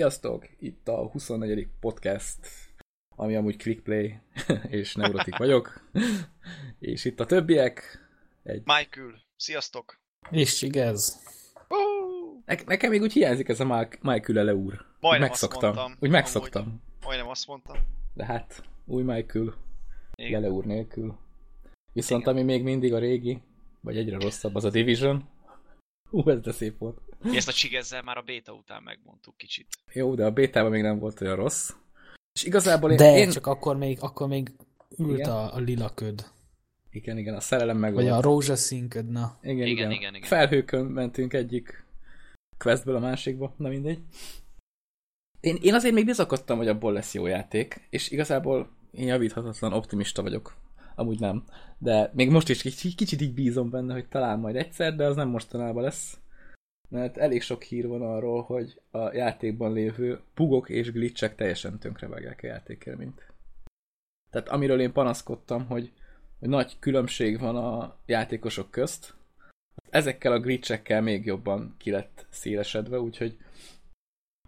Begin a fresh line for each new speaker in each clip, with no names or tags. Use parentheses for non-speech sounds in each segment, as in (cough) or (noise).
Sziasztok! Itt a 24. podcast, ami amúgy Clickplay, (laughs) és Neurotik vagyok. és itt a többiek.
Egy... Michael, sziasztok!
És Csigez.
Ne- nekem még úgy hiányzik ez a Michael ele úr.
Majdnem
megszoktam.
azt mondtam.
Úgy megszoktam.
Amúgy, majdnem azt mondtam.
De hát, új Michael.
Igen.
Lele úr nélkül. Viszont
Igen.
ami még mindig a régi, vagy egyre rosszabb, az a Division. Hú, ez de szép volt.
Ezt a csigezzel már a béta után megmondtuk kicsit.
Jó, de a bétában még nem volt olyan rossz. És igazából én...
De
én...
csak akkor még, akkor még ült
Igen?
a, a lila köd.
Igen, igen, a szerelem meg
Vagy
volt.
a rózsaszín köd, na.
Igen,
Igen,
igen,
igen, igen.
Felhőkön mentünk egyik questből a másikba, na mindegy. Én, én azért még bizakodtam, hogy abból lesz jó játék, és igazából én javíthatatlan optimista vagyok. Amúgy nem. De még most is kicsit, kicsit így bízom benne, hogy talán majd egyszer, de az nem mostanában lesz. Mert elég sok hír van arról, hogy a játékban lévő bugok és glitchek teljesen tönkrevágják a játékélményt. Tehát amiről én panaszkodtam, hogy, hogy nagy különbség van a játékosok közt, ezekkel a glitchekkel még jobban ki lett szélesedve, úgyhogy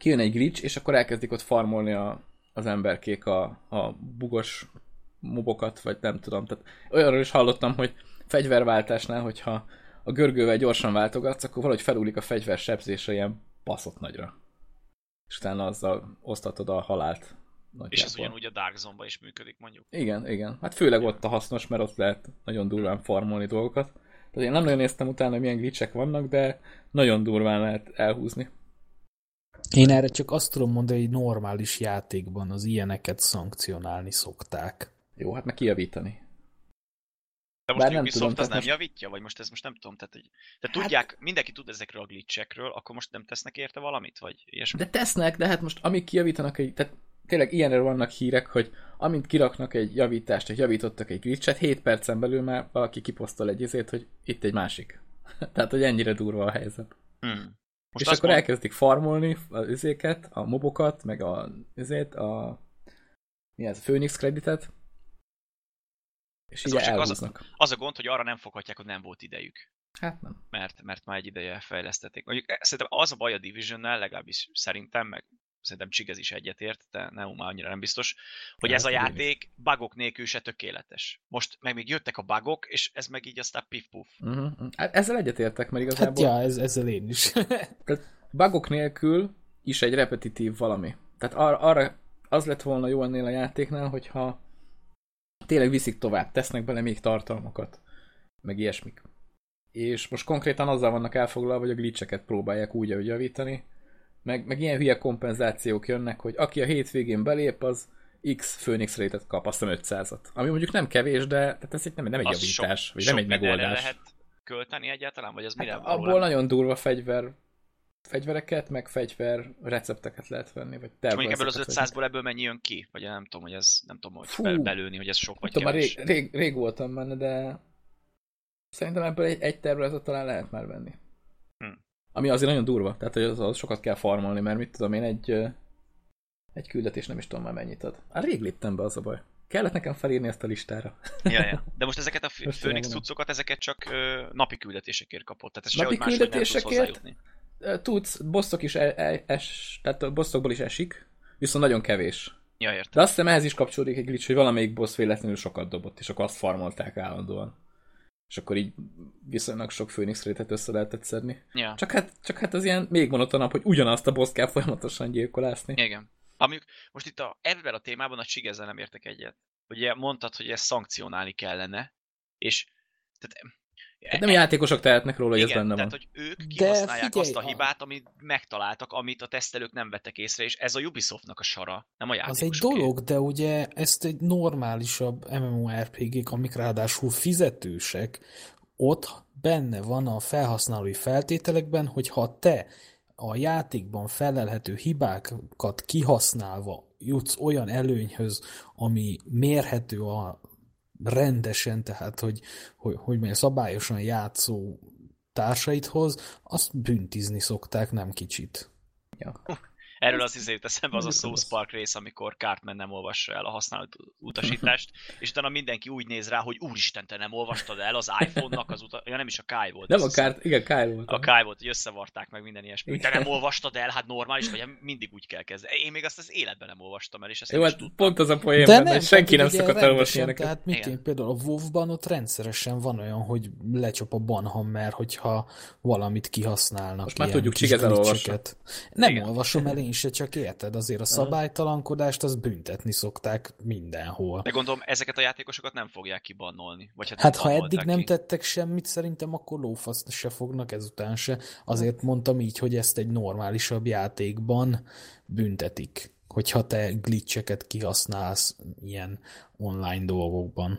kijön egy glitch, és akkor elkezdik ott farmolni a, az emberkék a, a bugos mobokat, vagy nem tudom. Tehát olyanról is hallottam, hogy fegyverváltásnál, hogyha a görgővel gyorsan váltogatsz, akkor valahogy felúlik a fegyver sebzése ilyen baszott nagyra. És utána azzal osztatod a halált.
És
nagyjából.
ez ugyanúgy a Dark Zone-ba is működik, mondjuk.
Igen, igen. Hát főleg ott a hasznos, mert ott lehet nagyon durván farmolni dolgokat. Tehát én nem nagyon néztem utána, hogy milyen glitchek vannak, de nagyon durván lehet elhúzni.
Én erre csak azt tudom mondani, hogy normális játékban az ilyeneket szankcionálni szokták.
Jó, hát meg kijavítani.
De most
Bár nem
Ubisoft
tudom,
az nem
most-
javítja? Vagy most ez most nem tudom, tehát, hogy, tehát
Hát-
tudják, mindenki tud ezekről a glitchekről, akkor most nem tesznek érte valamit? Vagy ilyesmi?
De tesznek, de hát most amíg kijavítanak egy, tehát tényleg ilyenről vannak hírek, hogy amint kiraknak egy javítást, egy javítottak egy glitchet, 7 percen belül már valaki kiposztol egy izét, hogy itt egy másik. (laughs) tehát, hogy ennyire durva a helyzet.
Hmm.
Most és akkor
mond-
elkezdik farmolni az izéket, a mobokat, meg a izét, a mi ez, a Phoenix kreditet, és
csak az az a gond, hogy arra nem foghatják, hogy nem volt idejük.
Hát nem.
mert, mert már egy ideje fejlesztették. Mondjuk eh, szerintem az a baj a Division-nel, legalábbis szerintem, meg szerintem Csigez is egyetért, de nem már annyira nem biztos, hogy
Hát,
ez a játék bugok nélkül se tökéletes. Most meg még jöttek a bugok, és ez meg így aztán pif-puf.
Uh-huh. Hát ezzel egyetértek, mert
Hát
igazából
ja, ez, ezzel én is. (laughs)
bugok nélkül is egy repetitív valami. Tehát ar- arra az lett volna jó ennél a játéknál, hogyha tényleg viszik tovább, tesznek bele még tartalmakat, meg ilyesmik. És most konkrétan azzal vannak elfoglalva, hogy a glitcheket próbálják úgy, ahogy javítani, meg, meg ilyen hülye kompenzációk jönnek, hogy aki a hétvégén belép, az X Phoenix rate kap, azt hiszem 500-at. Ami mondjuk nem kevés, de tehát ez egy, nem, nem egy
Az
javítás,
sok,
vagy
sok
nem egy megoldás.
lehet költeni egyáltalán, vagy az mire
Hát,
való
abból
lenne?
nagyon durva fegyver fegyvereket, meg fegyver recepteket lehet venni, vagy
És mondjuk ebből az
tervveszeket, vagy-
500-ból ebből mennyi jön ki? Vagy nem tudom, hogy ez nem tudom, hogy
Fú.
be, belőni, hogy ez sok vagy
Tudom, rég, rég, rég, voltam benne, de szerintem ebből egy, egy tervezetet talán lehet már venni.
Hm.
Ami azért nagyon durva, tehát hogy az, az sokat kell farmolni, mert mit tudom én, egy, egy küldetés nem is tudom már mennyit ad. Hát rég léptem be, az a baj. Kellett nekem felírni ezt a listára.
Ja, ja. (laughs) De most ezeket a Phoenix cuccokat, ezeket csak ö, napi küldetésekért kapott. Tehát ez
Napi küldetésekért?
hozzájutni.
Tudsz, bosszok is e, e, es, tehát bosszokból is esik, viszont nagyon kevés.
Ja, értem.
De azt hiszem ehhez is kapcsolódik egy glitch, hogy valamelyik boss véletlenül sokat dobott, és akkor azt farmolták állandóan. És akkor így viszonylag sok Phoenix rétet össze lehetett szedni.
Ja.
Csak hát, csak hát az ilyen még monotonabb, hogy ugyanazt a boss kell folyamatosan gyilkolászni.
Igen. Amik, most itt a, ebben a témában a Csigezzel nem értek egyet. Ugye mondtad, hogy ezt szankcionálni kellene, és tehát,
Hát nem játékosok tehetnek róla, hogy
igen,
ez benne
tehát,
van.
hogy ők kihasználják
figyelj,
azt a hibát, amit megtaláltak, amit a tesztelők nem vettek észre, és ez a Ubisoftnak a sara, nem a
Az
játékosoké.
egy dolog, de ugye ezt egy normálisabb MMORPG-k, amik ráadásul fizetősek, ott benne van a felhasználói feltételekben, hogy ha te a játékban felelhető hibákat kihasználva jutsz olyan előnyhöz, ami mérhető a rendesen, tehát hogy, hogy, hogy mondjam, szabályosan játszó társaidhoz, azt büntizni szokták, nem kicsit.
Ja.
Erről az izé jut eszembe az a South Park rész, amikor Cartman nem olvassa el a használat utasítást, (laughs) és utána mindenki úgy néz rá, hogy úristen, te nem olvastad el az iPhone-nak az utat... Ja, nem is a Kai volt.
Nem a Kárt, igen, Kai volt.
A Kai volt, hogy összevarták meg minden ilyesmi. Te nem olvastad el, hát normális vagy, hát mindig úgy kell kezdeni. Én még azt az életben nem olvastam el, és ezt
Jó,
nem is
hát
tudtam.
pont az a poén
De nem,
senki nem szokott elolvasni ilyeneket.
Tehát mit én például a WoW-ban ott rendszeresen van olyan, hogy lecsap a banhammer, hogyha valamit kihasználnak.
Most már tudjuk, Csigez.
Nem olvasom el én se, csak érted, azért a szabálytalankodást az büntetni szokták mindenhol.
De gondolom, ezeket a játékosokat nem fogják kibannolni. Vagy hát,
Hát ha eddig
bannolták
nem
ki.
tettek semmit, szerintem akkor lófaszt se fognak ezután se. Azért mondtam így, hogy ezt egy normálisabb játékban büntetik, hogyha te glitcheket kihasználsz ilyen online dolgokban.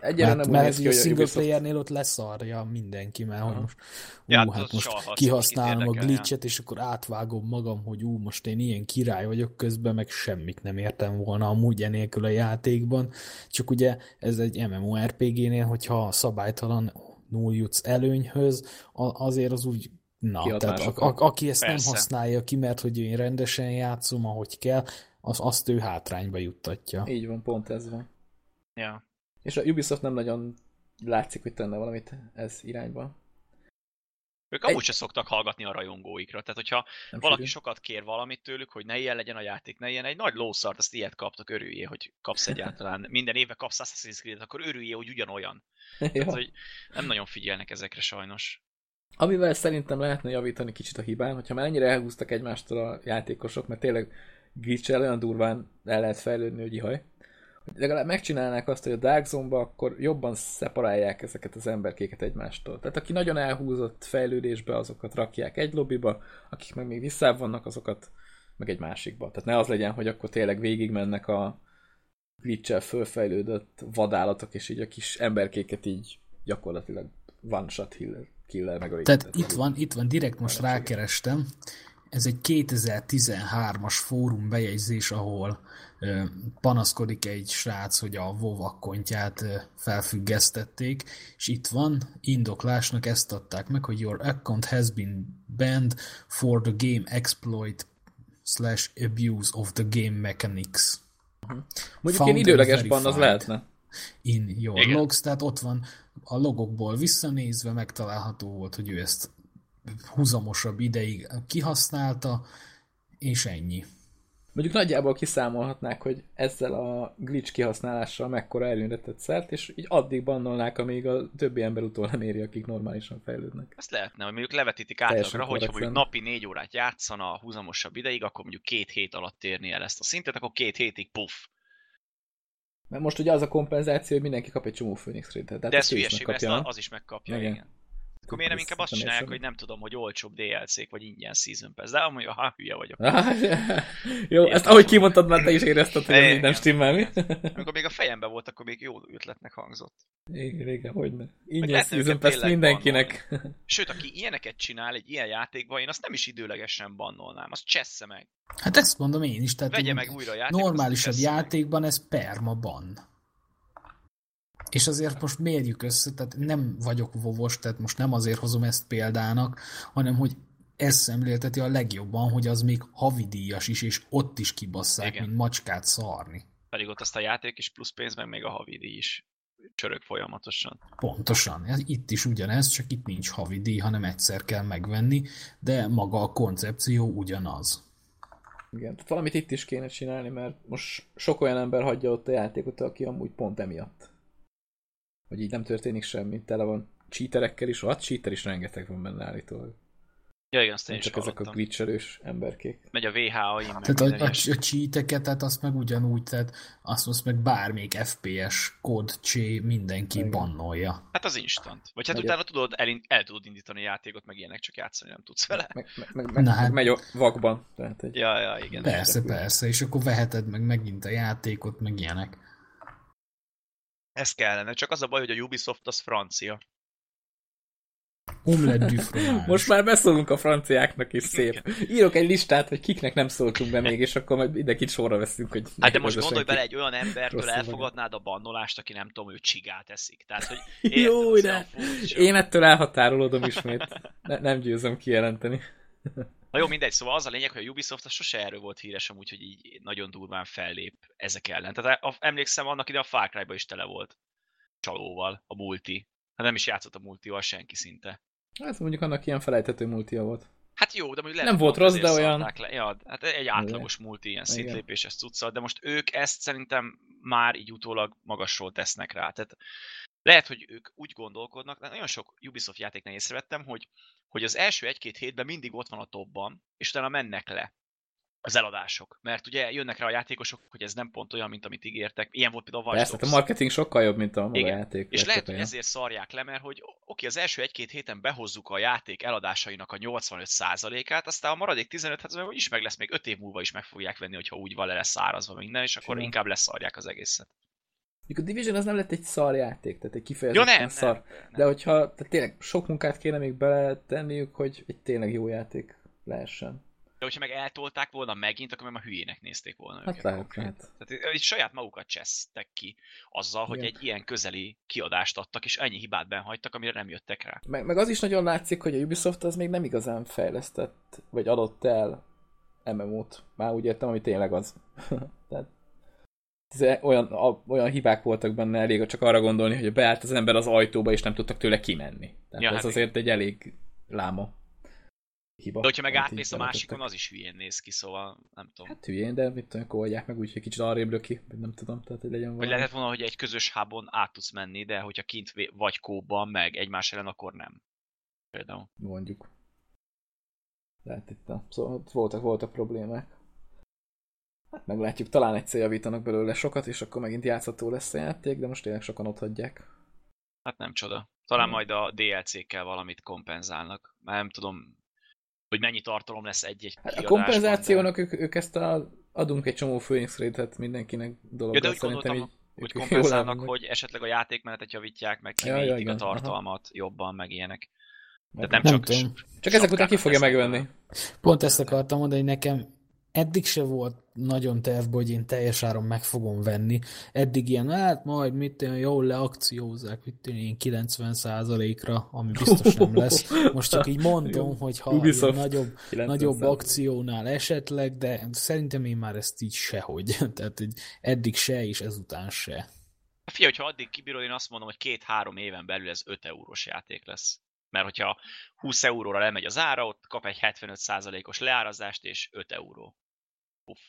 Egyelőre
Mert,
nem
mert
ki,
a
hogy a
single playernél ott leszarja mindenki, mert
Aha.
most, ú,
Ja, hát
hát most kihasználom a glitchet, és akkor átvágom magam, hogy ú, most én ilyen király vagyok közben, meg semmit nem értem volna amúgy enélkül a játékban. Csak ugye ez egy MMORPG-nél, hogyha szabálytalan null jutsz előnyhöz, azért az úgy Na, tehát a, a, aki ezt
Persze.
nem használja ki, mert hogy én rendesen játszom, ahogy kell, az, azt ő hátrányba juttatja.
Így van, pont ez van.
Ja.
És a Ubisoft nem nagyon látszik, hogy tenne valamit ez irányba.
Ők
Egy-
amúgy se szoktak hallgatni a rajongóikra. Tehát, hogyha
Nem
valaki
sűrű.
sokat kér valamit tőlük, hogy ne ilyen legyen a játék, ne ilyen, egy nagy lószart, azt ilyet kaptak, örüljél, hogy kapsz egyáltalán. (laughs) Minden évben kapsz Assassin's Creed-et, akkor örüljél, hogy ugyanolyan. (laughs) Tehát, hogy nem nagyon figyelnek ezekre sajnos.
Amivel szerintem lehetne javítani kicsit a hibán, hogyha már ennyire elhúztak egymástól a játékosok, mert tényleg glitch olyan durván el lehet fejlődni, hogy ihaj. Hogy legalább megcsinálnák azt, hogy a Dark Zone-ba akkor jobban szeparálják ezeket az emberkéket egymástól. Tehát aki nagyon elhúzott fejlődésbe, azokat rakják egy lobbyba, akik meg még visszább vannak, azokat meg egy másikba. Tehát ne az legyen, hogy akkor tényleg végigmennek a glitch fölfejlődött vadállatok, és így a kis emberkéket így gyakorlatilag one shot killer, killer meg
Tehát itt van, itt van, direkt most rákerestem, ez egy 2013-as fórum bejegyzés, ahol ö, panaszkodik egy srác, hogy a WoW akkontját ö, felfüggesztették, és itt van, indoklásnak ezt adták meg, hogy your account has been banned for the game exploit slash abuse of the game mechanics.
Mondjuk
Found
ilyen időleges ban az lehetne.
in your
Igen.
logs, tehát ott van a logokból visszanézve megtalálható volt, hogy ő ezt húzamosabb ideig kihasználta, és ennyi.
Mondjuk nagyjából kiszámolhatnák, hogy ezzel a glitch kihasználással mekkora előnyre tett szert, és így addig bannolnák, amíg a többi ember utól nem éri, akik normálisan fejlődnek.
Ezt lehetne, hogy mondjuk levetítik átlagra, hogyha mondjuk napi négy órát játszana húzamosabb ideig, akkor mondjuk két hét alatt térni el ezt a szintet, akkor két hétig puff.
Mert most ugye az a kompenzáció, hogy mindenki kap egy csomó Phoenix Raid-et.
De ez hülyeség, ezt az is megkapja,
Igen.
igen. Akkor miért nem inkább azt csinálják, hogy nem tudom, hogy olcsóbb DLC-k, vagy ingyen Season Pass. De amúgy, ha hülye vagyok. (laughs)
Jó, ezt ahogy kimondtad, már te is érezted, hogy ez így nem stimmel, mi? (laughs)
Amikor még a fejemben volt, akkor még jó ötletnek hangzott.
Igen, igen, hogyne. Ingyen
lehetne
Season Pass mindenkinek.
Sőt, aki ilyeneket csinál egy ilyen játékban, én azt nem is időlegesen bannolnám, azt csessze meg.
Hát ezt mondom én is, tehát
Vegye meg újra a játékot,
normálisabb játékban ez perma ban. És azért most mérjük össze, tehát nem vagyok vovos, tehát most nem azért hozom ezt példának, hanem hogy ez szemlélteti a legjobban, hogy az még havidíjas is, és ott is kibasszák,
Igen.
mint macskát szarni.
Pedig ott azt a játék is plusz pénz, meg még a havidi is csörög folyamatosan.
Pontosan. Itt is ugyanez, csak itt nincs havidíj, hanem egyszer kell megvenni, de maga a koncepció ugyanaz.
Igen, tehát valamit itt is kéne csinálni, mert most sok olyan ember hagyja ott a játékot, aki amúgy pont emiatt. Hogy így nem történik semmi, tele van cheaterekkel is, a cheater is rengeteg van benne állítólag.
Ja, igen, azt én is
csak ezek a glitcherős emberkék.
Megy a VHA-in, meg
Tehát a, a, a cheateket, tehát azt meg ugyanúgy, tehát azt most meg bármelyik FPS kód csé mindenki
Igen.
bannolja.
Hát az instant. Vagy hát
Megy a-
utána tudod, el, el tudod indítani a játékot, meg ilyenek, csak játszani nem tudsz vele.
Meg, meg, meg, meg,
Na
meg
hát-
megy a vakban. Tehát egy,
Ja, ja, igen.
Persze, persze, és akkor veheted meg megint a játékot, meg ilyenek.
Ez kellene. Csak az a baj, hogy a Ubisoft az francia.
Omelette du (laughs) fromage.
Most már beszólunk a franciáknak is szép. Írok egy listát, hogy kiknek nem szóltunk be még, és akkor majd mindenkit sorra veszünk, hogy
Hát de most gondolj bele, egy olyan embertől elfogadnád a bannolást, aki nem tudom, ő csigát eszik. Tehát, hogy (laughs)
Jó, de én ettől elhatárolódom ismét. Ne, nem győzöm kijelenteni.
Na jó, mindegy, szóval az a lényeg, hogy a Ubisoft az sose erről volt híres amúgy, hogy így nagyon durván fellép ezek ellen. Tehát a, emlékszem, annak ide a Far cry is tele volt csalóval, a multi. Hát nem is játszott a multival senki szinte.
Hát mondjuk annak ilyen felejthető multia volt.
Hát jó, de mondjuk
Nem volt rossz, de olyan...
Le. Ja, hát egy átlagos multi, ilyen szintlépéses cuccal, de most ők ezt szerintem már így utólag magasról tesznek rá. Tehát lehet, hogy ők úgy gondolkodnak, de nagyon sok Ubisoft játéknál észrevettem, hogy, hogy az első egy-két hétben mindig ott van a topban, és utána mennek le az eladások. Mert ugye jönnek rá a játékosok, hogy ez nem pont olyan, mint amit ígértek. Ilyen volt például a
Watch Persze, a marketing sokkal jobb, mint a maga Igen. játék.
És lehet, hogy ezért szarják le, mert hogy oké, az első egy-két héten behozzuk a játék eladásainak a 85%-át, aztán a maradék 15 hát is meg lesz, még 5 év múlva is meg fogják venni, hogyha úgy van le lesz szárazva minden, és akkor Simán. inkább leszarják az egészet.
A Division az nem lett egy szar játék, tehát egy kifejezetten ja, nem, szar. Nem, nem. De hogyha tehát tényleg sok munkát kéne még beletenniük, hogy egy tényleg jó játék lehessen.
De hogyha meg eltolták volna megint, akkor a hülyének nézték volna
hát őket. Lehet, lehet.
Tehát így saját magukat csesztek ki azzal, Igen. hogy egy ilyen közeli kiadást adtak, és ennyi hibát benhagytak, amire nem jöttek rá.
Meg, meg az is nagyon látszik, hogy a Ubisoft az még nem igazán fejlesztett, vagy adott el MMO-t. Már úgy értem, ami tényleg az. (laughs) Tehát olyan, a, olyan hibák voltak benne, elég csak arra gondolni, hogy beállt az ember az ajtóba, és nem tudtak tőle kimenni. Tehát ja, ez hát azért egy elég láma
hiba. De hogyha meg átmész a másikon, az is hülyén néz ki, szóval nem tudom.
Hát hülyén, de mit tudom, oldják meg úgy, hogy kicsit arrébb ki, vagy nem tudom, tehát hogy legyen valami.
Vagy lehet volna, hogy egy közös hábon át tudsz menni, de hogyha kint vagy kóban, meg egymás ellen, akkor nem. Például.
Mondjuk. Lehet itt a... Szóval voltak, voltak problémák. Hát meglátjuk, talán egyszer javítanak belőle sokat, és akkor megint játszható lesz a játék, de most tényleg sokan ott hagyják.
Hát nem csoda. Talán majd a DLC-kkel valamit kompenzálnak. Már nem tudom, hogy mennyi tartalom lesz egy-egy
hát A kompenzációnak de... ők, ők ezt a, adunk egy csomó Phoenix Raid-et mindenkinek dolog. Ja,
de úgy gondoltam, így, hogy kompenzálnak, hogy esetleg a játékmenetet javítják, meg kimélyítik ja, ja, a tartalmat aha. jobban, meg ilyenek.
De nem, nem csak, tudom. Csak ezek után ki fogja megvenni.
Pont ezt akartam mondani, hogy nekem eddig se volt nagyon tervbe, hogy én teljes áron meg fogom venni. Eddig ilyen, hát majd mit én jól leakciózzák, mit én 90 ra ami biztos nem lesz. Most csak így mondom, hogy ha nagyobb, nagyobb akciónál esetleg, de szerintem én már ezt így sehogy. (laughs) Tehát hogy eddig se, és ezután se.
Fia, hogyha addig kibírod, én azt mondom, hogy két-három éven belül ez 5 eurós játék lesz. Mert hogyha 20 euróra lemegy az ára, ott kap egy 75%-os leárazást, és 5 euró. Puff.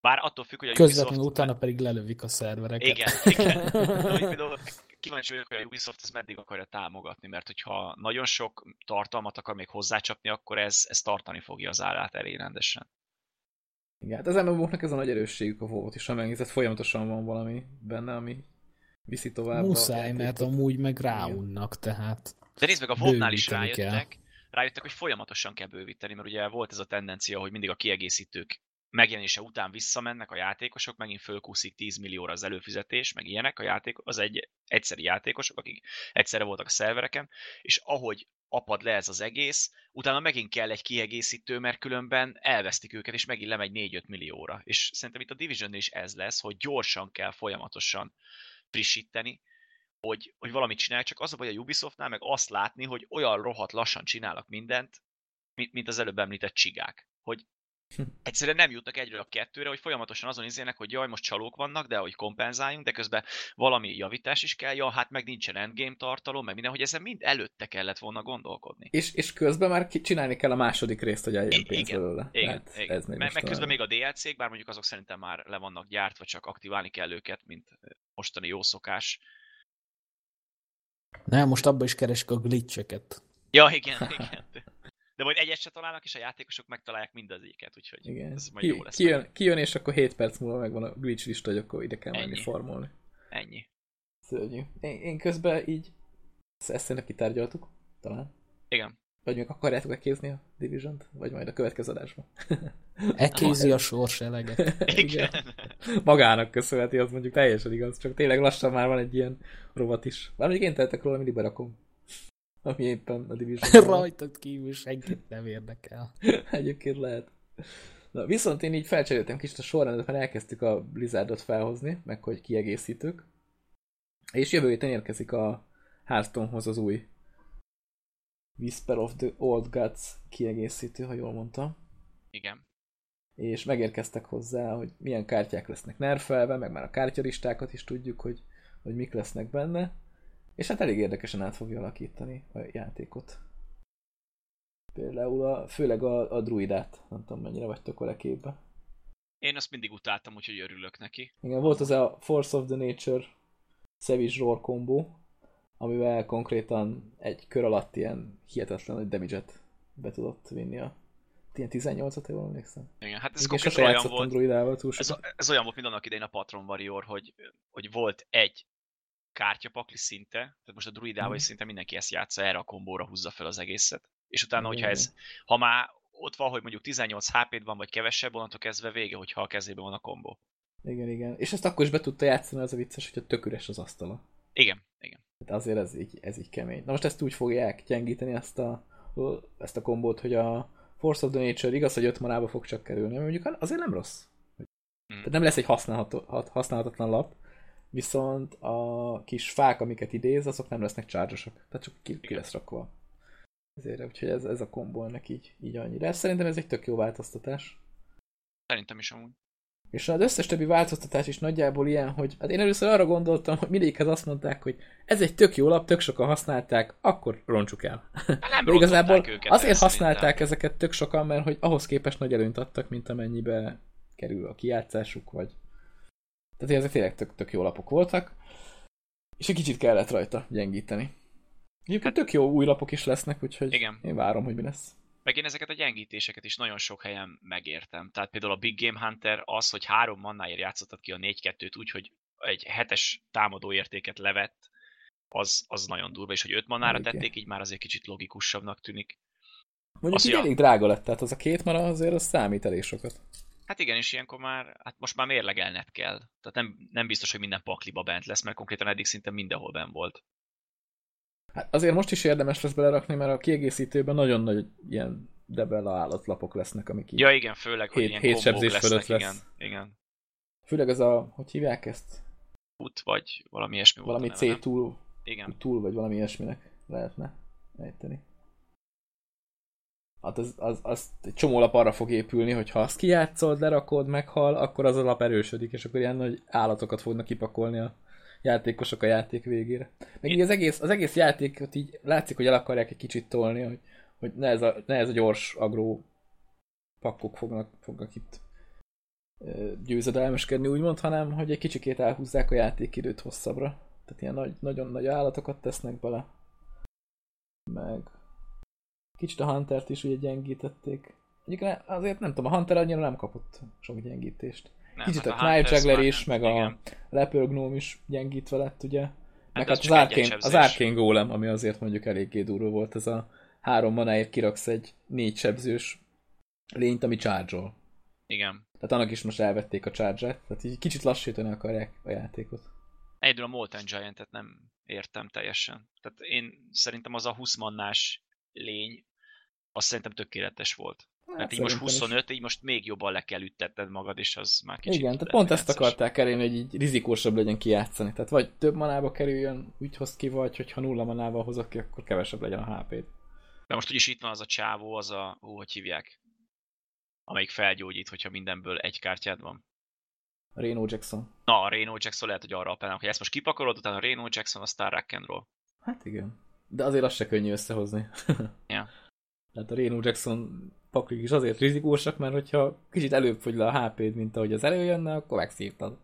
Bár attól függ, hogy a
Közvetlenül Ubisoft... utána pedig lelövik a szervereket.
Igen, igen. (laughs) például kíváncsi vagyok, hogy a Ubisoft ezt meddig akarja támogatni, mert hogyha nagyon sok tartalmat akar még hozzácsapni, akkor ez, ez tartani fogja az árát elég rendesen.
Igen, hát az MMO-knak ez a nagy erősségük a volt, és ha megnézed, folyamatosan van valami benne, ami viszi tovább.
Muszáj, mert amúgy meg ráunnak, tehát.
De nézd meg, a WoW-nál is rájöttek. Rájöttek, hogy folyamatosan kell bővíteni, mert ugye volt ez a tendencia, hogy mindig a kiegészítők megjelenése után visszamennek a játékosok, megint fölkúszik 10 millióra az előfizetés, meg ilyenek a játék, az egy egyszeri játékosok, akik egyszerre voltak a szervereken, és ahogy apad le ez az egész, utána megint kell egy kiegészítő, mert különben elvesztik őket, és megint lemegy 4-5 millióra. És szerintem itt a division is ez lesz, hogy gyorsan kell folyamatosan frissíteni, hogy, hogy valamit csinálj, csak az a baj a Ubisoftnál meg azt látni, hogy olyan rohadt lassan csinálnak mindent, mint, mint az előbb említett csigák. Hogy (laughs) egyszerűen nem jutnak egyről a kettőre, hogy folyamatosan azon izének, hogy jaj, most csalók vannak, de hogy kompenzáljunk, de közben valami javítás is kell, ja, hát meg nincsen endgame tartalom, meg minden, hogy ezen mind előtte kellett volna gondolkodni.
És, és közben már csinálni kell a második részt, hogy eljön pénz igen, belőle.
Igen, hát igen. Ez még meg, meg közben még a DLC-k, bár mondjuk azok szerintem már le vannak gyártva, csak aktiválni kell őket, mint mostani jó szokás.
Nem, most abban is keresik a glitcheket.
Ja, igen, (laughs) igen. De majd egyet se találnak, és a játékosok megtalálják mindezéket, úgyhogy Igen. ez majd
Ki,
jó lesz.
Kijön, kijön, és akkor 7 perc múlva megvan a glitch lista, hogy akkor ide kell menni formolni.
Ennyi.
Szörnyű. Én, én közben így ezt szerintem kitárgyaltuk, talán.
Igen.
Vagy még akarjátok ekézni a division vagy majd a következő adásban. (laughs)
Ekézi a sors eleget. (laughs)
Igen.
Magának köszönheti, az mondjuk teljesen igaz, csak tényleg lassan már van egy ilyen rovat is. Bár mondjuk én tettek róla, mindig berakom ami éppen a Division. (laughs)
Rajtad kívül senkit nem érdekel.
Egyébként lehet. Na, viszont én így felcseréltem kicsit a sorrendet, mert elkezdtük a Blizzardot felhozni, meg hogy kiegészítők. És jövő héten érkezik a Hearthstonehoz az új Whisper of the Old Gods kiegészítő, ha jól mondtam.
Igen.
És megérkeztek hozzá, hogy milyen kártyák lesznek nerfelve, meg már a kártyaristákat is tudjuk, hogy, hogy mik lesznek benne. És hát elég érdekesen át fogja alakítani a játékot. Például a, főleg a, a druidát, nem tudom mennyire vagytok vele képbe.
Én azt mindig utáltam, úgyhogy örülök neki.
Igen, volt az a Force of the Nature Savage Roar kombó, amivel konkrétan egy kör alatt ilyen hihetetlen nagy damage be tudott vinni a ilyen 18-at, jól emlékszem.
Igen, hát ez konkrétan olyan volt,
druidával túl
ez, ez, olyan volt, mint annak idején a Patron Warrior, hogy, hogy volt egy kártyapakli szinte, tehát most a druidával hmm. is szinte mindenki ezt játsza, erre a kombóra húzza fel az egészet. És utána, hogyha ez, ha már ott van, hogy mondjuk 18 HP-d van, vagy kevesebb, onnantól kezdve vége, hogyha a kezében van a kombó.
Igen, igen. És ezt akkor is be tudta játszani, az a vicces, hogyha tök üres az asztala.
Igen.
Hát azért ez így, ez így kemény. Na most ezt úgy fogják gyengíteni ezt a, ezt a kombót, hogy a Force of the Nature igaz, hogy 5 manába fog csak kerülni, mondjuk azért nem rossz. Mm. Tehát nem lesz egy használhatatlan lap, viszont a kis fák, amiket idéz, azok nem lesznek csárgyosak. Tehát csak ki, ki lesz rakva. Ezért, úgyhogy ez, ez a kombó ennek így, így annyira. Szerintem ez egy tök jó változtatás.
Szerintem is amúgy.
És az összes többi változtatás is nagyjából ilyen, hogy hát én először arra gondoltam, hogy mindegyikhez azt mondták, hogy ez egy tök jó lap, tök sokan használták, akkor roncsuk el.
Nem De igazából őket
azért használták szerintem. ezeket tök sokan, mert hogy ahhoz képest nagy előnyt adtak, mint amennyibe kerül a kijátszásuk, vagy... Tehát ezek tényleg tök, tök jó lapok voltak, és egy kicsit kellett rajta gyengíteni. Egyébként hát, tök jó új lapok is lesznek, úgyhogy igen. én várom, hogy mi lesz.
Meg én ezeket a gyengítéseket is nagyon sok helyen megértem. Tehát például a Big Game Hunter az, hogy három mannáért játszottad ki a 4-2-t úgy, hogy egy hetes támadó értéket levett, az, az nagyon durva, és hogy öt manára Igen. tették, így már azért kicsit logikusabbnak tűnik.
Mondjuk így elég drága lett, tehát az a két mana azért az számít elég sokat.
Hát igen, és ilyenkor már, hát most már mérlegelned kell. Tehát nem, nem biztos, hogy minden pakliba bent lesz, mert konkrétan eddig szinte mindenhol bent volt.
Hát azért most is érdemes lesz belerakni, mert a kiegészítőben nagyon nagy ilyen debella állatlapok lesznek, amik így
Ja igen,
hogy
hét, ilyen sebzés fölött lesz.
Igen,
igen.
Főleg ez a, hogy hívják ezt?
Ut, vagy valami ilyesmi
Valami C túl, igen. túl, vagy valami ilyesminek lehetne ejteni. Hát az, az, az egy csomó lap arra fog épülni, hogy ha azt kijátszod, lerakod, meghal, akkor az a lap erősödik, és akkor ilyen nagy állatokat fognak kipakolni a játékosok a játék végére. Meg így az egész, az egész játékot így látszik, hogy el akarják egy kicsit tolni, hogy, hogy ne, ez a, ne ez a gyors agró pakkok fognak, fognak itt győzedelmeskedni, úgymond, hanem hogy egy kicsikét elhúzzák a játékidőt hosszabbra. Tehát ilyen nagy, nagyon nagy állatokat tesznek bele. Meg kicsit a Huntert is ugye gyengítették. Egyébként azért nem tudom, a Hunter annyira nem kapott sok gyengítést. Nem, Kicsit hát a, a Knife Juggler is, meg igen. a Leper Gnome is gyengítve lett, ugye? Hát meg hát az, az Arcane Golem, ami azért mondjuk eléggé durva volt, ez a három manáért kiraksz egy négy sebzős lényt, ami charge
Igen.
Tehát annak is most elvették a charge tehát így kicsit lassítani akarják a játékot.
Egyedül a Molten Giant-et nem értem teljesen. Tehát én szerintem az a 20 mannás lény, az szerintem tökéletes volt. Hát Mert így most 25, is. így most még jobban le kell üttetned magad, és az már kicsit...
Igen, tehát pont ezt akarták elérni, hogy így rizikósabb legyen kijátszani. Tehát vagy több manába kerüljön, úgy hoz ki, vagy hogyha nulla manával hozok ki, akkor kevesebb legyen a HP-t.
De most úgyis itt van az a csávó, az a, ó, hogy hívják? Amelyik felgyógyít, hogyha mindenből egy kártyád van.
Reno Jackson.
Na, a Reno Jackson lehet, hogy arra appellálnak, hogy ezt most kipakolod, utána a Reno Jackson, aztán Rock and Roll.
Hát igen. De azért az se könnyű összehozni.
ja. (laughs)
Tehát a Reno Jackson paklik is azért rizikósak, mert hogyha kicsit előbb fogy le a HP-d, mint ahogy az előjönne, akkor megszívtad.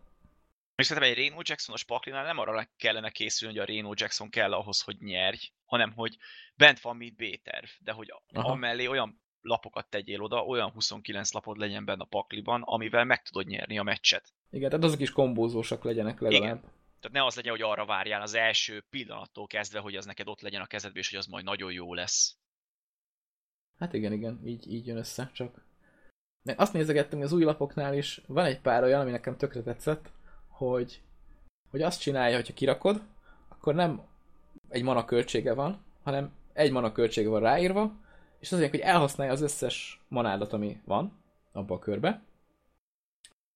És szerintem egy Reno Jacksonos paklinál nem arra kellene készülni, hogy a Reno Jackson kell ahhoz, hogy nyerj, hanem hogy bent van mint B-terv, de hogy Aha. amellé olyan lapokat tegyél oda, olyan 29 lapod legyen benne a pakliban, amivel meg tudod nyerni a meccset.
Igen, tehát azok is kombózósak legyenek legalább. Igen.
Tehát ne az legyen, hogy arra várjál az első pillanattól kezdve, hogy az neked ott legyen a kezedben, és hogy az majd nagyon jó lesz.
Hát igen, igen, így, így jön össze, csak... De azt nézegettem, az új lapoknál is van egy pár olyan, ami nekem tökre tetszett, hogy, hogy azt csinálja, hogyha kirakod, akkor nem egy mana költsége van, hanem egy mana költsége van ráírva, és az hogy elhasználja az összes manádat, ami van abba a körbe,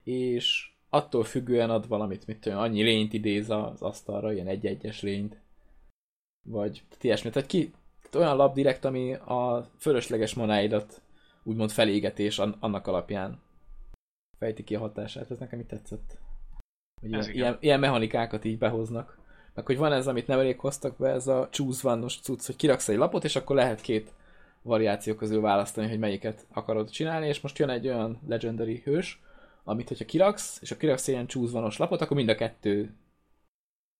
és attól függően ad valamit, mit tudom, annyi lényt idéz az asztalra, ilyen egy-egyes lényt, vagy ilyesmi. Tehát ki, olyan lap direkt, ami a fölösleges manáidat úgymond felégetés annak alapján fejti ki a hatását. Ez nekem így tetszett. Hogy ilyen, ilyen, ilyen mechanikákat így behoznak. Meg hogy van ez, amit nem elég hoztak be, ez a choose one-os cucc, hogy kiraksz egy lapot, és akkor lehet két variáció közül választani, hogy melyiket akarod csinálni, és most jön egy olyan legendary hős, amit hogyha kiraksz, és a kiraksz ilyen choose one lapot, akkor mind a kettő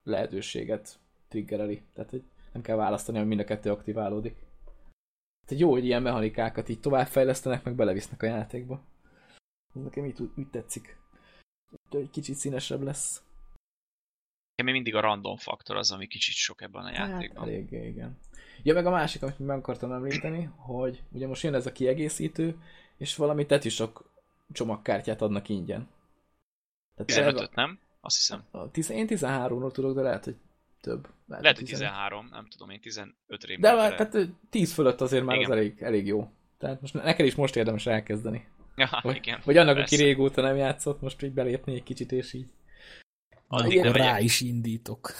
lehetőséget triggereli. Tehát, hogy nem kell választani, hogy mind a kettő aktiválódik. Tehát jó, hogy ilyen mechanikákat így továbbfejlesztenek, meg belevisznek a játékba. Ez nekem így, úgy tetszik. De egy kicsit színesebb lesz.
Nekem mindig a random faktor az, ami kicsit sok ebben a hát, játékban.
Hát, elég, igen. Ja, meg a másik, amit meg akartam említeni, hogy ugye most jön ez a kiegészítő, és valami tetűsok csomagkártyát adnak ingyen.
15 nem? Azt hiszem.
A, én 13-ról tudok, de lehet, hogy több.
Lehet, lehet hogy 13, nem tudom, én 15 rém.
De már, tehát 10 fölött azért már Igen. az elég, elég jó. Tehát most neked is most érdemes elkezdeni.
Ja, vagy, igen.
Vagy annak, persze. aki régóta nem játszott, most így belépni egy kicsit, és így.
Addig nem rá is indítok.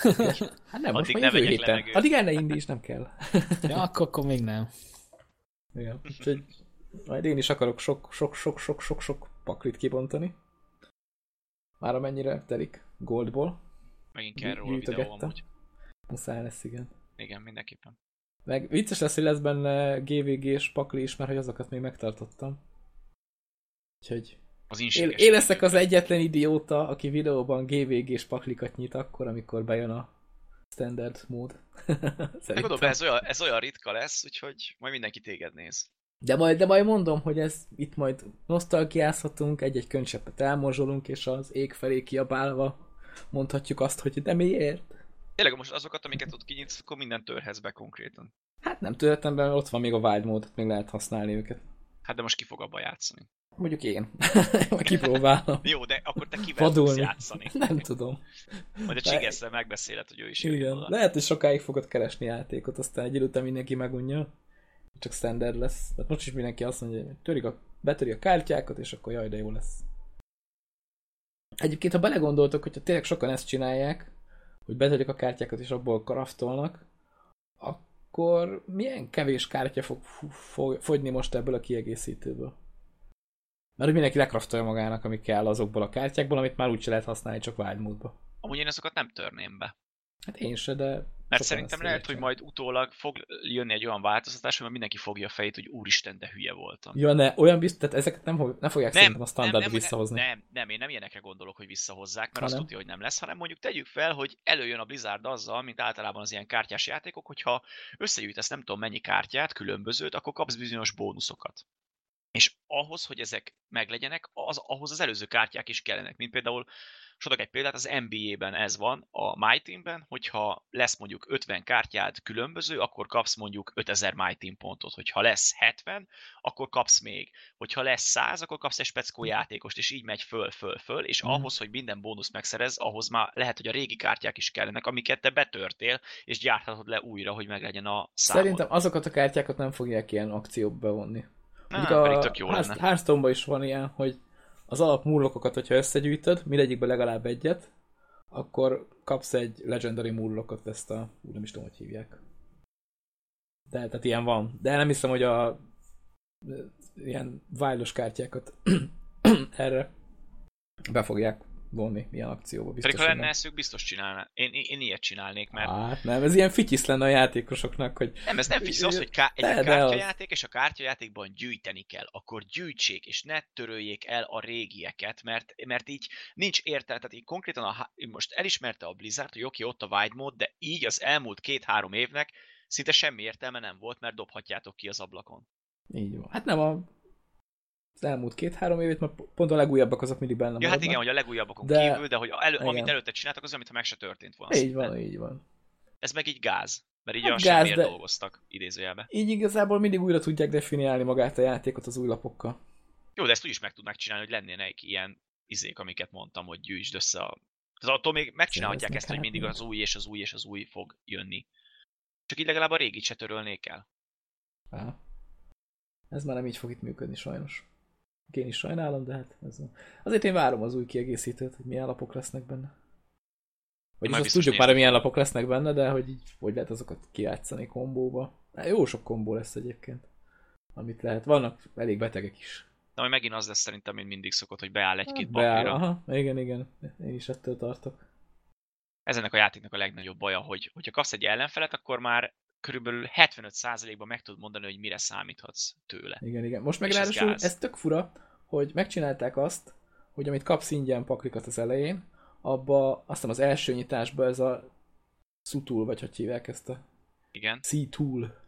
Hát nem, most Addig jövő héten. Levegőt. Addig el ne indíts, nem kell. (laughs)
ja, akkor, akkor még nem.
Igen. Úgyhogy majd én is akarok sok, sok, sok, sok, sok, sok paklit kibontani. Már amennyire telik goldból.
Megint kell róla videó amúgy.
Muszáj lesz, igen.
Igen, mindenképpen.
Meg vicces lesz, hogy lesz benne GVG-s pakli is, mert hogy azokat még megtartottam. Úgyhogy az én, én leszek az egyetlen idióta, aki videóban GVG-s paklikat nyit akkor, amikor bejön a standard mód. (laughs)
Gondolom, ez olyan, ez olyan ritka lesz, úgyhogy majd mindenki téged néz.
De majd, de majd mondom, hogy ez itt majd nosztalgiázhatunk, egy-egy könycseppet elmorzsolunk, és az ég felé kiabálva mondhatjuk azt, hogy de miért?
Tényleg most azokat, amiket ott kinyitsz, akkor minden törhez be konkrétan.
Hát nem törhetem be, ott van még a wild mód, még lehet használni őket.
Hát de most ki fog abba játszani?
Mondjuk én. (laughs) Kipróbálom.
Jó, de akkor te kivel fogsz játszani? (laughs)
Nem tudom.
Majd a csigesszel megbeszéled, hogy ő is
Igen. Lehet, hogy sokáig fogod keresni játékot, aztán egy idő után mindenki megunja. Csak standard lesz. Tehát most is mindenki azt mondja, hogy törik a, betöri a kártyákat, és akkor jaj, de jó lesz. Egyébként, ha belegondoltok, hogyha tényleg sokan ezt csinálják, hogy betörik a kártyákat, és abból kraftolnak, akkor milyen kevés kártya fog fogyni most ebből a kiegészítőből? Mert hogy mindenki lekraftolja magának, ami kell azokból a kártyákból, amit már úgyse lehet használni, csak vágymódba.
Amúgy én azokat nem törném be.
Hát én se, de...
Mert szerintem lehet, hogy majd utólag fog jönni egy olyan változtatás, hogy mindenki fogja a fejét, hogy úristen, de hülye voltam.
Ja, ne, olyan biztos, tehát ezeket nem, nem fogják nem, szerintem a standard
nem,
nem, visszahozni.
Nem, nem, én nem ilyenekre gondolok, hogy visszahozzák, mert ha azt tudja, hogy nem lesz, hanem mondjuk tegyük fel, hogy előjön a Blizzard azzal, mint általában az ilyen kártyás játékok, hogyha összegyűjtesz nem tudom mennyi kártyát, különbözőt, akkor kapsz bizonyos bónuszokat. És ahhoz, hogy ezek meglegyenek, az, ahhoz az előző kártyák is kellenek, mint például, sodok egy példát, az NBA-ben ez van, a My Team-ben, hogyha lesz mondjuk 50 kártyád különböző, akkor kapsz mondjuk 5000 My Team pontot, hogyha lesz 70, akkor kapsz még, hogyha lesz 100, akkor kapsz egy speckó játékost, és így megy föl, föl, föl, és mm. ahhoz, hogy minden bónusz megszerez, ahhoz már lehet, hogy a régi kártyák is kellenek, amiket te betörtél, és gyárthatod le újra, hogy meglegyen a számod.
Szerintem azokat a kártyákat nem fogják ilyen akcióba bevonni.
Á, a
hearthstone is van ilyen, hogy az alap múllokokat, hogyha összegyűjtöd, mindegyikbe legalább egyet, akkor kapsz egy legendary múllokot, ezt a... Ú, nem is tudom, hogy hívják. De, tehát ilyen van. De nem hiszem, hogy a ilyen vájlos kártyákat (clears throat) erre befogják vonni ilyen akcióba.
Biztos, Pedig ha lenne eszük, biztos csinálná. Én, én, én ilyet csinálnék, mert...
Hát nem, ez ilyen fityisz lenne a játékosoknak, hogy...
Nem, ez nem fityisz, az, hogy ká... egy de, kártyajáték, és a kártyajátékban gyűjteni kell. Akkor gyűjtsék, és ne töröljék el a régieket, mert, mert így nincs értelme. Tehát így konkrétan a, most elismerte a Blizzard, hogy oké, ott a wide mode, de így az elmúlt két-három évnek szinte semmi értelme nem volt, mert dobhatjátok ki az ablakon.
Így van. Hát nem a az elmúlt két-három évét, mert pont a legújabbak azok mindig benne
Ja, hát igen, hogy a legújabbakon de... kívül, de hogy elő, amit előtte csináltak, az olyan, mintha meg se történt volna.
Így van, így van.
Ez meg így gáz. Mert így hát gáz, de... dolgoztak, idézőjelbe.
Így igazából mindig újra tudják definiálni magát a játékot az új lapokkal.
Jó, de ezt úgy is meg tudnák csinálni, hogy lennének ilyen izék, amiket mondtam, hogy gyűjtsd össze a... Az attól még megcsinálhatják ezt, hogy mindig az új és az új és az új fog jönni. Csak így legalább a régit se törölnék el.
Há. Ez már nem így fog itt működni sajnos. Én is sajnálom, de hát ez... azért én várom az új kiegészítőt, hogy milyen lapok lesznek benne. Vagy azt tudjuk már, hogy milyen lapok lesznek benne, de hogy így hogy lehet azokat kijátszani kombóba. Jó sok kombó lesz egyébként, amit lehet. Vannak elég betegek is.
De majd megint az lesz szerintem, mint mindig szokott, hogy beáll egy-két
hát, beáll, aha, igen, igen. Én is ettől tartok.
Ez ennek a játéknak a legnagyobb baja, hogy hogyha kapsz egy ellenfelet, akkor már körülbelül 75%-ban meg tudod mondani, hogy mire számíthatsz tőle.
Igen, igen. Most meg ráadásul ez, ez tök fura, hogy megcsinálták azt, hogy amit kapsz ingyen paklikat az elején, abba azt az első nyitásban ez a Sutul, vagy hogy hívják ezt a
Igen.
C-Tool,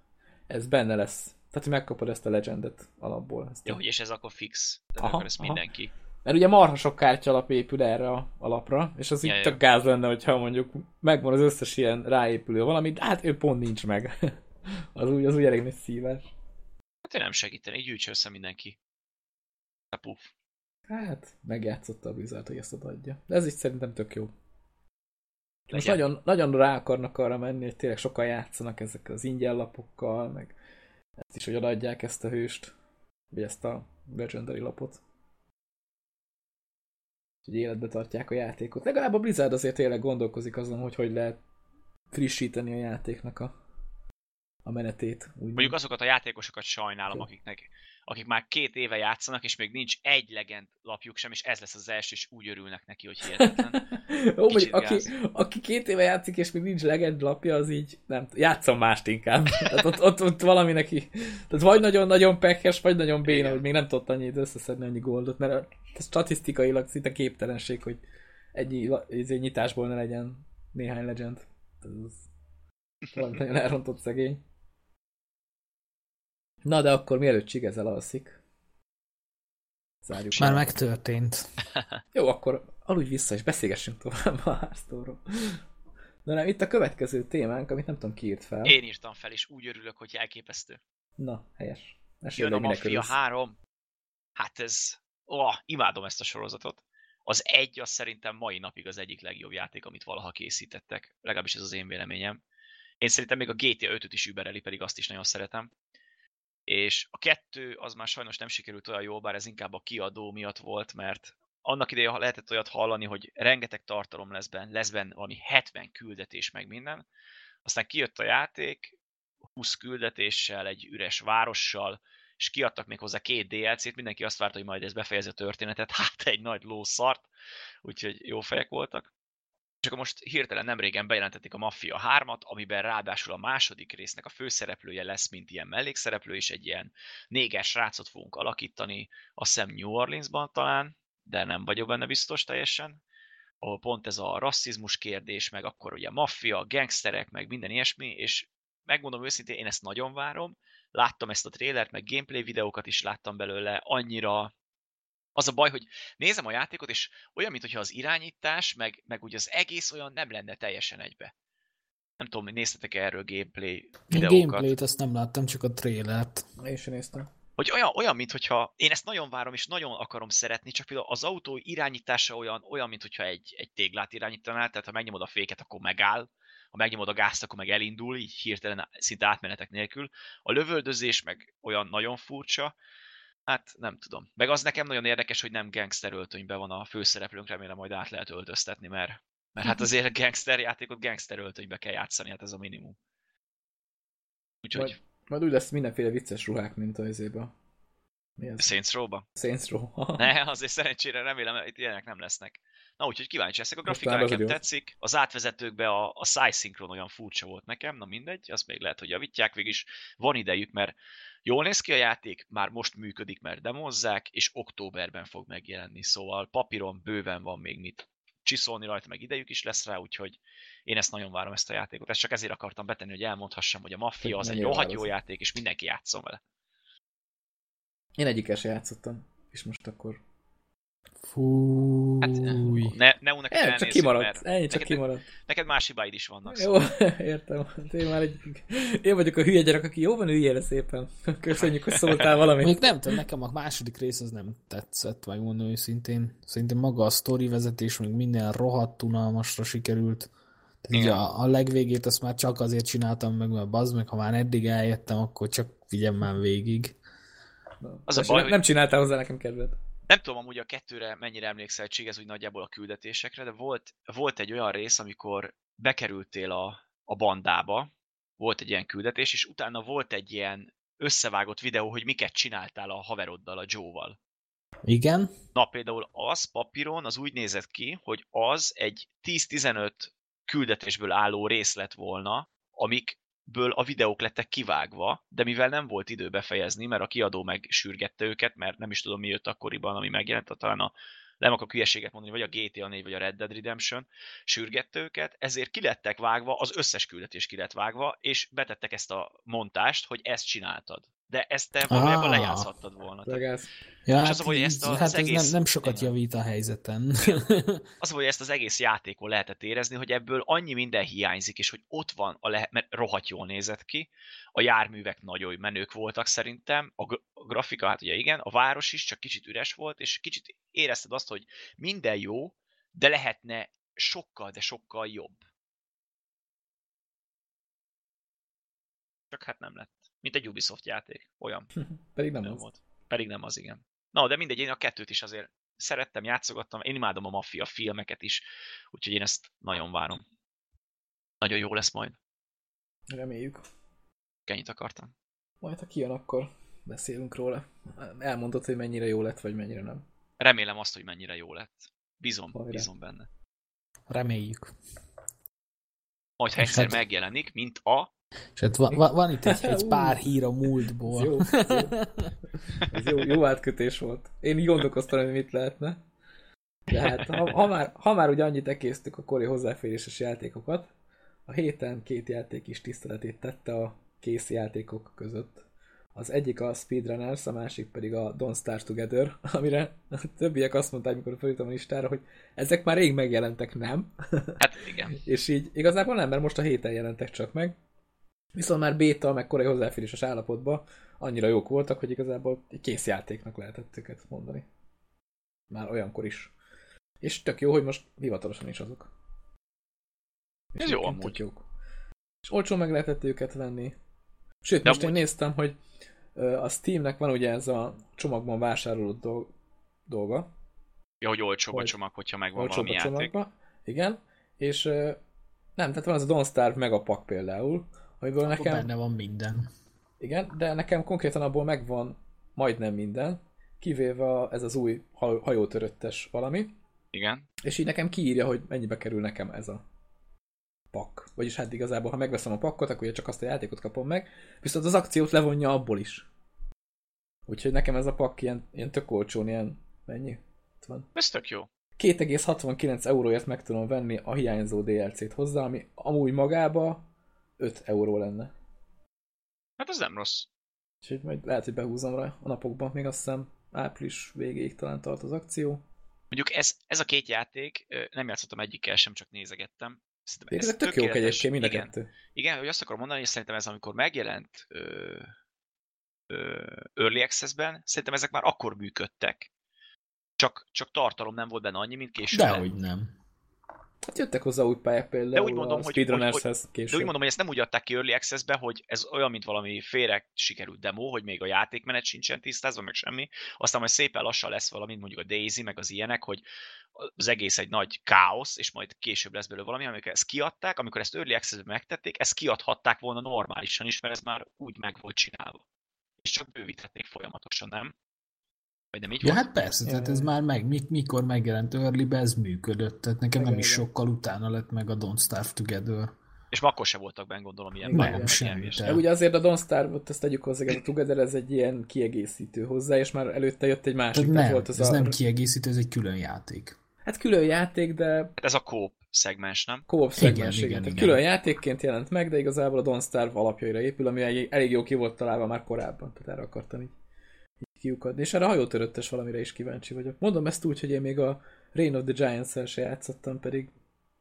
ez benne lesz. Tehát, hogy megkapod ezt a legendet alapból. Ezt
Jó, a... és ez akkor fix. Tehát aha, akkor ezt aha. mindenki.
Mert ugye marha sok kártya alap épül erre a alapra, és az ja, így tök gáz lenne, hogyha mondjuk megvan az összes ilyen ráépülő valami, de hát ő pont nincs meg. (laughs) az, úgy, az úgy elég nagy szíves.
Hát én nem segíteni, gyűjts össze mindenki. A puff.
Hát, megjátszotta a Blizzard, hogy ezt adja. De ez is szerintem tök jó. Most nagyon, nagyon rá akarnak arra menni, hogy tényleg sokan játszanak ezekkel az ingyen lapokkal, meg ezt is, hogy adják ezt a hőst, vagy ezt a Legendary lapot. Hogy életbe tartják a játékot. Legalább a Blizzard azért tényleg gondolkozik azon, hogy hogy lehet frissíteni a játéknak a, a menetét.
Úgy Mondjuk azokat a játékosokat sajnálom, akiknek akik már két éve játszanak, és még nincs egy legend lapjuk sem, és ez lesz az első, és úgy örülnek neki, hogy hihetetlen.
Ó, hogy aki, aki két éve játszik, és még nincs legend lapja, az így nem játszom mást inkább. Tehát ott, ott, ott valami neki. Tehát vagy nagyon-nagyon pekes, vagy nagyon béna, hogy még nem tudott annyit összeszedni annyi goldot, mert ez statisztikailag szinte képtelenség, hogy egy, egy nyitásból ne legyen néhány legend. Ez valami nagyon elrontott szegény. Na, de akkor mielőtt Csigez elalszik,
zárjuk. Már el. megtörtént.
Jó, akkor aludj vissza, és beszélgessünk tovább a háztóról. De nem, itt a következő témánk, amit nem tudom ki írt fel.
Én írtam fel, és úgy örülök, hogy elképesztő.
Na, helyes.
Esély Jön a Mafia 3. Hát ez... Ó, oh, imádom ezt a sorozatot. Az egy, az szerintem mai napig az egyik legjobb játék, amit valaha készítettek. Legalábbis ez az én véleményem. Én szerintem még a GTA 5-öt is übereli, pedig azt is nagyon szeretem és a kettő az már sajnos nem sikerült olyan jól, bár ez inkább a kiadó miatt volt, mert annak ideje lehetett olyat hallani, hogy rengeteg tartalom lesz benne, lesz benne valami 70 küldetés meg minden, aztán kijött a játék, 20 küldetéssel, egy üres várossal, és kiadtak még hozzá két DLC-t, mindenki azt várta, hogy majd ez befejezi a történetet, (laughs) hát egy nagy lószart, úgyhogy jó fejek voltak. És akkor most hirtelen nem bejelentették a Mafia 3-at, amiben ráadásul a második résznek a főszereplője lesz, mint ilyen mellékszereplő, és egy ilyen néges srácot fogunk alakítani, azt hiszem New Orleansban talán, de nem vagyok benne biztos teljesen, ahol pont ez a rasszizmus kérdés, meg akkor ugye maffia, gangsterek, meg minden ilyesmi, és megmondom őszintén, én ezt nagyon várom, láttam ezt a trélert, meg gameplay videókat is láttam belőle, annyira az a baj, hogy nézem a játékot, és olyan, mintha az irányítás, meg, meg úgy az egész olyan nem lenne teljesen egybe. Nem tudom, néztetek -e erről gameplay videókat?
A gameplayt azt nem láttam, csak a trailert.
Én sem néztem.
Hogy olyan, olyan mint hogyha én ezt nagyon várom, és nagyon akarom szeretni, csak például az autó irányítása olyan, olyan mint hogyha egy, egy téglát irányítanál, tehát ha megnyomod a féket, akkor megáll, ha megnyomod a gázt, akkor meg elindul, így hirtelen szinte átmenetek nélkül. A lövöldözés meg olyan nagyon furcsa, Hát nem tudom. Meg az nekem nagyon érdekes, hogy nem gangster öltönyben van a főszereplőnk, remélem majd át lehet öltöztetni, mert, mert hát azért gangster játékot gangster öltönybe kell játszani, hát ez a minimum.
Úgyhogy... Majd, majd úgy lesz mindenféle vicces ruhák, mint az ébe.
Mi ez? Saints Row-ba?
Saints Row.
ne, azért szerencsére remélem, itt ilyenek nem lesznek. Na úgyhogy kíváncsi leszek, a grafika nekem tetszik, az átvezetőkbe a, a szájszinkron olyan furcsa volt nekem, na mindegy, azt még lehet, hogy javítják, végig van idejük, mert Jól néz ki a játék, már most működik, mert demozzák, és októberben fog megjelenni, szóval papíron bőven van még mit csiszolni rajta, meg idejük is lesz rá, úgyhogy én ezt nagyon várom ezt a játékot. Ezt csak ezért akartam betenni, hogy elmondhassam, hogy a Mafia az egy rohadt jó játék, és mindenki játszom vele.
Én egyikkel se játszottam, és most akkor
Fúj. Hát,
ne, ne neked
El, csak kimaradt. Ennyi csak neked, kimaradt.
Neked más hibáid is vannak.
Jó, szóval. (laughs) értem. Hát én már egy... Én vagyok a hülye gyerek, aki jó van, hülye szépen. Köszönjük, hogy szóltál valamit.
Még nem tudom, nekem a második rész az nem tetszett, megmondom őszintén. Szerintem maga a sztori vezetés, még minden rohadt unalmasra sikerült. Tehát a, a legvégét azt már csak azért csináltam meg, mert bazd meg, ha már eddig eljöttem, akkor csak vigyem már végig.
Az a baj, nem, hogy... nem csináltál hozzá nekem kedvet.
Nem tudom amúgy a kettőre mennyire emlékszel, ez úgy nagyjából a küldetésekre, de volt, volt egy olyan rész, amikor bekerültél a, a bandába, volt egy ilyen küldetés, és utána volt egy ilyen összevágott videó, hogy miket csináltál a haveroddal, a Joe-val.
Igen.
Na például az papíron az úgy nézett ki, hogy az egy 10-15 küldetésből álló rész lett volna, amikből a videók lettek kivágva, de mivel nem volt idő befejezni, mert a kiadó meg sürgette őket, mert nem is tudom mi jött akkoriban, ami megjelent, talán a nem akarok hülyeséget mondani, vagy a GTA 4, vagy a Red Dead Redemption sürgette őket, ezért kilettek vágva, az összes küldetés ki lett vágva, és betettek ezt a montást, hogy ezt csináltad. De ezt te valójában ah. lejátszhattad volna.
Ja, és hát, az, hogy ezt a, hát az egész... nem, nem sokat javít a helyzeten. (laughs)
az, hogy ezt az egész játékon lehetett érezni, hogy ebből annyi minden hiányzik, és hogy ott van, a lehet, mert rohadt jól nézett ki, a járművek nagyon menők voltak szerintem, a, a grafika, hát ugye igen, a város is csak kicsit üres volt, és kicsit érezted azt, hogy minden jó, de lehetne sokkal, de sokkal jobb. Csak hát nem lett. Mint egy Ubisoft játék. Olyan. (laughs)
Pedig nem, nem az. Volt.
Pedig nem az, igen. Na, de mindegy, én a kettőt is azért szerettem, játszogattam. Én imádom a maffia filmeket is, úgyhogy én ezt nagyon várom. Nagyon jó lesz majd.
Reméljük.
Ennyit akartam.
Majd ha kijön, akkor beszélünk róla. Elmondod, hogy mennyire jó lett, vagy mennyire nem.
Remélem azt, hogy mennyire jó lett. Bízom, Hajrá. bízom benne.
Reméljük.
Majd ha egyszer hát... megjelenik, mint a...
És hát van, van, van itt egy, (laughs) egy pár hír a múltból. Ez jó, ez jó.
Ez jó, jó átkötés volt. Én így gondolkoztam, hogy mit lehetne. De hát, ha, ha, már, ha már ugye annyit ekésztük a kori hozzáféréses játékokat, a héten két játék is tiszteletét tette a kész játékok között. Az egyik a Speedrunners, a másik pedig a Don't Start Together, amire a többiek azt mondták, amikor felültem a listára, hogy ezek már rég megjelentek, nem?
Hát igen. (laughs)
és így igazából nem, mert most a héten jelentek csak meg. Viszont már beta, meg korai hozzáféréses állapotban annyira jók voltak, hogy igazából egy kész játéknak lehetett őket mondani. Már olyankor is. És tök jó, hogy most hivatalosan is azok.
És Ez jó amúgy. Jók.
És olcsó meg lehetett őket venni. Sőt, De most amúgy... én néztem, hogy a Steamnek van ugye ez a csomagban vásárolott dolga.
Ja, hogy olcsóbb a csomag, hogyha megvan olcsóbb valami a csomagba. játék.
Igen, és nem, tehát van az a Don't Starve Megapack például, amiből Akkor nekem...
benne van minden.
Igen, de nekem konkrétan abból megvan majdnem minden, kivéve a, ez az új hajótöröttes valami.
Igen.
És így nekem kiírja, hogy mennyibe kerül nekem ez a pak. Vagyis hát igazából, ha megveszem a pakkot, akkor csak azt a játékot kapom meg, viszont az akciót levonja abból is. Úgyhogy nekem ez a pakk ilyen, ilyen tök olcsón, ilyen mennyi? Itt van.
Ez tök jó.
2,69 euróért meg tudom venni a hiányzó DLC-t hozzá, ami amúgy magába 5 euró lenne.
Hát ez nem rossz.
Úgyhogy majd lehet, hogy behúzom rá a napokban, még azt hiszem április végéig talán tart az akció.
Mondjuk ez, ez a két játék, nem játszottam egyikkel sem, csak nézegettem.
Szerintem ez tök jók egyébként mind a
igen,
kettő.
Igen, hogy azt akarom mondani, hogy szerintem ez amikor megjelent ö, ö, Early Access-ben, szerintem ezek már akkor működtek. Csak, csak tartalom nem volt benne annyi, mint később.
Dehogy nem.
Hát jöttek hozzá új pályák például de úgy mondom, a Speedrunnershez
később. De úgy mondom, hogy ezt nem úgy adták ki Early Access-be, hogy ez olyan, mint valami félre sikerült demo, hogy még a játékmenet sincsen tisztázva, meg semmi. Aztán majd szépen lassan lesz valami, mondjuk a Daisy, meg az ilyenek, hogy az egész egy nagy káosz, és majd később lesz belőle valami, amikor ezt kiadták, amikor ezt Early Access-be megtették, ezt kiadhatták volna normálisan is, mert ez már úgy meg volt csinálva. És csak bővíthetnék folyamatosan, nem? Vagy nem így
ja, volt? hát persze, tehát ez már meg, mikor megjelent early ez működött, tehát nekem nem is sokkal utána lett meg a Don't Starve Together.
És már akkor se voltak benne, gondolom, ilyen.
Nem, nem semmi.
Ugye azért a Don't Starve-ot, ezt tegyük hozzá, a Together, ez egy ilyen kiegészítő hozzá, és már előtte jött egy másik.
Tehát nem, volt az ez a... nem kiegészítő, ez egy külön játék.
Hát külön játék, de...
Hát ez a kóp szegmens, nem?
Kóp szegmens, igen, igen, igen. Külön játékként jelent meg, de igazából a Don't Starve alapjaira épül, ami elég jó ki volt találva már korábban, tehát erre akartam így kiukadni. És erre a hajótöröttes valamire is kíváncsi vagyok. Mondom ezt úgy, hogy én még a Reign of the Giants-el se játszottam, pedig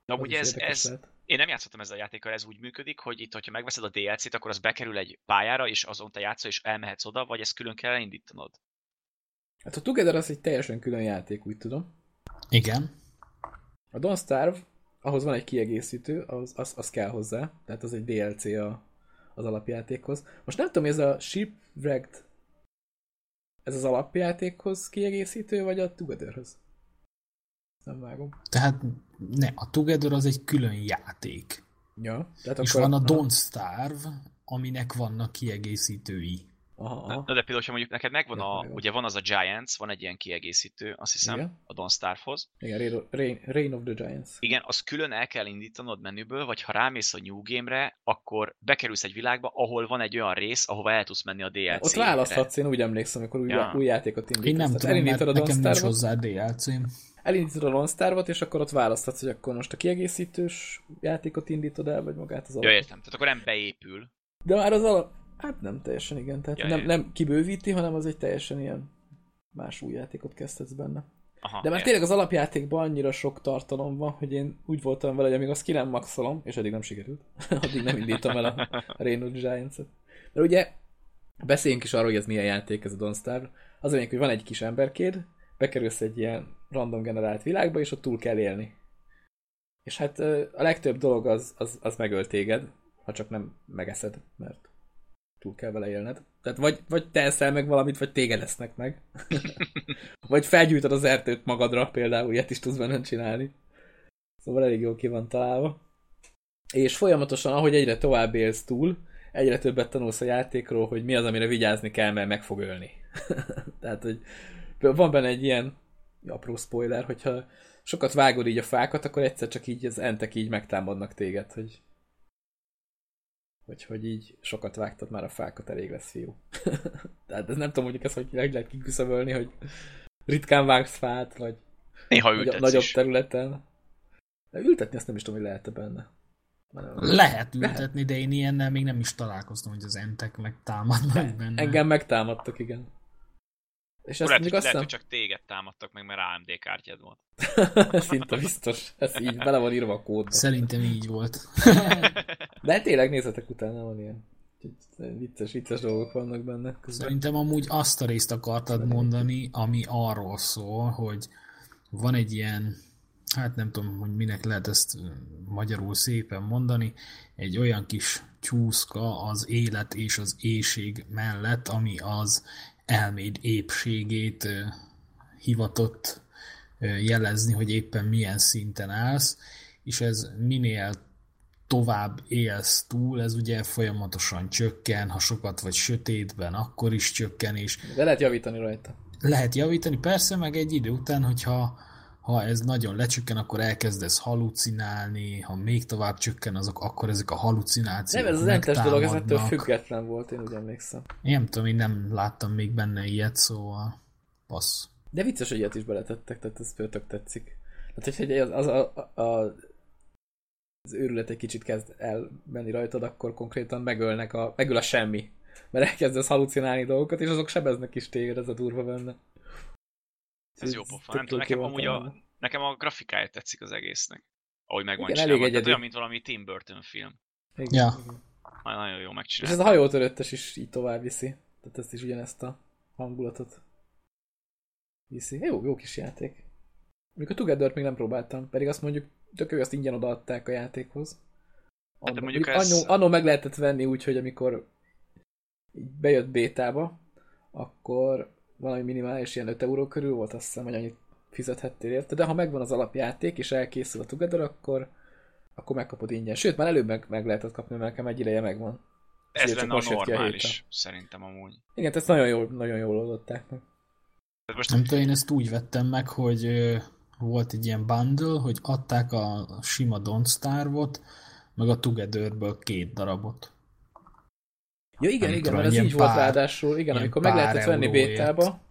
Na, ugye ez, ez lehet. én nem játszottam ezzel a játékkal, ez úgy működik, hogy itt, hogyha megveszed a DLC-t, akkor az bekerül egy pályára, és azon te játszol, és elmehetsz oda, vagy ezt külön kell elindítanod?
Hát a Together az egy teljesen külön játék, úgy tudom.
Igen.
A Don't Starve, ahhoz van egy kiegészítő, az, az, az kell hozzá, tehát az egy DLC a, az alapjátékhoz. Most nem tudom, ez a Shipwrecked ez az alapjátékhoz kiegészítő, vagy a Togetherhoz? Nem vágom.
Tehát ne, a Together az egy külön játék.
Ja,
tehát és akkor... van a Don't Starve, aminek vannak kiegészítői.
Aha, aha. Na, de például, ha mondjuk neked megvan a, megvan. ugye van az a Giants, van egy ilyen kiegészítő, azt hiszem, Igen? a Don't Starve-hoz.
Igen, Rain, Rain of the Giants.
Igen, az külön el kell indítanod menüből, vagy ha rámész a New Game-re, akkor bekerülsz egy világba, ahol van egy olyan rész, ahova el tudsz menni a DLC-re.
Ott választhatsz, én úgy emlékszem, amikor új, ja. új játékot indítasz.
Én nem tudom, mert a nekem nincs hozzá DLC-m.
Elindítod a Lone Star-ot, és akkor ott választhatsz, hogy akkor most a kiegészítős játékot indítod el, vagy magát az
alapot. Ja, értem. Tehát akkor nem beépül.
De már az alap, Hát nem teljesen igen, tehát ja, nem, nem kibővíti, hanem az egy teljesen ilyen más új játékot kezdhetsz benne. Aha, De már tényleg az alapjátékban annyira sok tartalom van, hogy én úgy voltam vele, hogy amíg azt ki nem maxolom, és eddig nem sikerült, (laughs) addig nem indítom el a Rainbow Giants-et. Mert ugye beszéljünk is arról, hogy ez milyen játék ez a Don't Starve. Az a hogy van egy kis emberkéd, bekerülsz egy ilyen random generált világba, és ott túl kell élni. És hát a legtöbb dolog az, az, az megöl téged, ha csak nem megeszed, mert túl kell vele élned. Tehát vagy, vagy te eszel meg valamit, vagy téged esznek meg. (laughs) vagy felgyújtod az erdőt magadra, például ilyet is tudsz benne csinálni. Szóval elég jó ki van találva. És folyamatosan, ahogy egyre tovább élsz túl, egyre többet tanulsz a játékról, hogy mi az, amire vigyázni kell, mert meg fog ölni. (laughs) Tehát, hogy van benne egy ilyen apró spoiler, hogyha sokat vágod így a fákat, akkor egyszer csak így az entek így megtámadnak téged, hogy hogy, hogy így sokat vágtad már a fákat, elég lesz fiú. (laughs) Tehát ez nem tudom, hogy ez hogy lehet kiküszöbölni, hogy ritkán vágsz fát, vagy
Néha nagyobb,
nagyobb is. területen. De ültetni azt nem is tudom, hogy lehet-e benne.
Lehet ültetni, de én ilyennel még nem is találkoztam, hogy az entek megtámadnak benne.
Engem megtámadtak, igen.
És ezt lehet, hogy, lehet, hogy csak téged támadtak meg, mert AMD kártyád volt. (laughs)
Szinte biztos. Ez így bele van írva a kódba.
Szerintem így volt. (laughs)
De tényleg nézzetek utána, van ilyen vicces, vicces dolgok vannak benne.
Közben. Szerintem amúgy azt a részt akartad mondani, ami arról szól, hogy van egy ilyen, hát nem tudom, hogy minek lehet ezt magyarul szépen mondani, egy olyan kis csúszka az élet és az éjség mellett, ami az elméd épségét hivatott jelezni, hogy éppen milyen szinten állsz, és ez minél tovább élsz túl, ez ugye folyamatosan csökken, ha sokat vagy sötétben, akkor is csökken, és...
De lehet javítani rajta.
Lehet javítani, persze, meg egy idő után, hogyha ha ez nagyon lecsökken, akkor elkezdesz halucinálni, ha még tovább csökken, azok, akkor ezek a halucinációk
Nem, ez az entes dolog, ez ettől független volt, én úgy emlékszem.
Én nem tudom, én nem láttam még benne ilyet, szóval passz.
De vicces, hogy ilyet is beletettek, tehát ez tök tetszik. Tehát, hogyha az, az, a, a, az őrület egy kicsit kezd elmenni rajtad, akkor konkrétan megölnek a, megöl a semmi. Mert elkezdesz halucinálni dolgokat, és azok sebeznek is téged, ez a durva benne.
Ez jó pofa. Nem tudom, nekem amúgy a, nekem a grafikája tetszik az egésznek. Ahogy megvan
Igen, csinálva. Elég
olyan, mint valami Tim Burton film.
Igen. Ja.
Nagyon, nagyon jó megcsinálni.
És ez a hajótöröttes is így tovább viszi. Tehát ezt is ugyanezt a hangulatot viszi. Jó, jó kis játék. Még a together még nem próbáltam, pedig azt mondjuk tök jó, azt ingyen odaadták a játékhoz. Annó, hát mondjuk ez... annó, annó meg lehetett venni úgy, hogy amikor bejött bétába, akkor valami minimális ilyen 5 euró körül volt, azt hiszem, hogy annyit fizethettél érte, de ha megvan az alapjáték, és elkészül a Together, akkor, akkor megkapod ingyen. Sőt, már előbb meg, meg lehetett kapni, mert nekem egy ideje megvan.
Ez lenne a normális, a szerintem amúgy.
Igen, ezt nagyon jól, nagyon jól oldották meg.
Most nem tudom, én ezt úgy vettem meg, hogy volt egy ilyen bundle, hogy adták a sima Don't Starve-ot, meg a Togetherből két darabot.
Ja igen, nem igen, tudom, mert ez így pár, volt ráadásul, igen, amikor meg lehetett venni bétába,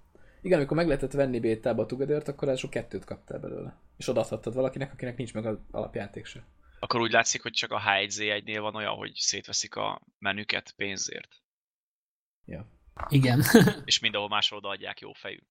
igen, amikor meg lehetett venni bétába a Together-t, akkor ráadásul kettőt kaptál belőle. És odaadhattad valakinek, akinek nincs meg az alapjáték se.
Akkor úgy látszik, hogy csak a H1Z1-nél van olyan, hogy szétveszik a menüket pénzért.
Ja.
Igen.
és mindenhol máshol odaadják jó fejű.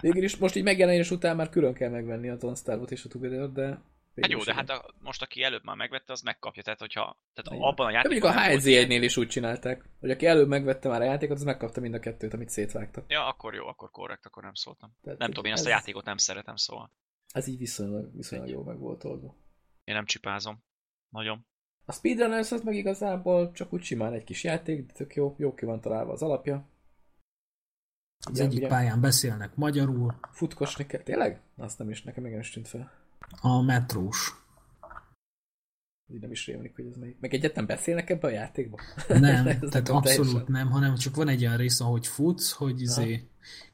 Végül is most így megjelenés után már külön kell megvenni a Don't Starve-ot és a Together, de
Hát jó, de hát a, most aki előbb már megvette, az megkapja. Tehát, hogyha tehát Igen. abban a játékban...
mondjuk a hz 1 nél is úgy csinálták, hogy aki előbb megvette már a játékot, az megkapta mind a kettőt, amit szétvágtak.
Ja, akkor jó, akkor korrekt, akkor nem szóltam. Tehát nem tudom, én ezt a játékot nem szeretem, szóval.
Ez így viszonylag, viszonylag jó meg volt oldva.
Én nem csipázom. Nagyon.
A Speedrunners az meg igazából csak úgy simán egy kis játék, de tök jó, jó ki van találva az alapja.
Az Igen, egyik ugye? pályán beszélnek magyarul.
Futkosni kell, tényleg? Azt nem is, nekem igen is tűnt fel.
A metrós.
így nem is rémlik, hogy ez még. Meg egyet nem beszélnek ebbe a játékba?
Nem, (laughs) tehát abszolút teljesen. nem, hanem csak van egy olyan rész, ahogy futsz, hogy izé,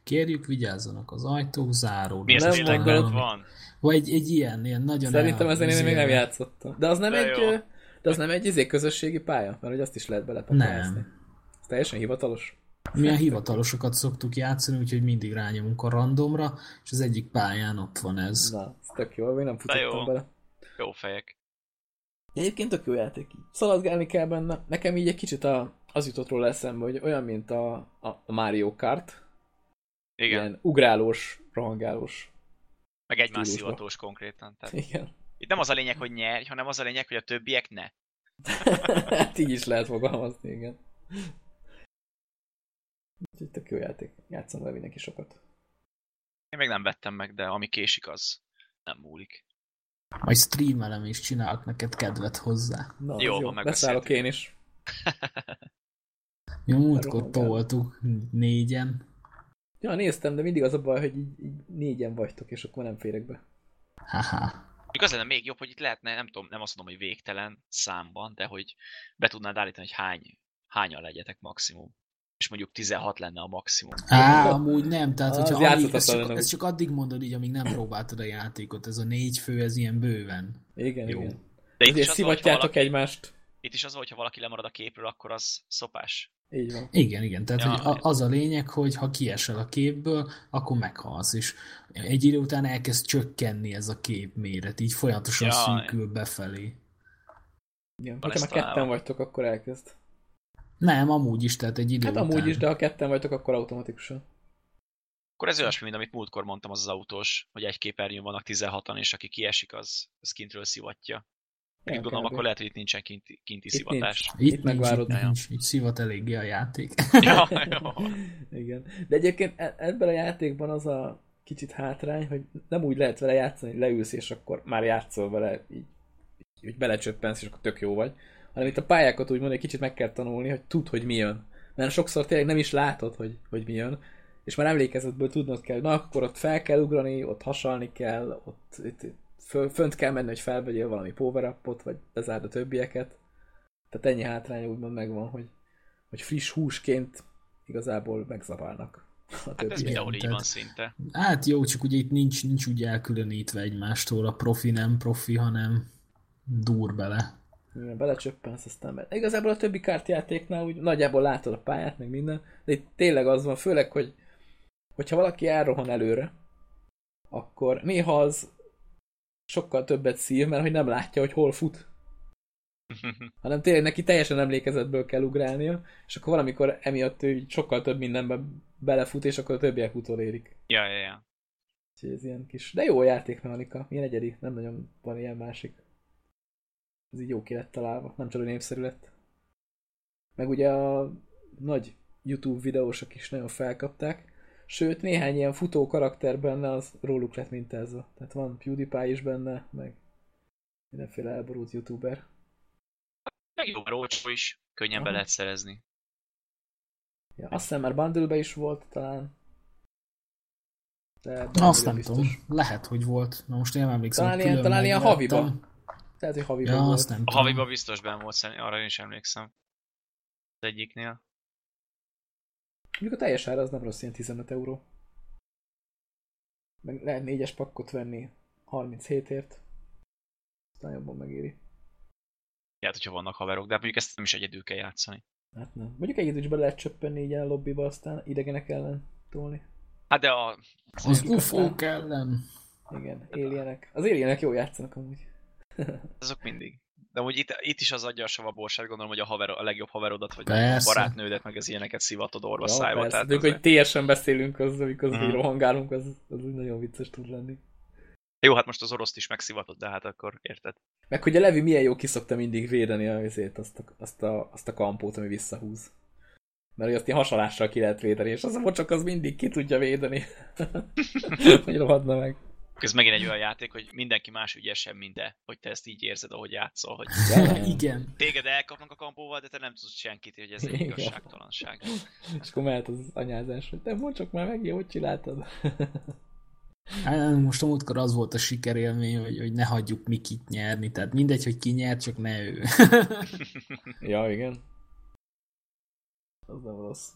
kérjük, vigyázzanak az ajtók, záró.
Mi ez nem van?
Vagy egy, egy ilyen, ilyen nagyon
Szerintem ezen én még nem játszottam. De az nem de egy, jó. de az nem egy izé közösségi pálya? Mert hogy azt is lehet belepakolni. Nem. Ez teljesen hivatalos.
Mi a hivatalosokat szoktuk játszani, úgyhogy mindig rányomunk a randomra, és az egyik pályán ott van ez.
Na, ez tök jó, én nem futottam bele.
Jó fejek.
Egyébként tök jó játék. Szaladgálni kell benne. Nekem így egy kicsit a, az jutott róla eszembe, hogy olyan, mint a, a Mario Kart.
Igen. Ilyen
ugrálós, rohangálós.
Meg egymás szivatós konkrétan. Tehát
Igen.
Itt nem az a lényeg, hogy nyerj, hanem az a lényeg, hogy a többiek ne. (laughs)
hát így is lehet fogalmazni, igen. Úgyhogy tök jó játék. Játszom vele mindenki sokat.
Én még nem vettem meg, de ami késik, az nem múlik.
Majd streamelem és csinálok neked kedvet hozzá.
Na, jó, jó. beszállok én is.
jó, múltkor toltuk négyen.
Ja, néztem, de mindig az a baj, hogy így, így négyen vagytok, és akkor nem férek be.
Haha.
Igazán még jobb, hogy itt lehetne, nem tudom, nem azt mondom, hogy végtelen számban, de hogy be tudnád állítani, hogy hány, hányan legyetek maximum és mondjuk 16 lenne a maximum.
Á, amúgy nem, tehát hogyha addig, ezt, csak, ezt csak addig mondod így, amíg nem próbáltad a játékot, ez a négy fő, ez ilyen bőven.
Igen, Jó. igen. De itt is szivatjátok valaki, egymást.
Itt is az, hogyha valaki lemarad a képről, akkor az szopás.
Így van.
Igen, igen. Tehát ja, hogy az a lényeg, hogy ha kiesel a képből, akkor meghalsz, és egy idő után elkezd csökkenni ez a kép méret, így folyamatosan ja, szűkül befelé.
Igen, ha már ketten vagytok, akkor elkezd.
Nem, amúgy is, tehát egy idő
Hát
után.
amúgy is, de ha ketten vagytok, akkor automatikusan.
Akkor ez olyasmi, mint amit múltkor mondtam, az az autós, hogy egy képernyőn vannak 16-an, és aki kiesik, az, az kintről szivatja. Ja, gondolom, akkor lehet, hogy itt nincsen kinti, kinti itt szivatás.
Nincs. Itt, itt megvárod. Nincs, nincs, itt szivat eléggé a játék.
ja, (laughs) jó.
Igen. De egyébként e- ebben a játékban az a kicsit hátrány, hogy nem úgy lehet vele játszani, hogy leülsz, és akkor már játszol vele, így, így, így belecsöppensz, és akkor tök jó vagy hanem itt a pályákat úgy egy kicsit meg kell tanulni, hogy tud, hogy mi jön. Mert sokszor tényleg nem is látod, hogy, hogy mi jön, és már emlékezetből tudnod kell, na akkor ott fel kell ugrani, ott hasalni kell, ott itt, itt föl, fönt kell menni, hogy felvegyél valami power vagy bezárd a többieket. Tehát ennyi hátránya úgymond megvan, hogy, hogy friss húsként igazából megzavarnak.
A hát ez mindenhol így van szinte.
Hát jó, csak ugye itt nincs, nincs úgy elkülönítve egymástól a profi, nem profi, hanem dur bele.
Igen, belecsöppensz, aztán be. Igazából a többi kártjátéknál úgy nagyjából látod a pályát, meg minden, de itt tényleg az van, főleg, hogy hogyha valaki elrohan előre, akkor néha az sokkal többet szív, mert hogy nem látja, hogy hol fut. (laughs) Hanem tényleg neki teljesen emlékezetből kell ugrálnia, és akkor valamikor emiatt ő sokkal több mindenbe belefut, és akkor a többiek utolérik.
Ja, ja, ja.
Úgyhogy ez ilyen kis... De jó játékmechanika, ilyen egyedi, nem nagyon van ilyen másik ez így jó ki lett találva, nem csak, hogy népszerű lett. Meg ugye a nagy YouTube videósok is nagyon felkapták, sőt néhány ilyen futó karakter benne az róluk lett mintázva. Tehát van PewDiePie is benne, meg mindenféle elborult youtuber.
Meg jó, olcsó is, könnyen Aha. be lehet szerezni.
Ja, azt hiszem már bundle is volt talán.
De azt nem biztos. tudom, lehet, hogy volt. Na most én nem emlékszem.
Talán ilyen, talán ilyen haviba. Tehát, hogy haviba ja, volt.
Nem a haviba biztos benn volt, arra én is emlékszem. Az egyiknél.
Mondjuk a teljes ára az nem rossz, ilyen 15 euró. Meg lehet négyes pakkot venni 37ért. Aztán jobban megéri.
Lehet, hogyha vannak haverok, de mondjuk ezt nem is egyedül kell játszani.
Hát nem. Mondjuk egyedül is be lehet csöppenni így a lobbyba, aztán idegenek ellen tolni.
Hát de a...
Az ufók ellen.
Igen, éljenek. Az éljenek jó játszanak amúgy. (laughs)
Azok mindig. De úgy itt, itt is az adja a savaborság, gondolom, hogy a, haver, a legjobb haverodat, vagy persze. a barátnődet, meg az ilyeneket szivatod orva ja, szájba.
Persze. Tehát De, hogy teljesen beszélünk, az, amikor uh-huh. rohangálunk, az, az úgy nagyon vicces tud lenni.
Jó, hát most az oroszt is megszivatod, de hát akkor érted.
Meg hogy a Levi milyen jó kiszokta mindig védeni azért azt a, azt, a, azt a kampót, ami visszahúz. Mert hogy azt ilyen hasalással ki lehet védeni, és az a mocsok az mindig ki tudja védeni. (laughs) (laughs) hogy rohadna meg.
Ez megint egy olyan játék, hogy mindenki más ügyesebb, mint te, hogy te ezt így érzed, ahogy játszol. Hogy (laughs)
Igen.
Téged elkapnak a kampóval, de te nem tudsz senkit, hogy ez egy igazságtalanság.
És akkor mehet az anyázás, hogy te mondd csak már meg, hogy csináltad. (laughs)
Hát, most a múltkor az volt a sikerélmény, hogy, hogy ne hagyjuk Mikit nyerni, tehát mindegy, hogy ki nyert, csak ne ő. (laughs)
ja, igen. Az nem rossz.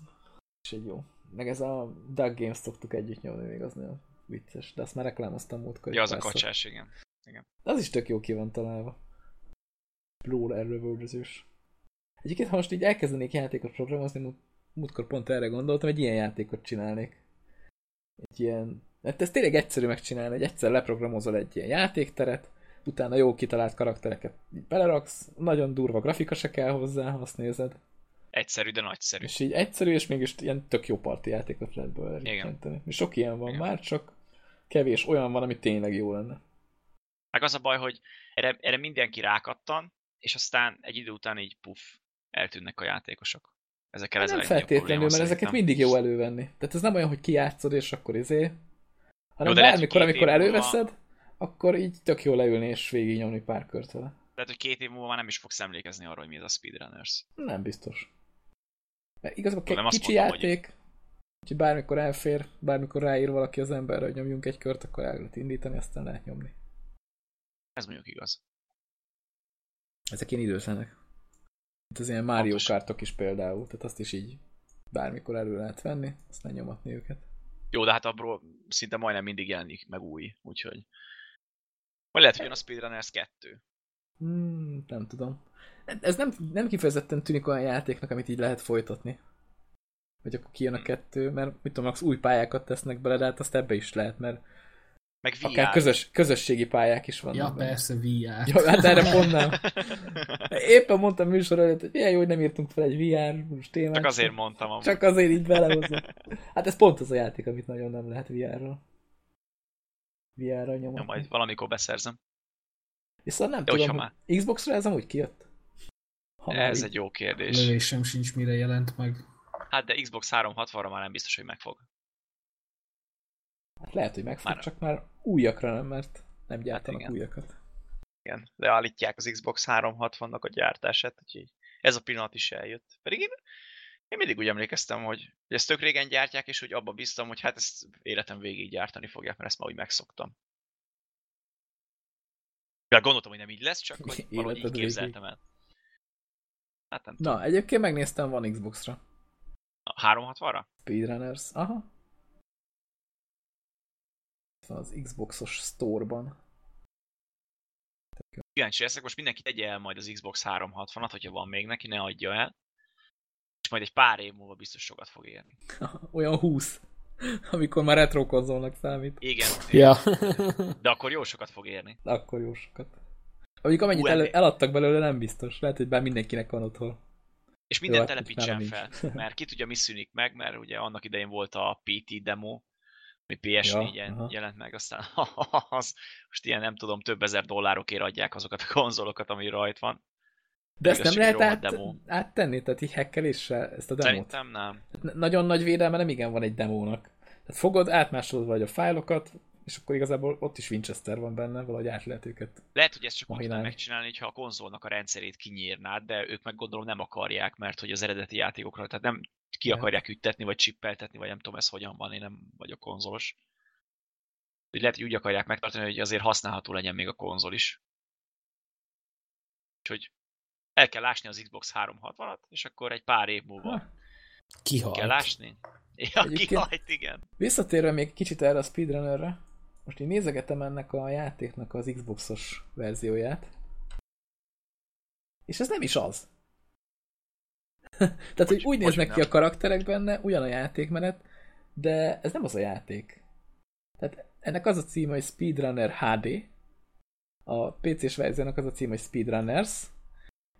És egy jó. Meg ez a Doug Games szoktuk együtt nyomni, még az nagyon vicces. De azt már reklámoztam múltkor.
Ja, az a kacsás, igen. igen.
De az is tök jó ki van találva. Blur elrövöldözős. Egyébként, ha most így elkezdenék játékot programozni, múltkor pont erre gondoltam, egy ilyen játékot csinálnék. Egy ilyen... Hát ez tényleg egyszerű megcsinálni, hogy egyszer leprogramozol egy ilyen játékteret, utána jó kitalált karaktereket beleraksz, nagyon durva grafika se kell hozzá, ha azt nézed.
Egyszerű, de nagyszerű.
És így egyszerű, és mégis ilyen tök jó parti játékot lehet belőle Sok ilyen van Igen. már, csak kevés olyan van, ami tényleg jó lenne.
Meg az a baj, hogy erre, erre mindenki rákattan, és aztán egy idő után így puff, eltűnnek a játékosok.
Ezekkel ez nem feltétlenül, probléma, mert szerintem. ezeket mindig jó elővenni. Tehát ez nem olyan, hogy kijátszod, és akkor izé, hanem jó, bármikor, amikor előveszed, múlva... akkor így tök jó leülni és végignyomni pár kört vele.
Tehát, hogy két év múlva már nem is fogsz emlékezni arra, hogy mi ez a speedrunners.
Nem biztos. Mert igazából nem kicsi mondom, játék, hogy... úgyhogy bármikor elfér, bármikor ráír valaki az emberre, hogy nyomjunk egy kört, akkor el lehet indítani, aztán lehet nyomni.
Ez mondjuk igaz.
Ezek ilyen időszenek. Az ilyen Mario Kartok is például, tehát azt is így bármikor elő lehet venni, aztán nyomatni őket.
Jó, de hát abból szinte majdnem mindig jelenik meg új, úgyhogy... Vagy lehet, hogy jön a Speedrunners 2.
Hmm, nem tudom. Ez nem, nem kifejezetten tűnik olyan játéknak, amit így lehet folytatni. Vagy akkor kijön a hmm. kettő, mert mit tudom, az új pályákat tesznek bele, de hát azt ebbe is lehet, mert meg VR. Akár közös, közösségi pályák is vannak.
Ja, benne. persze, VR.
Ja, hát erre pont nem. (laughs) Éppen mondtam műsor előtt, hogy milyen jó, hogy nem írtunk fel egy VR témát.
Csak azért mondtam.
Amúgy. Csak azért így belehozom. Hát ez pont az a játék, amit nagyon nem lehet VR-ral. VR-ral nyomni. Ja,
majd valamikor beszerzem.
Viszont nem De tudom, már... Xbox-ra ez amúgy kijött?
Ha ez így... egy jó kérdés.
Lövésem sincs, mire jelent meg.
Hát de Xbox 360-ra már nem biztos, hogy megfog.
Hát lehet, hogy megfog, már csak már újakra nem, mert nem gyártanak hát újakat.
Igen, de állítják az Xbox 360-nak a gyártását, úgyhogy ez a pillanat is eljött. Pedig én, én mindig úgy emlékeztem, hogy, ezt tök régen gyártják, és hogy abban biztam, hogy hát ezt életem végig gyártani fogják, mert ezt már úgy megszoktam. De gondoltam, hogy nem így lesz, csak hogy (laughs) valahogy így képzeltem el.
Hát nem Na, tudom. egyébként megnéztem, van Xbox-ra.
A 360-ra?
Speedrunners, aha az Xboxos store-ban.
Kíváncsi leszek, most mindenki tegye el majd az Xbox 360-at, hogyha van még neki, ne adja el. És majd egy pár év múlva biztos sokat fog érni. (laughs)
Olyan 20, amikor már retro konzolnak számít.
Igen.
Ja.
De akkor jó sokat fog érni.
De akkor jó sokat. Mondjuk amennyit el, eladtak belőle, nem biztos. Lehet, hogy bár mindenkinek van otthon.
És mindent hát telepítsen fel, mert ki tudja, mi szűnik meg, mert ugye annak idején volt a PT demo, ami PS4-en ja, jelent meg, aztán (laughs) az, most ilyen nem tudom, több ezer dollárokért adják azokat a konzolokat, ami rajt van.
De ezt nem lehet át, demo. áttenni, tehát így hackeléssel ezt a demót?
Szerintem nem.
Tehát nagyon nagy védelme nem igen van egy demónak. Tehát fogod, átmásolod vagy a fájlokat, és akkor igazából ott is Winchester van benne, valahogy át lehet őket
Lehet, hogy ezt csak úgy megcsinálni, hogyha a konzolnak a rendszerét kinyírnád, de ők meg gondolom nem akarják, mert hogy az eredeti játékokra, tehát nem ki akarják üttetni, vagy csippeltetni, vagy nem tudom ez hogyan van, én nem vagyok konzolos. Úgy lehet, hogy úgy akarják megtartani, hogy azért használható legyen még a konzol is. Úgyhogy el kell lásni az Xbox 360-at, és akkor egy pár év múlva
Kihalt.
kell lásni. Ja, kihalt, igen.
Visszatérve még kicsit erre a speedrunnerre, most én nézegetem ennek a játéknak az Xboxos verzióját, és ez nem is az. (laughs) Tehát, hogy, hogy úgy néznek ki a karakterek benne, ugyan a játékmenet, de ez nem az a játék. Tehát ennek az a címe, hogy Speedrunner HD, a PC-s verziónak az a címe, hogy Speedrunners,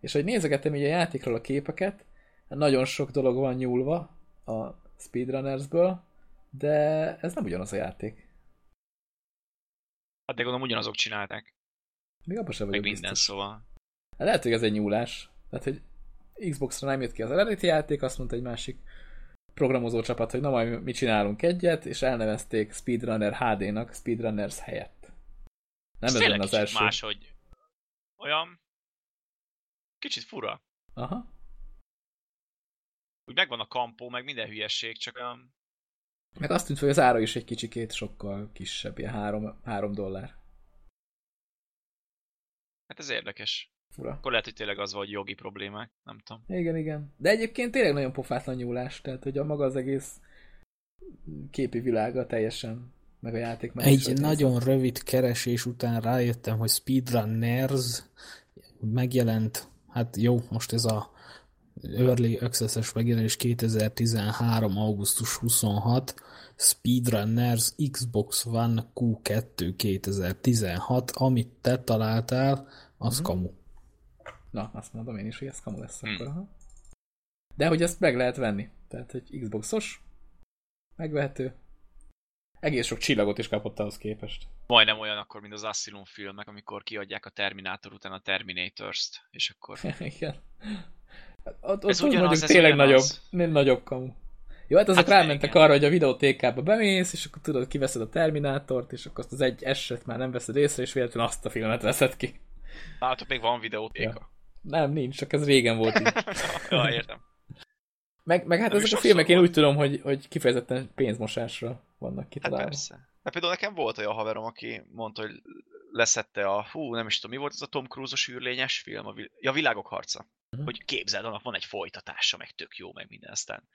és hogy nézegetem így a játékról a képeket, nagyon sok dolog van nyúlva a Speedrunnersből, de ez nem ugyanaz a játék.
Hát de gondolom ugyanazok csinálták.
Még abban sem vagyok
Meg minden, biztos. szóval.
Hát lehet, hogy ez egy nyúlás. Tehát, hogy Xbox-ra nem jött ki az eredeti játék, azt mondta egy másik programozó csapat, hogy na majd mi csinálunk egyet, és elnevezték Speedrunner HD-nak Speedrunners helyett.
Nem ez, az első. más, hogy olyan kicsit fura.
Aha.
Úgy megvan a kampó, meg minden hülyesség, csak olyan
Meg azt tűnt, hogy az ára is egy kicsikét sokkal kisebb, ilyen három, három dollár.
Hát ez érdekes.
Fura.
Akkor lehet, hogy tényleg az vagy jogi problémák, nem tudom.
Igen, igen. De egyébként tényleg nagyon pofátlan nyúlás, tehát hogy a maga az egész képi világa teljesen, meg a játék meg
Egy nagyon nézett. rövid keresés után rájöttem, hogy Speedrunners megjelent, hát jó, most ez a Early Access-es megjelenés 2013. augusztus 26, Speedrunners Xbox One Q2 2016, amit te találtál, az uh-huh. kamu.
Na, azt mondom én is, hogy ez kamu lesz hmm. akkor. Aha. De hogy ezt meg lehet venni. Tehát, hogy Xboxos, megvehető. Egész sok csillagot is kapott ahhoz képest.
Majdnem olyan akkor, mint az Asylum filmek, amikor kiadják a Terminátor után a Terminators-t, és akkor... (laughs)
Igen. Ott, ott ez ugyanaz, mondjuk tényleg nagyobb, az... nagyobb kamu. Jó, hát azok hát rámentek igen. arra, hogy a videótékába bemész, és akkor tudod, kiveszed a Terminátort, és akkor azt az egy eset már nem veszed észre, és véletlenül azt a filmet veszed ki.
Hát még van videótéka. Ja.
Nem, nincs, csak ez régen volt így. (laughs)
ja, értem.
Meg, meg hát nem ezek a filmek én úgy tudom, hogy, hogy kifejezetten pénzmosásra vannak kitalálva. Hát persze.
Hát például nekem volt olyan haverom, aki mondta, hogy leszette a, hú, nem is tudom, mi volt ez a Tom Cruise-os űrlényes film, a, vil- ja, Világok harca. Uh-huh. Hogy képzeld, annak van egy folytatása, meg tök jó, meg minden, aztán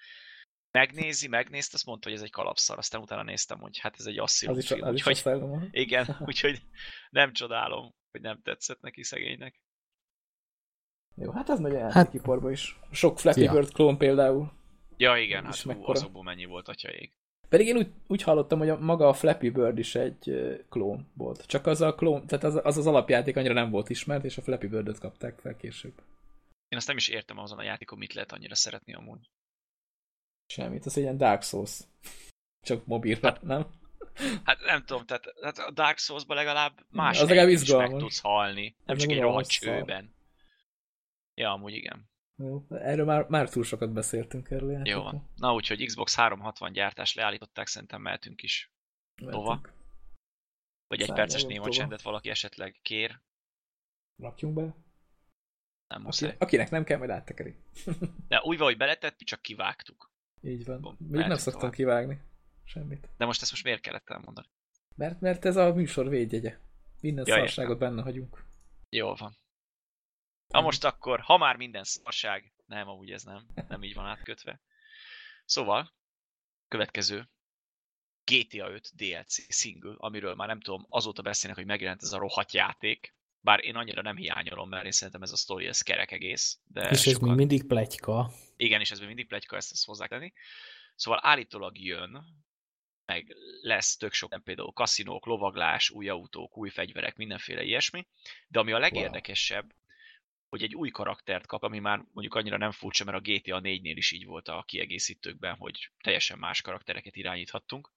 megnézi, megnézte, azt mondta, hogy ez egy kalapszar, aztán utána néztem, hogy hát ez egy assziló film. Az úgyhogy, is (laughs) igen, (laughs) úgyhogy nem csodálom, hogy nem tetszett neki szegénynek.
Jó, hát ez megy a játékiparba is. Sok Flappy ja. Bird klón például.
Ja, igen, hát hú, azokból mennyi volt, atyaég.
Pedig én úgy, úgy hallottam, hogy a, maga a Flappy Bird is egy klón volt. Csak az a klón, tehát az, az az alapjáték annyira nem volt ismert, és a Flappy Bird-öt kapták fel később.
Én azt nem is értem azon a játékon, mit lehet annyira szeretni amúgy.
Semmit, az egy ilyen Dark Souls. Csak mobilra, hát, nem?
Hát nem tudom, tehát, tehát a Dark Souls-ban legalább más az legalább is meg tudsz halni, nem csak egy rohadt csőben. Ja, amúgy igen.
Jó, erről már, már túl sokat beszéltünk erről.
Jó van. Na úgyhogy Xbox 360 gyártás leállították, szerintem mehetünk is tova. Vagy egy perces néma csendet valaki esetleg kér.
Rakjunk be. Nem muszáj. Aki, akinek nem kell, majd áttekeri. (laughs)
De úgy van, hogy beletett, csak kivágtuk.
Így van. Még nem szoktam kivágni. Semmit.
De most ezt most miért kellett elmondani?
Mert, mert ez a műsor védjegye. Minden ja, szarságot benne hagyunk.
Jól van. Na most akkor, ha már minden szarság, nem, amúgy ez nem, nem így van átkötve. Szóval, következő GTA 5 DLC single, amiről már nem tudom, azóta beszélnek, hogy megjelent ez a rohadt játék, bár én annyira nem hiányolom, mert én szerintem ez a sztori, ez kerek egész. De
és sokan... ez még mindig pletyka.
Igen, és ez még mindig pletyka, ezt, ezt hozzá tenni. Szóval állítólag jön, meg lesz tök sok, például kaszinók, lovaglás, új autók, új fegyverek, mindenféle ilyesmi. De ami a legérdekesebb, wow hogy egy új karaktert kap, ami már mondjuk annyira nem furcsa, mert a GTA 4-nél is így volt a kiegészítőkben, hogy teljesen más karaktereket irányíthattunk,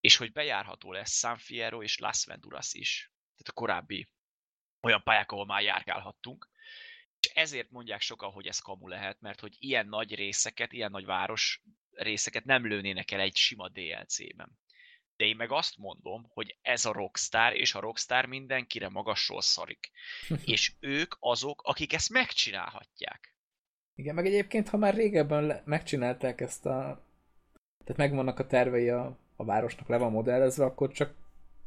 és hogy bejárható lesz San Fierro és Las Venturas is, tehát a korábbi olyan pályák, ahol már járkálhattunk, és ezért mondják sokan, hogy ez kamu lehet, mert hogy ilyen nagy részeket, ilyen nagy város részeket nem lőnének el egy sima DLC-ben. De én meg azt mondom, hogy ez a Rockstar, és a Rockstar mindenkire magasról szarik. (laughs) és ők azok, akik ezt megcsinálhatják.
Igen, meg egyébként, ha már régebben megcsinálták ezt a... Tehát megvannak a tervei a, a városnak, le van modellezve, akkor csak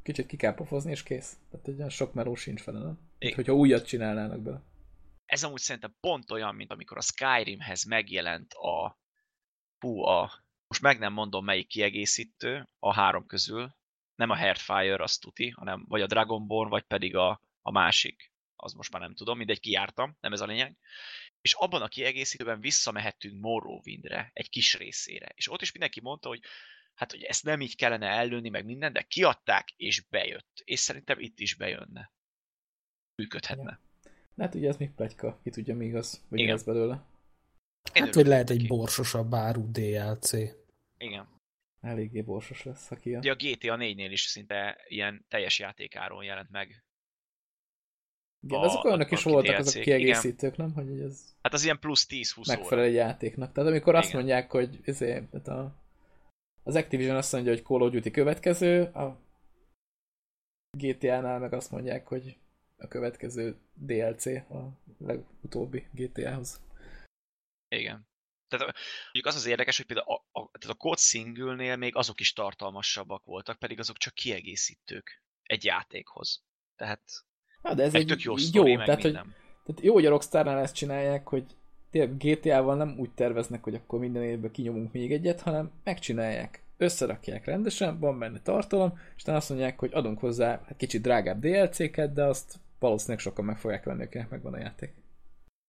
kicsit ki kell pofozni, és kész. Tehát egy sok meló sincs fele, nem? Mint hogyha újat csinálnának bele.
Ez amúgy szerintem pont olyan, mint amikor a Skyrimhez megjelent a, hú, a most meg nem mondom melyik kiegészítő a három közül, nem a Heartfire, azt tuti, hanem vagy a Dragonborn, vagy pedig a, a másik. Az most már nem tudom, mindegy, kijártam, nem ez a lényeg. És abban a kiegészítőben visszamehettünk Morrowindre, egy kis részére. És ott is mindenki mondta, hogy hát, hogy ezt nem így kellene ellőni, meg minden, de kiadták, és bejött. És szerintem itt is bejönne. Működhetne.
Ja. Hát ugye ez még plegyka, ki tudja még az, hogy Igen. ez belőle.
hát, hogy lehet egy borsosabb áru DLC.
Igen.
Eléggé borsos lesz, aki
a... Ugye a GTA 4-nél is szinte ilyen teljes játékáron jelent meg.
Igen, a, azok olyanok is voltak azok a kiegészítők, igen. nem? Hogy ez
hát az ilyen plusz 10-20
Megfelel egy játéknak. Tehát amikor igen. azt mondják, hogy ezért, tehát a, az Activision azt mondja, hogy Call of Duty következő, a GTA-nál meg azt mondják, hogy a következő DLC a legutóbbi GTA-hoz.
Igen. Tehát mondjuk az az érdekes, hogy például a, a, tehát a Code Single-nél még azok is tartalmasabbak voltak, pedig azok csak kiegészítők egy játékhoz. Tehát
hát de ez egy, tök jó, sztori, jó tehát, hogy, tehát jó, hogy a Rockstarnál ezt csinálják, hogy GTA-val nem úgy terveznek, hogy akkor minden évben kinyomunk még egyet, hanem megcsinálják, összerakják rendesen, van benne tartalom, és azt mondják, hogy adunk hozzá hát kicsit drágább DLC-ket, de azt valószínűleg sokan meg fogják venni, akinek megvan a játék.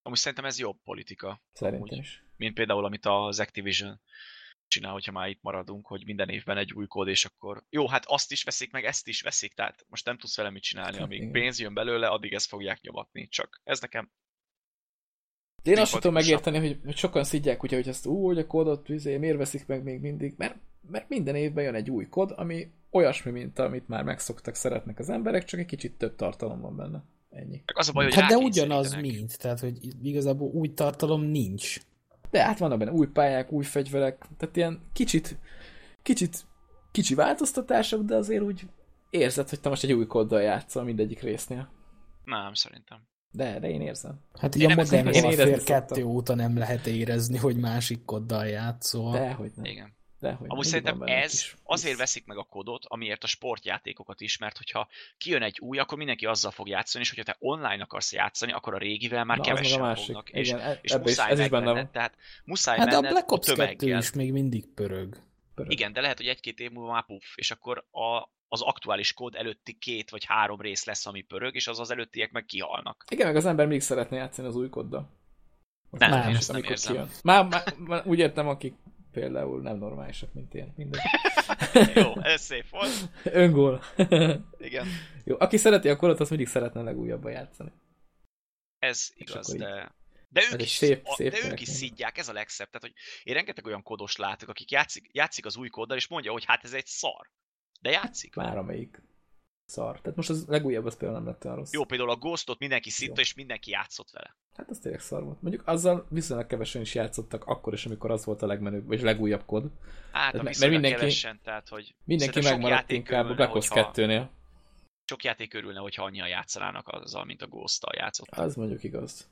Amúgy szerintem ez jobb politika.
Szerintem amúgy, is.
Mint például, amit az Activision csinál, hogyha már itt maradunk, hogy minden évben egy új kód, és akkor jó, hát azt is veszik, meg ezt is veszik, tehát most nem tudsz vele mit csinálni, hát, amíg igen. pénz jön belőle, addig ezt fogják nyomatni. Csak ez nekem
de én azt tudom megérteni, hogy, hogy sokan szidják, ugye, hogy ezt úgy a kódot, üzé, miért veszik meg még mindig, mert, mert minden évben jön egy új kód, ami olyasmi, mint amit már megszoktak, szeretnek az emberek, csak egy kicsit több tartalom van benne. Ennyi.
Az a baj, hogy
hát de ugyanaz mint, tehát hogy igazából új tartalom nincs.
De hát vannak benne új pályák, új fegyverek, tehát ilyen kicsit, kicsit, kicsi változtatások, de azért úgy érzed, hogy te most egy új kóddal játszol mindegyik résznél.
Nem, szerintem.
De, de én érzem.
Hát a Modern Warfare 2 óta nem lehet érezni, hogy másik koddal játszol.
Dehogy
nem. Igen. Dehogy Amúgy szerintem ez is. azért veszik meg a kodot, amiért a sportjátékokat is, mert hogyha kijön egy új, akkor mindenki azzal fog játszani, és hogyha te online akarsz játszani, akkor a régivel már Na, kevesen fognak. És,
Igen, e- és muszáj ez is benne
tehát muszáj
hát menned a Black Ops 2 is még mindig pörög.
pörög. Igen, de lehet, hogy egy-két év múlva már puff, és akkor a, az aktuális kód előtti két vagy három rész lesz, ami pörög, és az az előttiek meg kihalnak.
Igen, meg az ember még szeretne játszani az új kóddal.
Nem, nem, én ezt nem érzem.
Már, már, már, úgy értem, akik például nem normálisak, mint én. Mindegy. (laughs)
Jó, ez szép volt.
Öngól.
Igen.
Jó, aki szereti a korot, az mindig szeretne legújabban játszani.
Ez igaz, de... De ők, is, szép, a, szép de ők is szidják, ez a legszebb. Tehát, hogy én rengeteg olyan kodos látok, akik játszik, játszik az új kóddal, és mondja, hogy hát ez egy szar. De játszik.
Már amelyik szar. Tehát most az legújabb az például nem lett olyan rossz.
Jó, például a Ghostot mindenki szitta, és mindenki játszott vele.
Hát az tényleg szar volt. Mondjuk azzal viszonylag kevesen is játszottak akkor is, amikor az volt a legmenőbb, vagy legújabb kod.
Hát, tehát, mert mindenki, kevesen, tehát, hogy
mindenki megmaradt inkább a Black Ops 2-nél.
Sok játék örülne, hogyha annyian játszanának azzal, mint a Ghost-tal játszottak.
Az mondjuk igaz.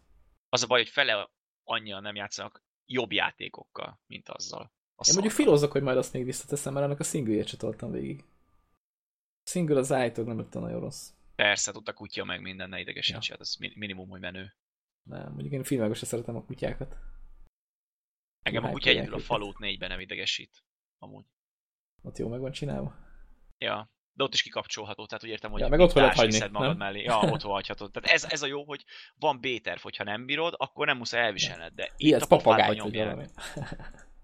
Az a baj, hogy fele annyian nem játszanak jobb játékokkal, mint azzal.
Én mondjuk filozok, hogy majd azt még visszateszem, mert annak a single csatoltam végig. Single az állítólag nem lett nagyon rossz.
Persze, tudta kutya meg minden, ne idegesíts, ja. hát ez minimum, hogy menő.
Nem, mondjuk én filmekben sem szeretem a kutyákat.
Engem a kutya egyedül a falót négyben nem idegesít. Amúgy.
Ott jó meg van csinálva.
Ja, de ott is kikapcsolható, tehát úgy értem, hogy
ja, meg ott lehet hagyni,
magad nem? mellé. Ja, ott hagyhatod. Tehát ez, ez a jó, hogy van B-terv, hogyha nem bírod, akkor nem muszáj elviselned, de
itt a papagájt nyomja.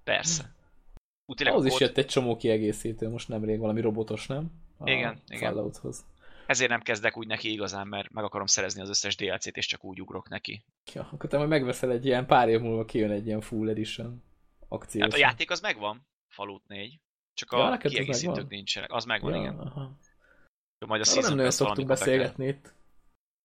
Persze. (laughs)
Úgy, Ahhoz is jött egy csomó kiegészítő, most nemrég valami robotos, nem?
A igen, igen. Fallouthoz. Ezért nem kezdek úgy neki igazán, mert meg akarom szerezni az összes DLC-t, és csak úgy ugrok neki.
Ja, akkor te majd megveszel egy ilyen pár év múlva kijön egy ilyen full edition akciós. Hát
a játék az megvan, Falut 4. Csak a ja, kiegészítők nincsenek. Az megvan, ja, igen. Aha.
Majd a season nem nagyon szoktunk beszélgetni itt.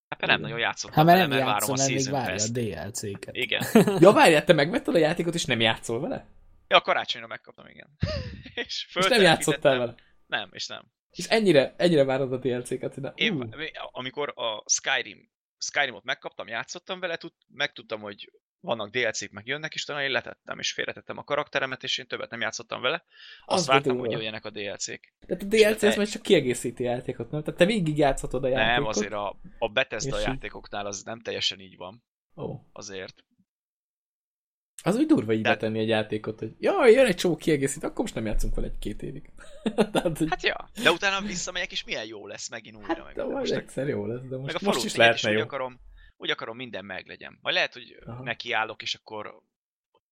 Hát nem nagyon játszottam
hát, mert nem mert várom a még várja a DLC-ket.
Igen. (laughs)
ja, várjál, te megvetted a játékot, és nem játszol vele?
Ja, a karácsonyra megkaptam, igen. (laughs)
és, és nem játszottál vele?
Nem, és nem.
És ennyire, ennyire várod a DLC-ket, hogy
Én, amikor a Skyrim, Skyrimot megkaptam, játszottam vele, tud, megtudtam, hogy vannak DLC-k, meg jönnek, és talán én letettem, és félretettem a karakteremet, és én többet nem játszottam vele. Azt az vártam, hogy jöjjenek a DLC-k.
Tehát a DLC az majd csak kiegészíti játékot, nem? Tehát te végig játszhatod a játékot.
Nem, azért a, a Bethesda játékoknál az nem teljesen így van.
Ó. Oh.
Azért.
Az úgy durva így betenni egy játékot, hogy jaj, jön egy csomó kiegészít, akkor most nem játszunk vele egy-két évig. (laughs)
Tehát, hogy... Hát ja, de utána visszamegyek, és milyen jó lesz megint újra. Hát, meg,
de most egyszer jó lesz, de most,
meg a
most is lehetne
is
jó.
Úgy akarom, úgy akarom minden meglegyen. Majd lehet, hogy Aha. nekiállok, és akkor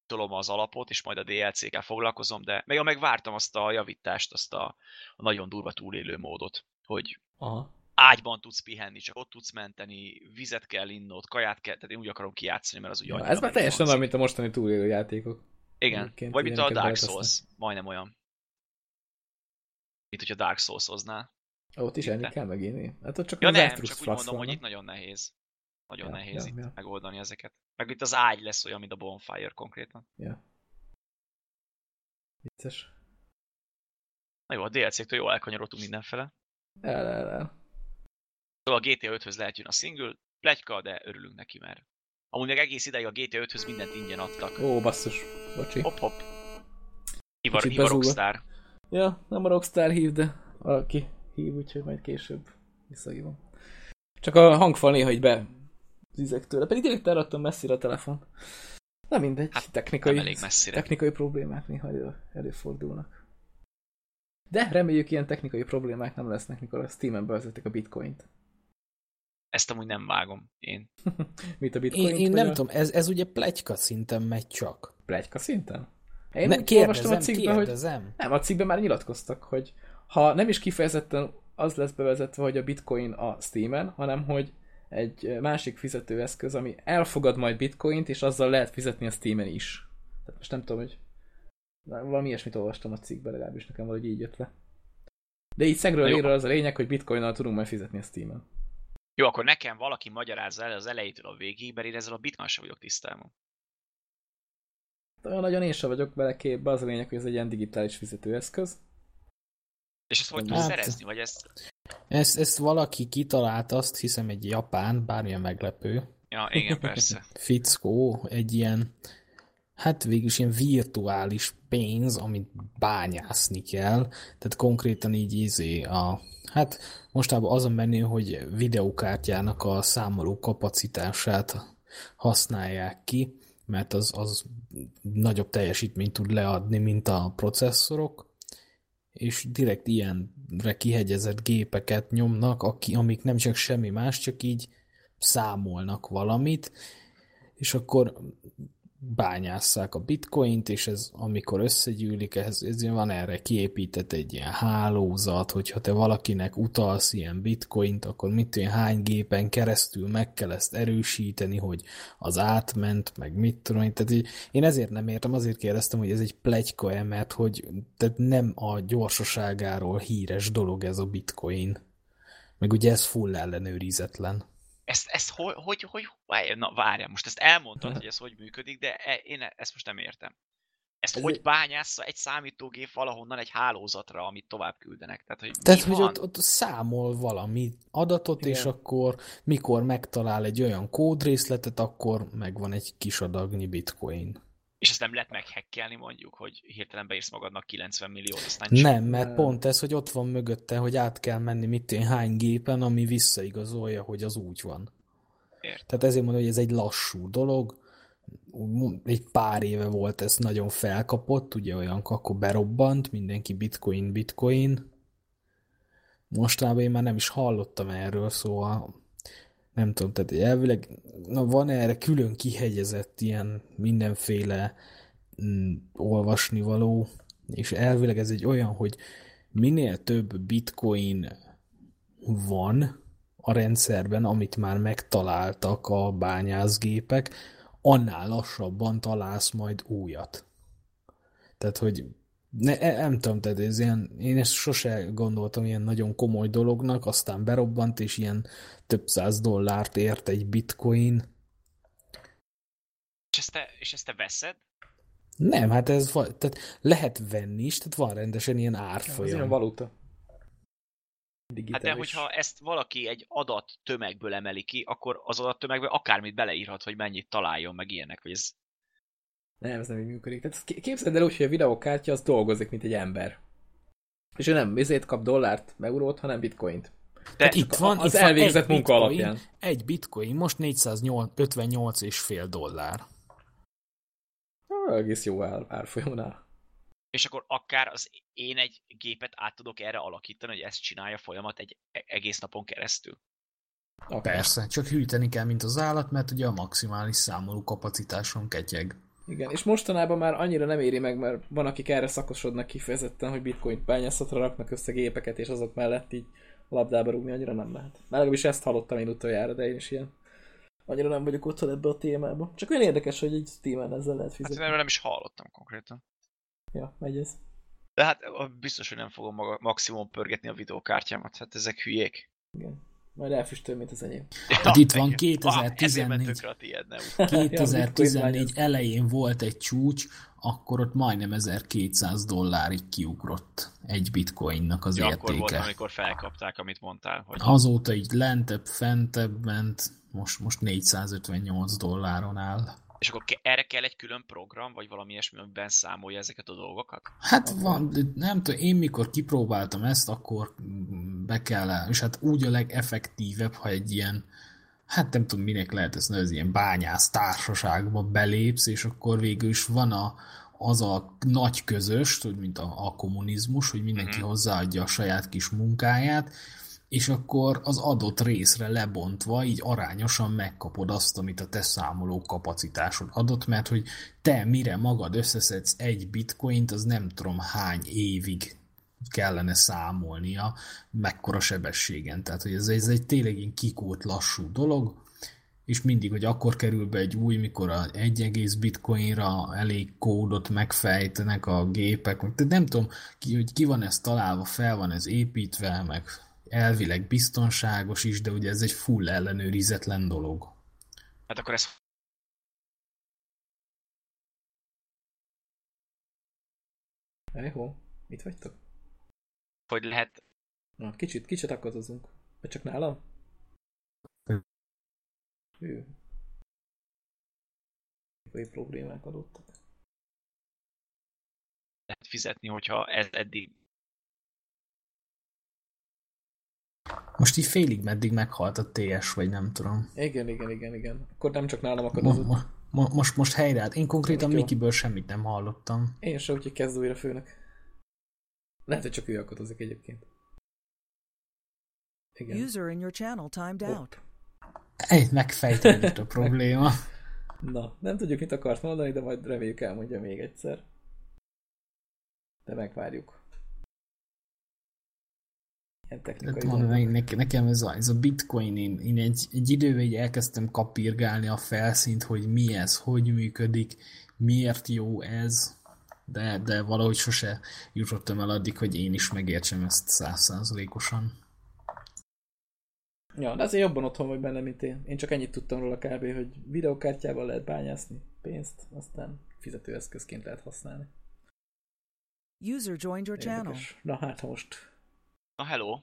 tolom az alapot, és majd a DLC-kel foglalkozom, de meg, meg vártam azt a javítást, azt a, a nagyon durva túlélő módot, hogy
Aha
ágyban tudsz pihenni, csak ott tudsz menteni, vizet kell innod, kaját kell, tehát én úgy akarom kijátszani, mert az úgy ja,
Ez már teljesen olyan, mint a mostani túlélő játékok.
Igen, Egyébként vagy mint a Dark Souls, majdnem olyan. Mint hogyha Dark souls hoznál.
Ott is enni kell megírni. Hát ott csak
ja nem, csak úgy mondom, van, hogy itt nagyon nehéz. Nagyon ja, nehéz ja, itt ja. megoldani ezeket. Meg itt az ágy lesz olyan, mint a Bonfire konkrétan.
Ja. Vicces.
Na jó, a DLC-től jól elkanyarodtunk mindenfele.
El, el, el.
Szóval a GTA 5-höz lehet jön a single, plegyka, de örülünk neki, mert Amúgy meg egész ideig a GTA 5-höz mindent ingyen adtak.
Ó, basszus. Bocsi.
Hopp, hopp. Hiva, hiva Rockstar.
Ja, nem a Rockstar hív, de valaki hív, úgyhogy majd később visszahívom. Csak a hangfal néha így be zizek tőle, pedig direkt elraktam messzire a telefon. Na mindegy, hát, technikai,
nem elég messzire.
technikai problémák néha elő, előfordulnak. De reméljük ilyen technikai problémák nem lesznek, mikor a Steam-en bevezetik a bitcoint.
Ezt amúgy nem vágom én. (laughs)
Mit a bitcoin?
Én, én nem a... tudom, ez, ez ugye plegyka szinten megy csak.
Plegyka szinten? Én
ne, kérdezem, a cikkben, kérdezem.
Hogy, nem, a cikkben már nyilatkoztak, hogy ha nem is kifejezetten az lesz bevezetve, hogy a bitcoin a Steam-en, hanem hogy egy másik fizetőeszköz, ami elfogad majd bitcoint, és azzal lehet fizetni a Steam-en is. Tehát most nem tudom, hogy valami ilyesmit olvastam a cikkben, legalábbis nekem valahogy így jött le. De így szegről az a lényeg, hogy bitcoinnal tudunk majd fizetni a Steam-en.
Jó, akkor nekem valaki magyarázza el az elejétől a végig, mert én ezzel a bitcoin sem vagyok tisztában.
Olyan nagyon én sem vagyok bele képbe, az a lényeg, hogy ez egy ilyen digitális fizetőeszköz.
És ezt hogy tudsz hát, szerezni, vagy ezt?
ezt? Ezt valaki kitalált, azt hiszem egy japán, bármilyen meglepő.
Ja, igen, persze. (laughs)
Fickó, egy ilyen, hát végülis ilyen virtuális pénz, amit bányászni kell. Tehát konkrétan így izé a Hát mostában az a menő, hogy videokártyának a számoló kapacitását használják ki, mert az, az nagyobb teljesítményt tud leadni, mint a processzorok, és direkt ilyenre kihegyezett gépeket nyomnak, aki, amik nem csak semmi más, csak így számolnak valamit, és akkor bányásszák a bitcoint, és ez amikor összegyűlik, ez, ez van erre kiépített egy ilyen hálózat, hogyha te valakinek utalsz ilyen bitcoint, akkor mit tudom, hány gépen keresztül meg kell ezt erősíteni, hogy az átment, meg mit tudom. Tehát így, én ezért nem értem, azért kérdeztem, hogy ez egy plegyka mert hogy tehát nem a gyorsaságáról híres dolog ez a bitcoin. Meg ugye ez full ellenőrizetlen
ezt, ezt hogy, hogy, hogy, na várja, most ezt elmondtad, hogy ez hogy működik, de e, én ezt most nem értem. Ezt ez hogy egy... bányásza egy számítógép valahonnan egy hálózatra, amit tovább küldenek? Tehát, hogy,
Tehát, hogy ott, ott számol valami adatot, Igen. és akkor mikor megtalál egy olyan kódrészletet, akkor megvan egy kis adagnyi bitcoin.
És ezt nem lehet meghekkelni mondjuk, hogy hirtelen beírsz magadnak 90 milliót, aztán
Nem, mert pont ez, hogy ott van mögötte, hogy át kell menni mit én hány gépen, ami visszaigazolja, hogy az úgy van.
Ért.
Tehát ezért mondom, hogy ez egy lassú dolog. Egy pár éve volt ez nagyon felkapott, ugye olyan akkor berobbant, mindenki bitcoin, bitcoin. Mostában én már nem is hallottam erről, szóval nem tudom, tehát elvileg na, van erre külön kihegyezett ilyen mindenféle mm, olvasnivaló, és elvileg ez egy olyan, hogy minél több bitcoin van a rendszerben, amit már megtaláltak a bányászgépek, annál lassabban találsz majd újat. Tehát, hogy ne, e, nem tudom, tehát ez ilyen, én ezt sose gondoltam ilyen nagyon komoly dolognak, aztán berobbant, és ilyen több száz dollárt ért egy bitcoin.
És ezt te, és ezt te veszed?
Nem, hát ez tehát lehet venni is, tehát van rendesen ilyen árfolyam. Ez
ilyen valuta.
Digitális. Hát de hogyha ezt valaki egy adat tömegből emeli ki, akkor az adat tömegből akármit beleírhat, hogy mennyit találjon, meg ilyenek, hogy ez
nem, ez nem így működik. Tehát képzeld el úgy, hogy a videókártya az dolgozik, mint egy ember. És ő nem vizét kap dollárt, eurót, hanem bitcoint.
De hát itt van, az itt elvégzett van munka bitcoin, alapján. Egy bitcoin most 458,5 dollár.
Egész jó ár, árfolyamnál.
És akkor akár az én egy gépet át tudok erre alakítani, hogy ezt csinálja folyamat egy e- egész napon keresztül.
Akár. Persze, csak hűteni kell, mint az állat, mert ugye a maximális számoló kapacitáson ketyeg.
Igen, és mostanában már annyira nem éri meg, mert van, akik erre szakosodnak kifejezetten, hogy bitcoin bányászatra raknak össze gépeket, és azok mellett így labdába rúgni annyira nem lehet. Már legalábbis ezt hallottam én utoljára, de én is ilyen annyira nem vagyok otthon ebbe a témába. Csak olyan érdekes, hogy így Steam-en ezzel lehet fizetni.
Hát nem is hallottam konkrétan.
Ja, megy ez.
De hát biztos, hogy nem fogom maga, maximum pörgetni a videókártyámat, hát ezek hülyék.
Igen. Majd elfüstöl, mint az enyém.
Hát itt van 2014. 2014 (laughs) elején volt egy csúcs, akkor ott majdnem 1200 dollárig kiugrott egy bitcoinnak az ja, értéke. Akkor volt,
amikor felkapták, amit mondtál. Hogy...
Azóta így lentebb, fentebb ment, Most, most 458 dolláron áll.
És akkor erre kell egy külön program, vagy valami ilyesmi, amiben számolja ezeket a dolgokat?
Hát van, nem tudom, én mikor kipróbáltam ezt, akkor be kell, és hát úgy a legeffektívebb, ha egy ilyen, hát nem tudom, minek lehet ezt nevezni, ilyen bányász társaságba belépsz, és akkor végül is van a, az a nagy közös, mint a, a kommunizmus, hogy mindenki uh-huh. hozzáadja a saját kis munkáját, és akkor az adott részre lebontva így arányosan megkapod azt, amit a te számoló kapacitásod adott, mert hogy te mire magad összeszedsz egy bitcoint, az nem tudom hány évig kellene számolnia, mekkora sebességen. Tehát, hogy ez, ez egy tényleg kikót lassú dolog, és mindig, hogy akkor kerül be egy új, mikor a 1, bitcoinra elég kódot megfejtenek a gépek, tehát nem tudom, ki, hogy ki van ez találva, fel van ez építve, meg elvileg biztonságos is, de ugye ez egy full ellenőrizetlen dolog.
Hát akkor ez
Jó, mit vagytok?
Hogy lehet...
Na, kicsit, kicsit akadozunk. Vagy csak nálam? Hű. Mikai problémák adottak.
Lehet fizetni, hogyha ez eddig
Most így félig meddig meghalt a TS, vagy nem tudom.
Igen, igen, igen, igen. Akkor nem csak nálam akadozott.
Mo- mo- most, most helyreállt. Én konkrétan Mikiből semmit nem hallottam.
Én sem, úgyhogy kezd újra főnök. Lehet, hogy csak ő akadozik egyébként.
Igen. User in your channel timed out.
Egy megfejtődött a probléma. (laughs) (laughs)
Na, nem tudjuk, mit akart mondani, de majd reméljük elmondja még egyszer. De megvárjuk
ilyen technikai mondom, nekem ez a, ez a bitcoin, én, én egy, egy időben így elkezdtem kapirgálni a felszínt, hogy mi ez, hogy működik, miért jó ez, de, de valahogy sose jutottam el addig, hogy én is megértsem ezt százszázalékosan.
Ja, de azért jobban otthon vagy benne, mint én. Én csak ennyit tudtam róla kb., hogy videokártyával lehet bányászni pénzt, aztán fizetőeszközként lehet használni.
User joined your channel. Érdekes.
Na hát, most
Na, hello.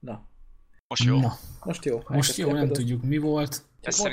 Na.
Most jó. Na.
Most jó.
Most jó, nem tudjuk mi volt.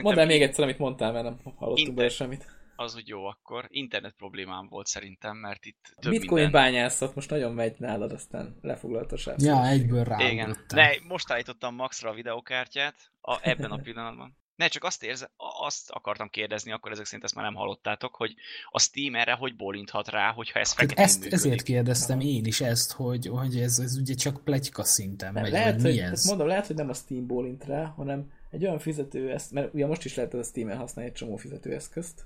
Mondd el még egyszer, amit mondtál, mert nem hallottunk Inter... bele semmit.
Az, hogy jó akkor. Internet problémám volt szerintem, mert itt több
Bitcoin minden... bányászat most nagyon megy nálad, aztán lefoglalt a sáv.
Ja, egyből rá.
Igen. Ne, most állítottam maxra a videokártyát a, ebben a (laughs) pillanatban. Ne, csak azt érze, azt akartam kérdezni, akkor ezek szerint ezt már nem hallottátok, hogy a Steam erre hogy bólinthat rá, hogyha ez feketén
ezt, működik. Ezért kérdeztem én is ezt, hogy, hogy ez, ez ugye csak pletyka szinten megy,
lehet,
hogy
mi ez? Hát mondom, lehet, hogy nem a Steam bólint rá, hanem egy olyan fizetőeszközt, mert ugye most is lehet a Steam-en használni egy csomó fizetőeszközt.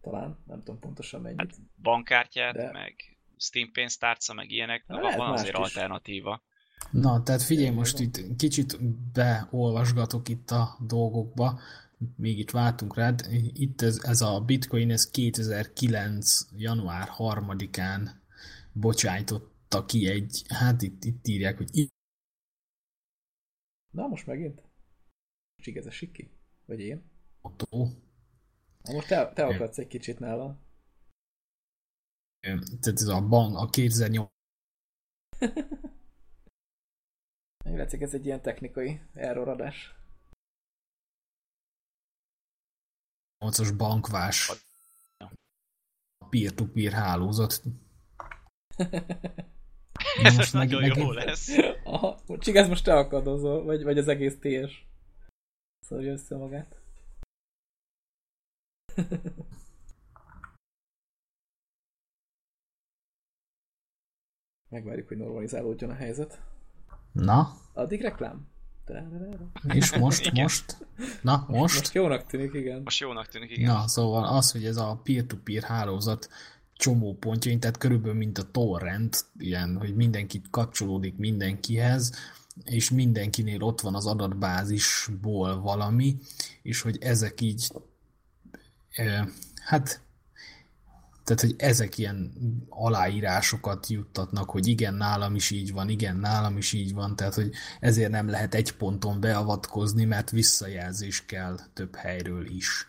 Talán, nem tudom pontosan mennyit. Hát
bankkártyát, de... meg Steam pénztárca, meg ilyenek, Na, van azért is. alternatíva.
Na, tehát figyelj, most itt kicsit beolvasgatok itt a dolgokba, még itt váltunk rád. Itt ez, ez a bitcoin, ez 2009. január 3-án bocsájtotta ki egy, hát itt, itt írják, hogy itt.
Na, most megint? Most ez a siki? Vagy én?
Otto.
Na most te, te akadsz egy kicsit nálam.
Tehát ez a bank, a 2008 (laughs)
Úgy látszik, ez egy ilyen technikai erroradás.
8-os bankvás peer-to-peer hálózat. (laughs)
ez most nagyon meg, jó lesz.
Aha, ez most te akadozol, vagy, vagy az egész TS. Szorja össze magát. (laughs) Megvárjuk, hogy normalizálódjon a helyzet.
Na?
Addig reklám?
És most, most? Na, most?
Most jónak tűnik, igen.
Most jónak tűnik, igen.
Na, szóval az, hogy ez a peer-to-peer hálózat csomó pontjain, tehát körülbelül mint a torrent, ilyen, hogy mindenki kapcsolódik mindenkihez, és mindenkinél ott van az adatbázisból valami, és hogy ezek így, hát tehát, hogy ezek ilyen aláírásokat juttatnak, hogy igen, nálam is így van, igen, nálam is így van, tehát, hogy ezért nem lehet egy ponton beavatkozni, mert visszajelzés kell több helyről is.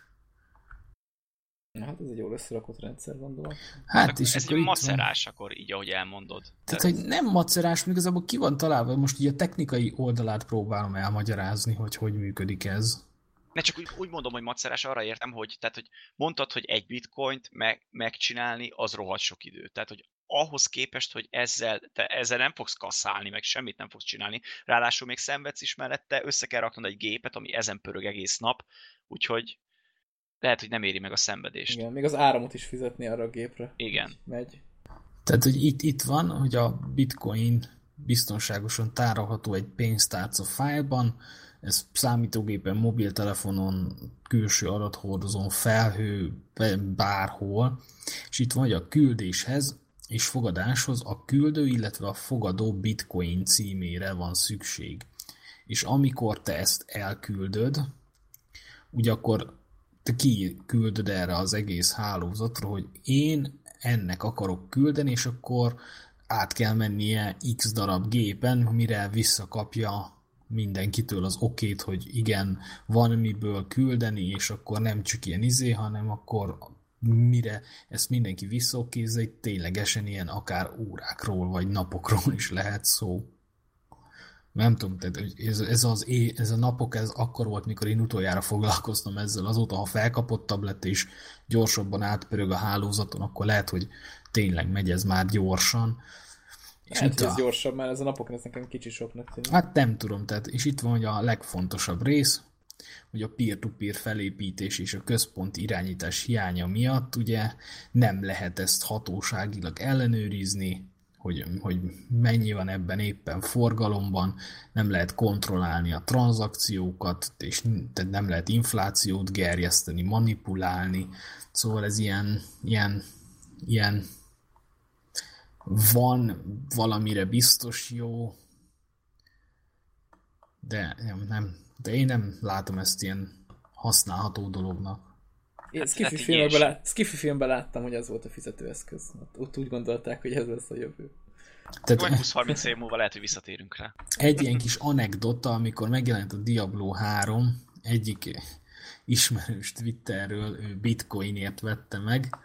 Hát ez egy jól összerakott rendszer, gondolom.
Hát, és
ez egy macerás, van. akkor így, ahogy elmondod.
Tehát, Tehát, hogy nem macerás, igazából ki van találva, most így a technikai oldalát próbálom elmagyarázni, hogy hogy működik ez.
Ne csak úgy, úgy mondom, hogy macerás, arra értem, hogy, tehát, hogy mondtad, hogy egy bitcoint meg, megcsinálni, az rohadt sok idő. Tehát, hogy ahhoz képest, hogy ezzel, te ezzel nem fogsz kasszálni, meg semmit nem fogsz csinálni. Ráadásul még szenvedsz is mellette, össze kell raknod egy gépet, ami ezen pörög egész nap, úgyhogy lehet, hogy nem éri meg a szenvedést.
Igen, még az áramot is fizetni arra a gépre.
Igen.
Megy.
Tehát, hogy itt, itt van, hogy a bitcoin biztonságosan tárolható egy pénztárca fájlban, ez számítógépen, mobiltelefonon, külső adathordozón, felhő, bárhol, és itt van, hogy a küldéshez és fogadáshoz a küldő, illetve a fogadó bitcoin címére van szükség. És amikor te ezt elküldöd, ugye akkor te kiküldöd erre az egész hálózatra, hogy én ennek akarok küldeni, és akkor át kell mennie x darab gépen, mire visszakapja mindenkitől az okét, hogy igen, van miből küldeni, és akkor nem csak ilyen izé, hanem akkor mire ezt mindenki visszaokézze, egy ténylegesen ilyen akár órákról, vagy napokról is lehet szó. Nem tudom, tehát ez, ez, az, ez a napok, ez akkor volt, mikor én utoljára foglalkoztam ezzel. Azóta, ha felkapottabb lett és gyorsabban átpörög a hálózaton, akkor lehet, hogy tényleg megy ez már gyorsan.
Hát, ez gyorsabb, mert ez a napok ez nekem kicsi soknak tűnik.
Hát nem tudom, tehát, és itt van hogy a legfontosabb rész, hogy a peer-to-peer felépítés és a központi irányítás hiánya miatt ugye nem lehet ezt hatóságilag ellenőrizni, hogy, hogy mennyi van ebben éppen forgalomban, nem lehet kontrollálni a tranzakciókat, és tehát nem lehet inflációt gerjeszteni, manipulálni, szóval ez ilyen, ilyen, ilyen van valamire biztos jó, de nem, nem, de én nem látom ezt ilyen használható dolognak.
Én hát, Skiffy, hát filmben, lát, Skiffy filmben láttam, hogy ez volt a fizetőeszköz. Ott, ott úgy gondolták, hogy ez lesz a jövő.
Tehát, 20-30 év múlva lehet, hogy visszatérünk rá.
Egy ilyen kis anekdota, amikor megjelent a Diablo 3, egyik ismerős Twitterről ő bitcoinért vette meg,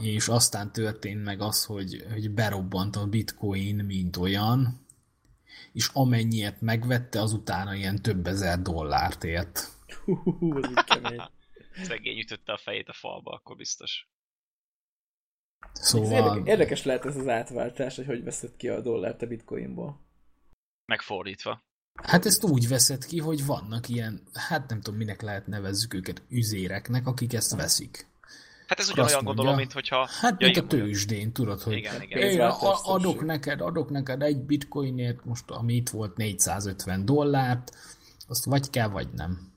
és aztán történt meg az, hogy, hogy berobbant a bitcoin, mint olyan, és amennyiet megvette, azután ilyen több ezer dollárt ért.
Hú, ez kemény.
Szegény ütötte a fejét a falba, akkor biztos.
Szóval... Érdekes, érdekes lehet ez az átváltás, hogy hogy veszed ki a dollárt a bitcoinból.
Megfordítva.
Hát ezt úgy veszed ki, hogy vannak ilyen, hát nem tudom, minek lehet nevezzük őket, üzéreknek, akik ezt veszik.
Hát ez ugyanolyan gondolom, mint hogyha...
Hát ja, mint a tőzsdén, tudod, hogy
igen, igen.
Én adok neked, adok neked egy bitcoinért, most ami itt volt 450 dollárt, azt vagy kell, vagy nem.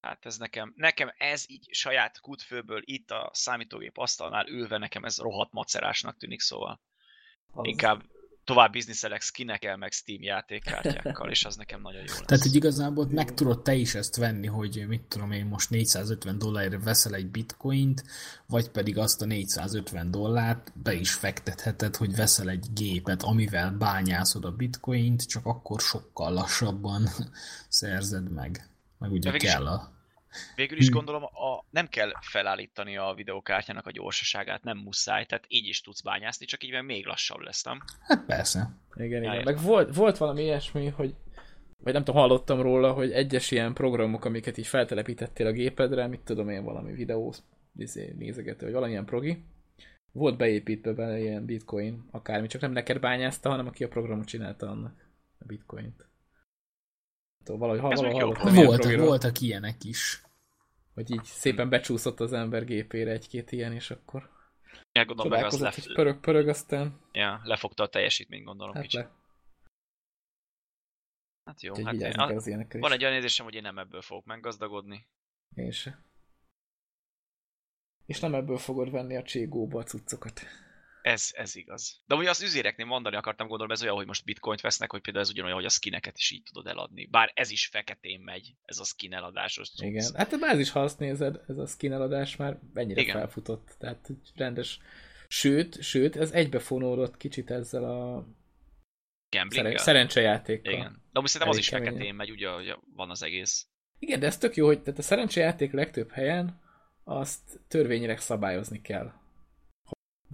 Hát ez nekem, nekem ez így saját kutfőből itt a számítógép asztalnál ülve nekem ez rohadt macerásnak tűnik, szóval. Az... inkább tovább bizniszelek skinekkel, meg Steam játékkártyákkal, és az nekem nagyon jó lesz.
Tehát, hogy igazából meg tudod te is ezt venni, hogy mit tudom én, most 450 dollárra veszel egy bitcoint, vagy pedig azt a 450 dollárt be is fektetheted, hogy veszel egy gépet, amivel bányászod a bitcoint, csak akkor sokkal lassabban (laughs) szerzed meg. Meg ugye kell a
Végül is hm. gondolom, a, nem kell felállítani a videókártyának a gyorsaságát, nem muszáj, tehát így is tudsz bányászni, csak így meg még lassabb lesz, nem?
Hát persze.
Igen, igen. Meg volt, volt valami ilyesmi, hogy vagy nem tudom, hallottam róla, hogy egyes ilyen programok, amiket így feltelepítettél a gépedre, mit tudom én, valami videó izé, nézegető, vagy valamilyen progi, volt beépítve bele ilyen bitcoin, akármi, csak nem neked bányázta, hanem aki a programot csinálta annak a bitcoint. Valahogy, valahogy hallottam
Volt, voltak ilyenek is.
Hogy így szépen becsúszott az ember gépére egy-két ilyen, és akkor
ja, gondolom, meg az lef...
pörög, pörög, aztán...
Ja, lefogta a teljesítményt, gondolom
hát kicsit. Le.
Hát jó, hát én, a... van egy olyan érzésem, hogy én nem ebből fogok meggazdagodni.
Én se. És nem ebből fogod venni a cségóba a cuccokat.
Ez, ez igaz. De ugye az üzéreknél mondani akartam, gondolom, ez olyan, hogy most bitcoint vesznek, hogy például ez ugyanolyan, hogy a skineket is így tudod eladni. Bár ez is feketén megy, ez a skin eladásos
cucc. Igen, hát már ez is, ha azt nézed, ez a skin eladás már mennyire Igen. felfutott. Tehát rendes. Sőt, sőt, ez egybefonódott kicsit ezzel a Szeren- szerencsejátékkal.
Igen. De most szerintem az is feketén megy, ugye, hogy van az egész.
Igen, de ez tök jó, hogy tehát a szerencsejáték legtöbb helyen azt törvényileg szabályozni kell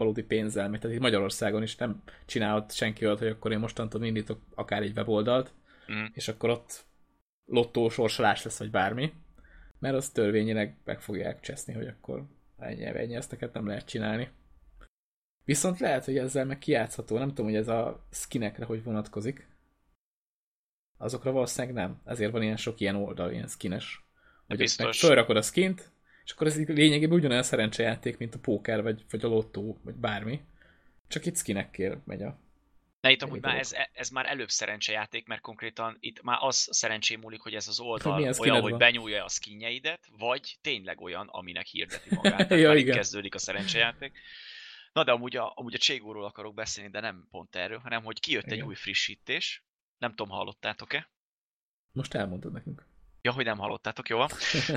valódi pénzzel, mert tehát itt Magyarországon is nem csinálhat senki olyat, hogy akkor én mostantól indítok akár egy weboldalt, mm. és akkor ott lottó sorsolás lesz, vagy bármi, mert az törvényileg meg fogják cseszni, hogy akkor ennyi, ennyi ezteket nem lehet csinálni. Viszont lehet, hogy ezzel meg kiátszható, nem tudom, hogy ez a skinekre hogy vonatkozik. Azokra valószínűleg nem. Ezért van ilyen sok ilyen oldal, ilyen skines. Hogy Biztos. fölrakod a skint, és akkor ez lényegében ugyanolyan szerencsejáték, mint a póker, vagy, vagy a lottó, vagy bármi. Csak itt skinekkel megy a
Ne, itt amúgy már ez, ez már előbb szerencsejáték, mert konkréttan itt már az szerencsém múlik, hogy ez az oldal olyan, van? hogy benyúlja a skinjeidet, vagy tényleg olyan, aminek hirdeti magát. (laughs) ja, igen. kezdődik a szerencsejáték. Na de amúgy a, amúgy a Cségóról akarok beszélni, de nem pont erről, hanem hogy kijött igen. egy új frissítés. Nem tudom, hallottátok-e?
Most elmondod nekünk.
Ja, hogy nem hallottátok, jó?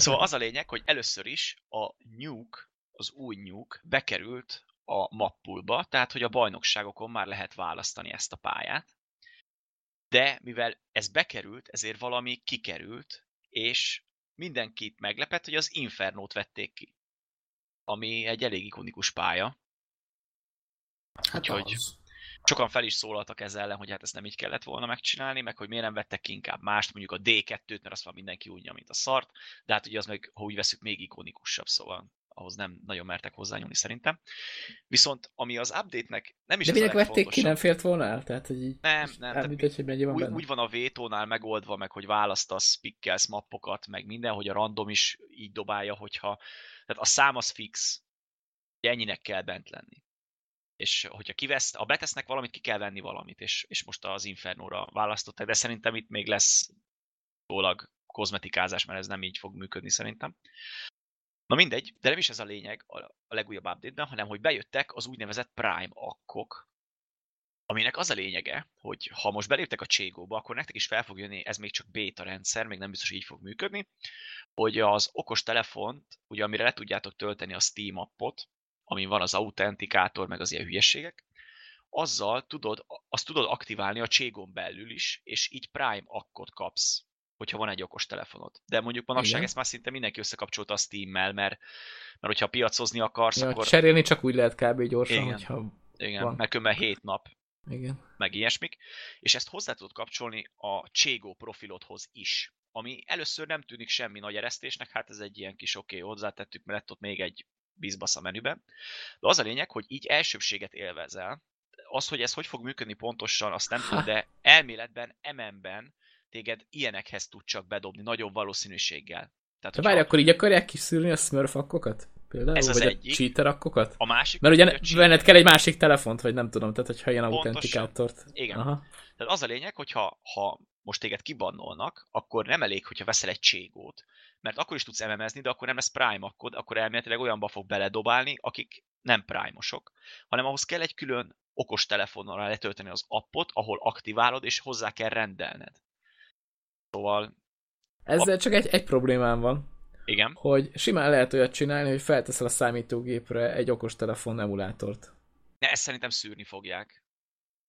Szóval az a lényeg, hogy először is a Nuke, az új Nuke bekerült a mappulba, tehát hogy a bajnokságokon már lehet választani ezt a pályát. De mivel ez bekerült, ezért valami kikerült, és mindenkit meglepett, hogy az Infernót vették ki. Ami egy elég ikonikus pálya. Hát Úgyhogy az. Sokan fel is szólaltak ezzel ellen, hogy hát ezt nem így kellett volna megcsinálni, meg hogy miért nem vettek ki inkább mást, mondjuk a D2-t, mert azt már mindenki unja, mint a szart, de hát ugye az meg, ha úgy veszük, még ikonikusabb, szóval ahhoz nem nagyon mertek hozzányúlni szerintem. Viszont ami az update-nek nem is
De minek vették ki, nem fért volna el? Tehát, hogy így
nem, nem.
Említett, hogy mennyi van
úgy,
benne.
úgy van a vétónál megoldva, meg hogy választasz, pikkelsz mappokat, meg minden, hogy a random is így dobálja, hogyha... Tehát a szám az fix. Ennyinek kell bent lenni. És hogyha kivesz, ha betesznek valamit, ki kell venni valamit, és, és most az Infernóra választották, de szerintem itt még lesz tólag kozmetikázás, mert ez nem így fog működni szerintem. Na mindegy, de nem is ez a lényeg a, a legújabb update hanem hogy bejöttek az úgynevezett Prime akkok, aminek az a lényege, hogy ha most beléptek a Cségóba, akkor nektek is fel fog jönni, ez még csak beta rendszer, még nem biztos, hogy így fog működni, hogy az okos telefont, ugye amire le tudjátok tölteni a Steam appot, amin van az autentikátor, meg az ilyen hülyességek, azzal tudod, azt tudod aktiválni a cségón belül is, és így Prime akkot kapsz hogyha van egy okos telefonod. De mondjuk manapság Igen. ezt már szinte mindenki összekapcsolta a Steam-mel, mert, mert hogyha piacozni akarsz, ja, akkor...
Cserélni csak úgy lehet kb. gyorsan,
Igen.
hogyha
Igen, van. mert különben 7 nap.
Igen.
Meg ilyesmik. És ezt hozzá tudod kapcsolni a Cségó profilodhoz is. Ami először nem tűnik semmi nagy eresztésnek, hát ez egy ilyen kis oké, okay, hozzátettük, mert lett ott még egy bizbasz a menüben. De az a lényeg, hogy így elsőbséget élvezel. Az, hogy ez hogy fog működni pontosan, azt nem tudom, de elméletben, MM-ben téged ilyenekhez tud csak bedobni, nagyobb valószínűséggel.
Tehát, várj, akkor így akarják kiszűrni a smurf akkokat? Például,
ez az
vagy
egyik.
a cheater akkokat?
A másik.
Mert ugye benned kell egy másik telefont, vagy nem tudom, tehát hogyha ilyen autentikátort.
Igen. Aha. Tehát az a lényeg, hogyha ha most téged kibannolnak, akkor nem elég, hogyha veszel egy cségót, mert akkor is tudsz MMS-ni, de akkor nem lesz prime akkod, akkor elméletileg olyanba fog beledobálni, akik nem prime-osok, hanem ahhoz kell egy külön okos telefonnal letölteni az appot, ahol aktiválod, és hozzá kell rendelned. Szóval...
Ezzel a... csak egy, egy problémám van.
Igen.
Hogy simán lehet olyat csinálni, hogy felteszel a számítógépre egy okostelefon emulátort.
Ne, ezt szerintem szűrni fogják.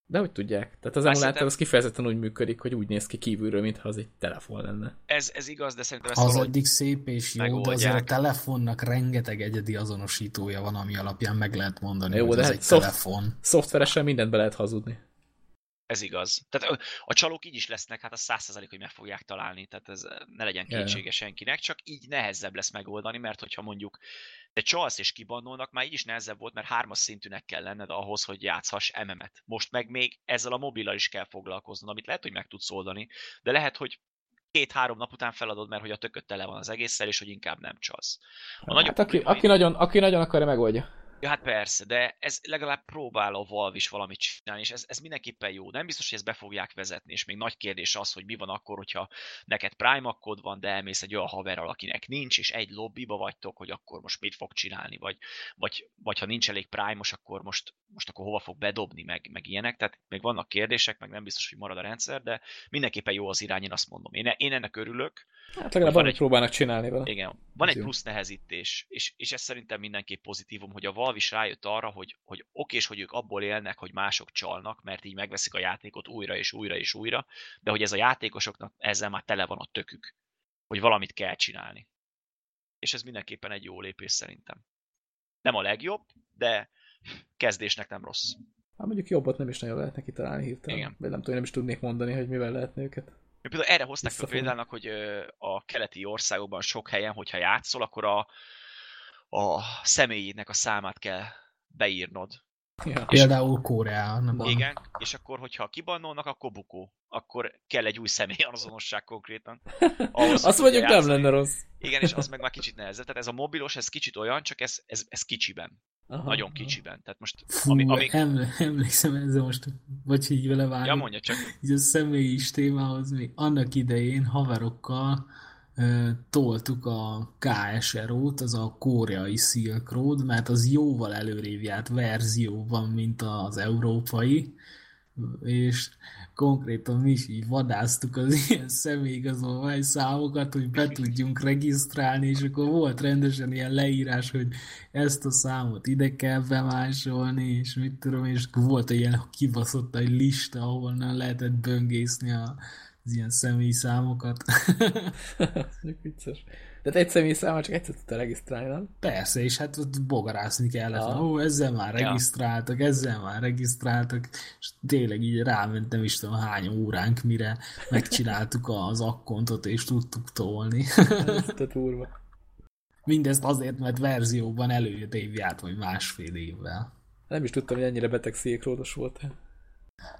De hogy tudják? Tehát az emulátor az kifejezetten úgy működik, hogy úgy néz ki kívülről, mintha az egy telefon lenne.
Ez, ez igaz, de szerintem
ezt Az eddig szép és jó, megoldják. de azért a telefonnak rengeteg egyedi azonosítója van, ami alapján meg lehet mondani, jó, hogy de ez hát egy szoft, telefon.
Szoftveresen mindent be lehet hazudni.
Ez igaz. Tehát a csalók így is lesznek, hát a százszerzalék, hogy meg fogják találni, tehát ez ne legyen kétsége senkinek, csak így nehezebb lesz megoldani, mert hogyha mondjuk te csalsz és kibannolnak, már így is nehezebb volt, mert hármas szintűnek kell lenned ahhoz, hogy játszhass MM-et. Most meg még ezzel a mobillal is kell foglalkoznod, amit lehet, hogy meg tudsz oldani, de lehet, hogy két-három nap után feladod, mert hogy a tököt tele van az egésszel, és hogy inkább nem csalsz.
A hát aki, aki, nagyon, aki nagyon akarja, megoldja.
Ja, hát persze, de ez legalább próbál a Valve is valamit csinálni, és ez, ez mindenképpen jó. Nem biztos, hogy ezt be fogják vezetni, és még nagy kérdés az, hogy mi van akkor, hogyha neked Prime akkod van, de elmész egy olyan haverral, akinek nincs, és egy lobbyba vagytok, hogy akkor most mit fog csinálni, vagy, vagy, vagy ha nincs elég Prime-os, akkor most, most akkor hova fog bedobni, meg, meg ilyenek. Tehát még vannak kérdések, meg nem biztos, hogy marad a rendszer, de mindenképpen jó az irány, én azt mondom. Én, én ennek örülök.
Hát legalább van egy, próbálnak csinálni vele.
Igen, van egy plusz nehezítés, és, és ez szerintem mindenképp pozitívum, hogy a Valve is rájött arra, hogy, hogy okés, hogy ők abból élnek, hogy mások csalnak, mert így megveszik a játékot újra és újra és újra, de hogy ez a játékosoknak ezzel már tele van a tökük, hogy valamit kell csinálni. És ez mindenképpen egy jó lépés szerintem. Nem a legjobb, de kezdésnek nem rossz.
Hát mondjuk jobbat nem is nagyon lehet neki találni hirtelen. Igen. Vagy nem tudom, nem is tudnék mondani, hogy mivel lehetne őket.
Például erre hozták fel példának, hogy a keleti országokban sok helyen, hogyha játszol, akkor a, a személyének a számát kell beírnod.
Ja. Például Koreában.
Igen, és akkor, hogyha kibannolnak, akkor bukó. Akkor kell egy új személy azonosság konkrétan. (laughs)
Ahhoz, Azt mondjuk nem lenne rossz.
Igen, és az meg már kicsit nehezebb. Tehát ez a mobilos, ez kicsit olyan, csak ez, ez, ez kicsiben. Aha, Nagyon kicsiben. Tehát most,
Fú, ami, ami... emlékszem ezzel most, vagy így vele vágom.
Ja, mondja csak.
Így a személyi témához még annak idején haverokkal toltuk a KSRO-t, az a koreai Silk Road, mert az jóval előrébb járt verzióban, mint az európai, és konkrétan mi is így vadáztuk az (laughs) ilyen személyigazolvány számokat, hogy be tudjunk regisztrálni, és akkor volt rendesen ilyen leírás, hogy ezt a számot ide kell bemásolni, és mit tudom, és volt egy ilyen kibaszott egy lista, ahol nem lehetett böngészni a, az ilyen személyi számokat. (laughs)
Vicces. De egy személyi számmal csak egyszer tudta regisztrálni, nem?
Persze, és hát ott bogarászni kellett. Ja. Ó, ezzel már regisztráltak, ja. ezzel már regisztráltak, és tényleg így ráment nem is tudom hány óránk, mire megcsináltuk az akkontot, és tudtuk tolni. (laughs)
Ez turva.
Mindezt azért, mert verzióban előjött évját, vagy másfél évvel.
Nem is tudtam, hogy ennyire beteg székródos volt.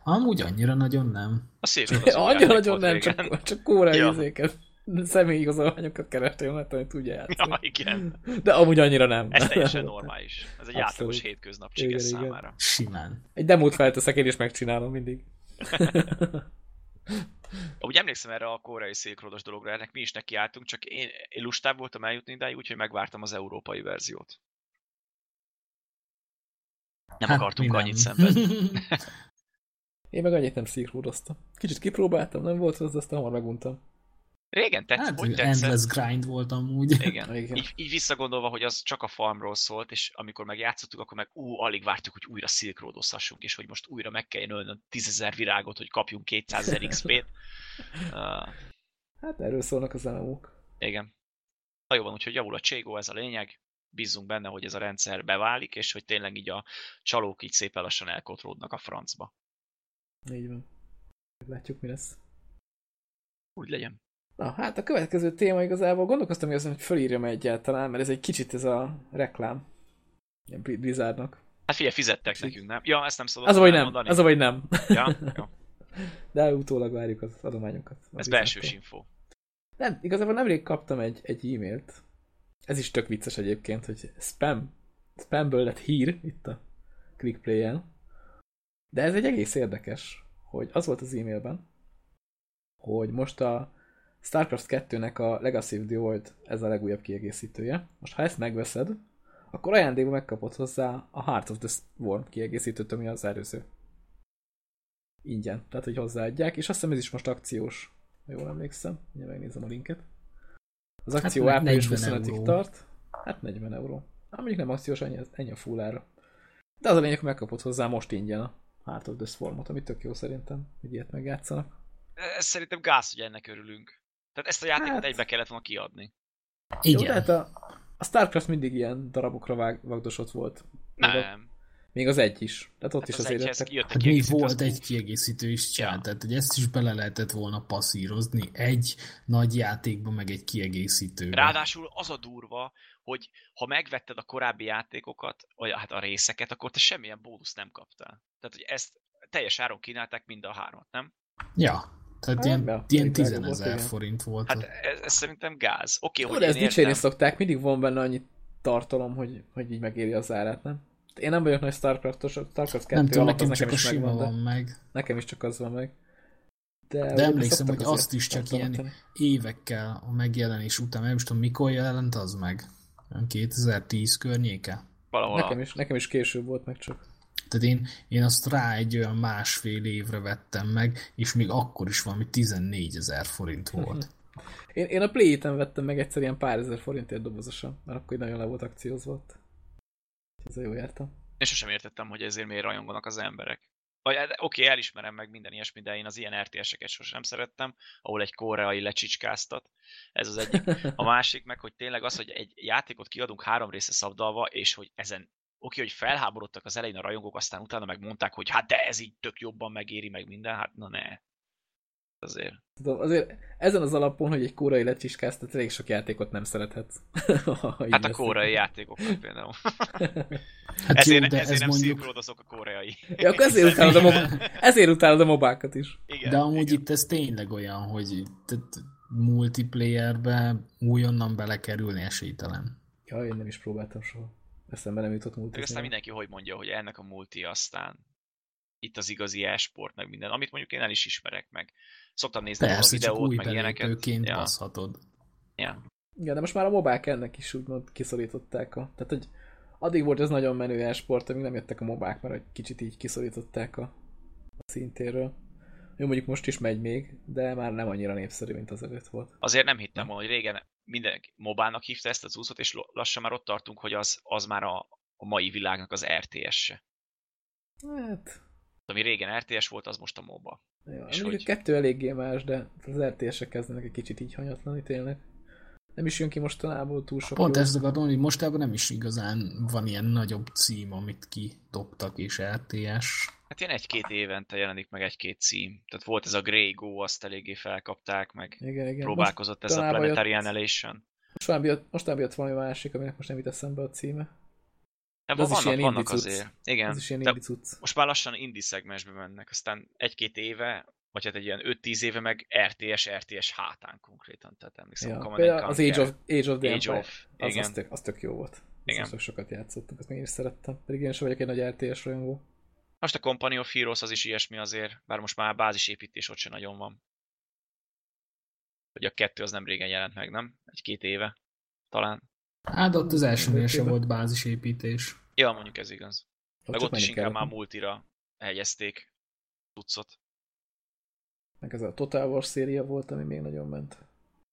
Amúgy annyira nagyon nem.
A szép
Annyira nagyon nem, csak, csak kórai ja. izéket, személyigazolványokat kerestél, mert hogy tudja játszani.
Ja, igen.
De amúgy annyira nem.
Ez teljesen normális. Ez egy átlagos hétköznap igen, számára. Igen.
Simán.
Egy demót felteszek, én is megcsinálom mindig. (laughs)
Úgy emlékszem erre a koreai szélkródos dologra, ennek mi is nekiálltunk, csak én, én lustább voltam eljutni idáig, úgyhogy megvártam az európai verziót. Nem hát, akartunk annyit szenvedni. (laughs)
Én meg annyit nem szírhúroztam. Kicsit kipróbáltam, nem volt az, aztán hamar meguntam.
Régen tetszett,
hát, hogy tetszett. Endless grind voltam úgy.
Igen. (laughs) Igen. Így, így, visszagondolva, hogy az csak a farmról szólt, és amikor meg játszottuk, akkor meg ú, alig vártuk, hogy újra Silk Road-oszhassunk, és hogy most újra meg kelljen ölnöm tízezer virágot, hogy kapjunk 200 ezer XP-t.
Uh, hát erről szólnak az elemok.
Igen. Na jó van, úgyhogy javul a Cségó, ez a lényeg. Bízzunk benne, hogy ez a rendszer beválik, és hogy tényleg így a csalók így szépen lassan elkotródnak a francba.
Így van. Látjuk, mi lesz.
Úgy legyen.
Na, hát a következő téma igazából gondolkoztam hogy hogy fölírjam egyáltalán, mert ez egy kicsit ez a reklám. Ilyen Blizzardnak.
Hát figyelj, fizettek nekünk, nem? Ja, ezt nem szabad
Az vagy nem, mondani. az vagy nem.
Ja, jó. (laughs)
De utólag várjuk az adományokat.
Ez belsős info.
Nem, igazából nemrég kaptam egy, egy e-mailt. Ez is tök vicces egyébként, hogy spam. Spamből lett hír itt a clickplay-en. De ez egy egész érdekes, hogy az volt az e-mailben, hogy most a StarCraft 2-nek a Legacy of the Void ez a legújabb kiegészítője. Most ha ezt megveszed, akkor ajándékba megkapod hozzá a Heart of the Worm kiegészítőt, ami az előző. Ingyen. Tehát, hogy hozzáadják, és azt hiszem ez is most akciós. Ha jól emlékszem, ugye megnézem a linket. Az akció hát április 25-ig tart. Hát 40 euró. Hát mondjuk nem akciós, ennyi, ennyi a fullára. De az a lényeg, hogy megkapod hozzá most ingyen a Heart of the Swarmot, ami tök jó szerintem, hogy ilyet megjátszanak.
Ez szerintem gáz, hogy ennek örülünk. Tehát ezt a játékot hát... egybe kellett volna kiadni.
Igen. Jó, tehát a, a Starcraft mindig ilyen darabokra vág, vagdosott volt.
Nem. Még,
az egy is. Tehát ott hát is az azért
jöttek. Hát még volt egy kiegészítő is csinál, ja. tehát hogy ezt is bele lehetett volna passzírozni egy nagy játékba, meg egy kiegészítő.
Ráadásul az a durva, hogy ha megvetted a korábbi játékokat, vagy hát a részeket, akkor te semmilyen bónusz nem kaptál. Tehát, hogy ezt teljes áron kínálták mind a hármat, nem?
Ja. Tehát hát, ilyen, ja, ilyen 10 ezer forint volt.
Hát ez, ez szerintem gáz. Oké,
okay, hogy ezt dicsérni szokták, mindig van benne annyi tartalom, hogy, hogy így megéri az árát, nem? Én nem vagyok nagy Starcraft-os, Starcraft 2
nem tudom, nekem csak nekem a sima megvan, van meg.
Nekem is csak az van meg. De,
de emlékszem, hogy azt is csak ilyen évekkel a megjelenés után, nem tudom mikor jelent az meg. 2010 környéke?
Valahol.
Nekem is, nekem is később volt meg csak.
Tehát én, én azt rá egy olyan másfél évre vettem meg, és még akkor is valami 14 ezer forint volt. (laughs)
én, én a play vettem meg egyszer ilyen pár ezer forintért dobozosan, mert akkor nagyon le volt akciózva ott. Ez jó jártam.
Én sosem értettem, hogy ezért miért rajonganak az emberek. Vagy hát, oké, okay, elismerem meg minden ilyesmi, de én az ilyen RTS-eket sosem szerettem, ahol egy koreai lecsicskáztat. Ez az egyik. A (laughs) másik meg, hogy tényleg az, hogy egy játékot kiadunk három része szabdalva, és hogy ezen oké, hogy felháborodtak az elején a rajongók, aztán utána megmondták, hogy hát de ez így tök jobban megéri meg minden, hát na ne. Azért.
Tudom, azért ezen az alapon, hogy egy kórai lecsiskáztat, elég sok játékot nem szerethetsz. (laughs)
hát a kórai játékokat például. (laughs) hát ezért, jó, de ezért ez nem mondjuk... azok a koreai. (laughs)
Ja, akkor ezért utálod a, mob... ezért utálod a mobákat is.
Igen, de amúgy igen. itt ez tényleg olyan, hogy multiplayerbe újonnan belekerülni esélytelen.
Ja, én nem is próbáltam soha. Eszembe nem jutott multi.
Aztán mindenki hogy mondja, hogy ennek a multi aztán itt az igazi e-sport, meg minden, amit mondjuk én el is ismerek meg. Szoktam nézni
Persze, a videót, meg ilyeneket. ja. baszhatod.
Ja.
ja. de most már a mobák ennek is úgymond kiszorították a... Tehát, hogy addig volt ez nagyon menő e-sport, amíg nem jöttek a mobák, mert egy kicsit így kiszorították a, a szintéről. Jó, mondjuk most is megy még, de már nem annyira népszerű, mint az előtt volt.
Azért nem hittem volna, hogy régen mindenki mobának hívta ezt az úszot, és lassan már ott tartunk, hogy az, az már a, a mai világnak az RTS-se.
Hát...
Ami régen RTS volt, az most a MOBA.
Ja, és hogy... a kettő eléggé más, de az RTS-ek kezdenek egy kicsit így hanyatlani tényleg. Nem is jön ki mostanából túl sok
Pont jó. ezt akarom hogy mostában nem is igazán van ilyen nagyobb cím, amit kidobtak, és RTS.
Hát ilyen egy-két évente jelenik meg egy-két cím. Tehát volt ez a Grey Go, azt eléggé felkapták, meg
igen, igen.
próbálkozott most ez a Planetary jött, Annihilation.
Most jött, most jött valami másik, aminek most nem jut eszembe a címe.
Ebben vannak, is vannak azért. Igen.
Ez is ilyen cucc.
Most már lassan indie szegmensbe mennek, aztán egy-két éve, vagy hát egy ilyen 5-10 éve meg RTS, RTS hátán konkrétan, tehát emlékszem.
Ja, az Age of, Age of the Age Empire, of, az, igen. Az, tök, az tök jó volt. Igen. Azt sokat játszottunk, azt még én is szerettem. Pedig én sem vagyok egy nagy RTS rajongó.
Most a Company of Heroes az is ilyesmi azért, bár most már bázisépítés ott sem nagyon van. Hogy a kettő az nem régen jelent meg, nem? Egy-két éve talán.
Hát ott az első sem volt bázisépítés.
Ja, mondjuk ez igaz. Meg ott is inkább már multira hegyezték tucot.
Meg ez a Total War széria volt, ami még nagyon ment.